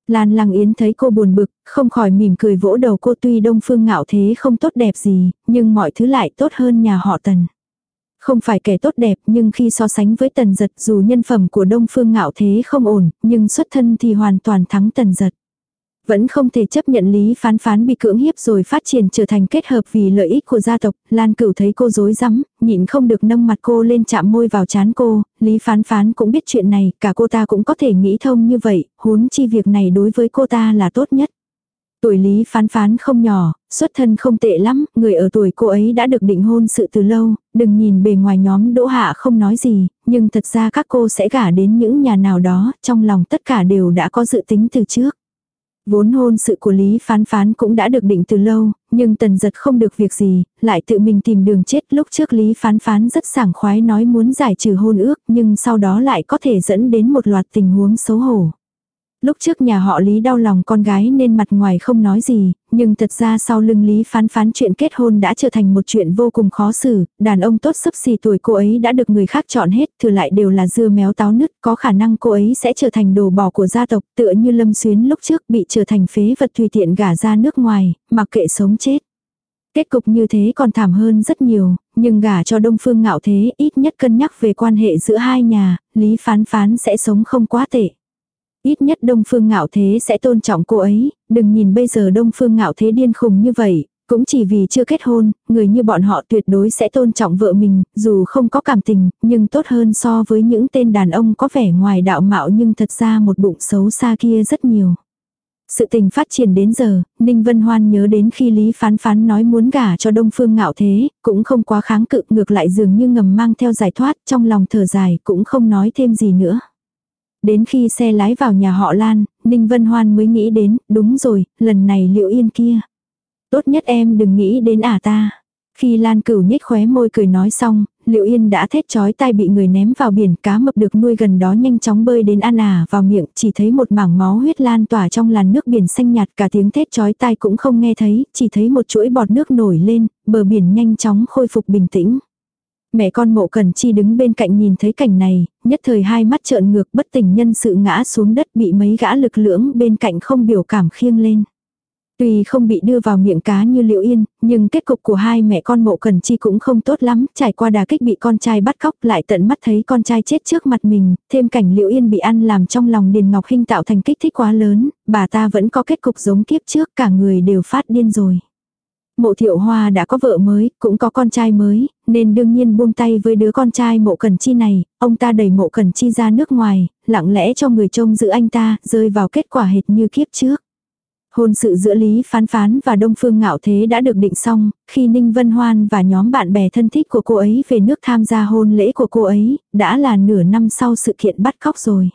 Lan Lăng Yến thấy cô buồn bực, không khỏi mỉm cười vỗ đầu cô tuy đông phương ngạo thế không tốt đẹp gì, nhưng mọi thứ lại tốt hơn nhà họ tần. Không phải kẻ tốt đẹp nhưng khi so sánh với tần giật dù nhân phẩm của đông phương ngạo thế không ổn, nhưng xuất thân thì hoàn toàn thắng tần giật. Vẫn không thể chấp nhận Lý Phán Phán bị cưỡng hiếp rồi phát triển trở thành kết hợp vì lợi ích của gia tộc, Lan Cửu thấy cô dối rắm nhịn không được nâng mặt cô lên chạm môi vào chán cô, Lý Phán Phán cũng biết chuyện này, cả cô ta cũng có thể nghĩ thông như vậy, huống chi việc này đối với cô ta là tốt nhất. Tuổi Lý Phán Phán không nhỏ, xuất thân không tệ lắm, người ở tuổi cô ấy đã được định hôn sự từ lâu, đừng nhìn bề ngoài nhóm Đỗ Hạ không nói gì, nhưng thật ra các cô sẽ gả đến những nhà nào đó, trong lòng tất cả đều đã có dự tính từ trước. Vốn hôn sự của Lý Phán Phán cũng đã được định từ lâu, nhưng tần giật không được việc gì, lại tự mình tìm đường chết. Lúc trước Lý Phán Phán rất sảng khoái nói muốn giải trừ hôn ước, nhưng sau đó lại có thể dẫn đến một loạt tình huống xấu hổ. Lúc trước nhà họ Lý đau lòng con gái nên mặt ngoài không nói gì, nhưng thật ra sau lưng Lý phán phán chuyện kết hôn đã trở thành một chuyện vô cùng khó xử, đàn ông tốt sấp xì tuổi cô ấy đã được người khác chọn hết, thừa lại đều là dưa méo táo nứt, có khả năng cô ấy sẽ trở thành đồ bỏ của gia tộc, tựa như Lâm Xuyến lúc trước bị trở thành phế vật tùy tiện gả ra nước ngoài, mặc kệ sống chết. Kết cục như thế còn thảm hơn rất nhiều, nhưng gả cho Đông Phương Ngạo Thế ít nhất cân nhắc về quan hệ giữa hai nhà, Lý Phán Phán sẽ sống không quá tệ. Ít nhất Đông Phương Ngạo Thế sẽ tôn trọng cô ấy, đừng nhìn bây giờ Đông Phương Ngạo Thế điên khùng như vậy, cũng chỉ vì chưa kết hôn, người như bọn họ tuyệt đối sẽ tôn trọng vợ mình, dù không có cảm tình, nhưng tốt hơn so với những tên đàn ông có vẻ ngoài đạo mạo nhưng thật ra một bụng xấu xa kia rất nhiều. Sự tình phát triển đến giờ, Ninh Vân Hoan nhớ đến khi Lý Phán Phán nói muốn gả cho Đông Phương Ngạo Thế, cũng không quá kháng cự ngược lại dường như ngầm mang theo giải thoát trong lòng thở dài cũng không nói thêm gì nữa. Đến khi xe lái vào nhà họ Lan, Ninh Vân Hoan mới nghĩ đến, đúng rồi, lần này liệu yên kia. Tốt nhất em đừng nghĩ đến ả ta. Khi Lan cửu nhếch khóe môi cười nói xong, Liệu Yên đã thét chói tai bị người ném vào biển, cá mập được nuôi gần đó nhanh chóng bơi đến ăn ả vào miệng, chỉ thấy một mảng máu huyết lan tỏa trong làn nước biển xanh nhạt, cả tiếng thét chói tai cũng không nghe thấy, chỉ thấy một chuỗi bọt nước nổi lên, bờ biển nhanh chóng khôi phục bình tĩnh. Mẹ con mộ cần chi đứng bên cạnh nhìn thấy cảnh này, nhất thời hai mắt trợn ngược bất tỉnh nhân sự ngã xuống đất bị mấy gã lực lưỡng bên cạnh không biểu cảm khiêng lên. Tuy không bị đưa vào miệng cá như Liễu Yên, nhưng kết cục của hai mẹ con mộ cần chi cũng không tốt lắm, trải qua đà kích bị con trai bắt cóc lại tận mắt thấy con trai chết trước mặt mình, thêm cảnh Liễu Yên bị ăn làm trong lòng Điền Ngọc Hinh tạo thành kích thích quá lớn, bà ta vẫn có kết cục giống kiếp trước cả người đều phát điên rồi. Mộ thiệu hoa đã có vợ mới, cũng có con trai mới, nên đương nhiên buông tay với đứa con trai mộ cần chi này, ông ta đẩy mộ cần chi ra nước ngoài, lặng lẽ cho người trông giữ anh ta, rơi vào kết quả hệt như kiếp trước. Hôn sự giữa Lý Phán Phán và Đông Phương Ngạo Thế đã được định xong, khi Ninh Vân Hoan và nhóm bạn bè thân thích của cô ấy về nước tham gia hôn lễ của cô ấy, đã là nửa năm sau sự kiện bắt cóc rồi.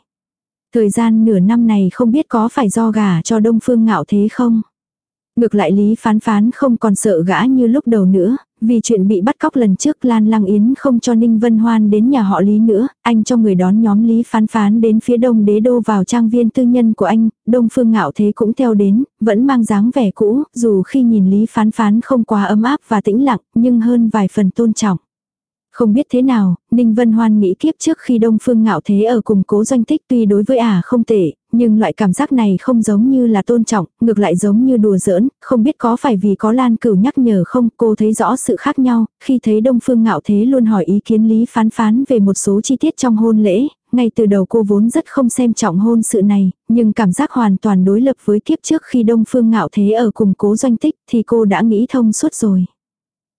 Thời gian nửa năm này không biết có phải do gả cho Đông Phương Ngạo Thế không? Ngược lại Lý Phán Phán không còn sợ gã như lúc đầu nữa, vì chuyện bị bắt cóc lần trước Lan Lăng Yến không cho Ninh Vân Hoan đến nhà họ Lý nữa, anh cho người đón nhóm Lý Phán Phán đến phía đông đế đô vào trang viên tư nhân của anh, Đông Phương Ngạo Thế cũng theo đến, vẫn mang dáng vẻ cũ, dù khi nhìn Lý Phán Phán không quá ấm áp và tĩnh lặng, nhưng hơn vài phần tôn trọng. Không biết thế nào, Ninh Vân Hoan nghĩ kiếp trước khi Đông Phương Ngạo Thế ở cùng cố doanh tích tuy đối với ả à không tệ, nhưng loại cảm giác này không giống như là tôn trọng, ngược lại giống như đùa giỡn, không biết có phải vì có Lan Cửu nhắc nhở không, cô thấy rõ sự khác nhau, khi thấy Đông Phương Ngạo Thế luôn hỏi ý kiến Lý Phán Phán về một số chi tiết trong hôn lễ, ngay từ đầu cô vốn rất không xem trọng hôn sự này, nhưng cảm giác hoàn toàn đối lập với kiếp trước khi Đông Phương Ngạo Thế ở cùng cố doanh tích thì cô đã nghĩ thông suốt rồi.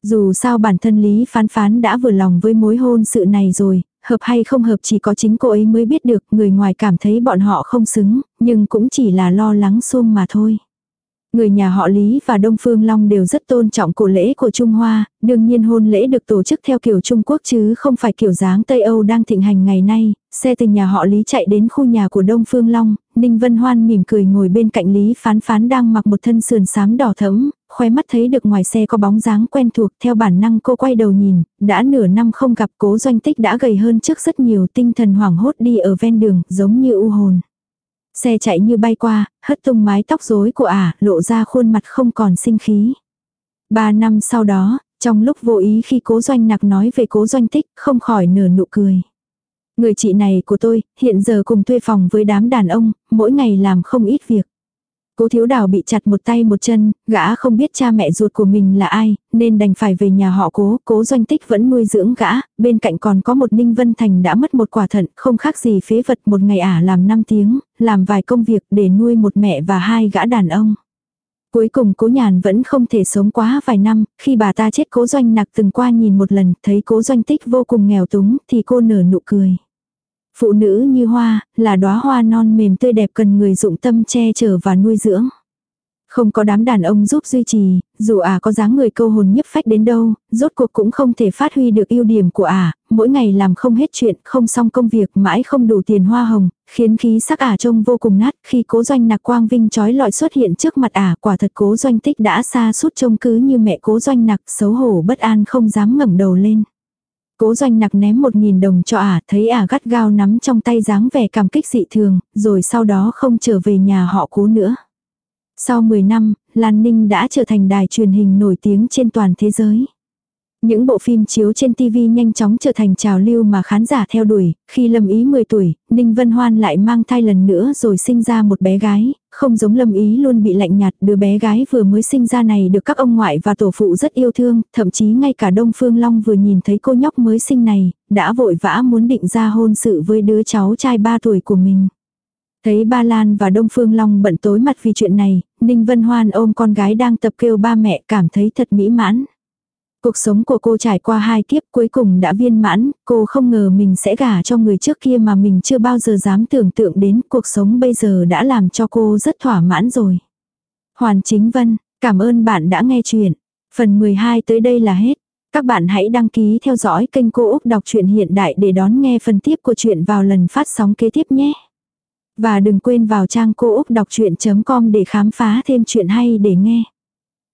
Dù sao bản thân Lý Phán Phán đã vừa lòng với mối hôn sự này rồi, hợp hay không hợp chỉ có chính cô ấy mới biết được, người ngoài cảm thấy bọn họ không xứng, nhưng cũng chỉ là lo lắng xuông mà thôi. Người nhà họ Lý và Đông Phương Long đều rất tôn trọng cổ lễ của Trung Hoa, đương nhiên hôn lễ được tổ chức theo kiểu Trung Quốc chứ không phải kiểu dáng Tây Âu đang thịnh hành ngày nay. Xe từ nhà họ Lý chạy đến khu nhà của Đông Phương Long, Ninh Vân Hoan mỉm cười ngồi bên cạnh Lý Phán Phán đang mặc một thân sườn xám đỏ thẫm, khóe mắt thấy được ngoài xe có bóng dáng quen thuộc theo bản năng cô quay đầu nhìn, đã nửa năm không gặp cố doanh tích đã gầy hơn trước rất nhiều tinh thần hoảng hốt đi ở ven đường giống như u hồn. Xe chạy như bay qua, hất tung mái tóc rối của ả, lộ ra khuôn mặt không còn sinh khí. Ba năm sau đó, trong lúc vô ý khi cố doanh nặc nói về cố doanh tích, không khỏi nở nụ cười. Người chị này của tôi, hiện giờ cùng thuê phòng với đám đàn ông, mỗi ngày làm không ít việc. Cố thiếu đào bị chặt một tay một chân, gã không biết cha mẹ ruột của mình là ai, nên đành phải về nhà họ cố, cố doanh tích vẫn nuôi dưỡng gã, bên cạnh còn có một ninh vân thành đã mất một quả thận, không khác gì phế vật một ngày ả làm 5 tiếng, làm vài công việc để nuôi một mẹ và hai gã đàn ông. Cuối cùng cố nhàn vẫn không thể sống quá vài năm, khi bà ta chết cố doanh nặc từng qua nhìn một lần, thấy cố doanh tích vô cùng nghèo túng, thì cô nở nụ cười. Phụ nữ như hoa, là đóa hoa non mềm tươi đẹp cần người dụng tâm che chở và nuôi dưỡng. Không có đám đàn ông giúp duy trì, dù ả à có dáng người câu hồn nhấp phách đến đâu, rốt cuộc cũng không thể phát huy được ưu điểm của ả, à, mỗi ngày làm không hết chuyện, không xong công việc, mãi không đủ tiền hoa hồng, khiến khí sắc ả à trông vô cùng nát, khi cố doanh nặc quang vinh trói lọi xuất hiện trước mặt ả, quả thật cố doanh tích đã xa suốt trông cứ như mẹ cố doanh nặc, xấu hổ bất an không dám ngẩng đầu lên. Cố doanh nặc ném một nghìn đồng cho ả, thấy ả gắt gao nắm trong tay dáng vẻ cảm kích dị thường, rồi sau đó không trở về nhà họ cố nữa. Sau 10 năm, Lan Ninh đã trở thành đài truyền hình nổi tiếng trên toàn thế giới. Những bộ phim chiếu trên TV nhanh chóng trở thành trào lưu mà khán giả theo đuổi, khi Lâm Ý 10 tuổi, Ninh Vân Hoan lại mang thai lần nữa rồi sinh ra một bé gái, không giống Lâm Ý luôn bị lạnh nhạt, đứa bé gái vừa mới sinh ra này được các ông ngoại và tổ phụ rất yêu thương, thậm chí ngay cả Đông Phương Long vừa nhìn thấy cô nhóc mới sinh này, đã vội vã muốn định ra hôn sự với đứa cháu trai 3 tuổi của mình. Thấy Ba Lan và Đông Phương Long bận tối mặt vì chuyện này, Ninh Vân Hoan ôm con gái đang tập kêu ba mẹ cảm thấy thật mỹ mãn. Cuộc sống của cô trải qua hai kiếp cuối cùng đã viên mãn, cô không ngờ mình sẽ gả cho người trước kia mà mình chưa bao giờ dám tưởng tượng đến cuộc sống bây giờ đã làm cho cô rất thỏa mãn rồi. Hoàn Chính Vân, cảm ơn bạn đã nghe chuyện. Phần 12 tới đây là hết. Các bạn hãy đăng ký theo dõi kênh Cô Úc Đọc truyện Hiện Đại để đón nghe phần tiếp của chuyện vào lần phát sóng kế tiếp nhé. Và đừng quên vào trang cô úc đọc chuyện.com để khám phá thêm chuyện hay để nghe.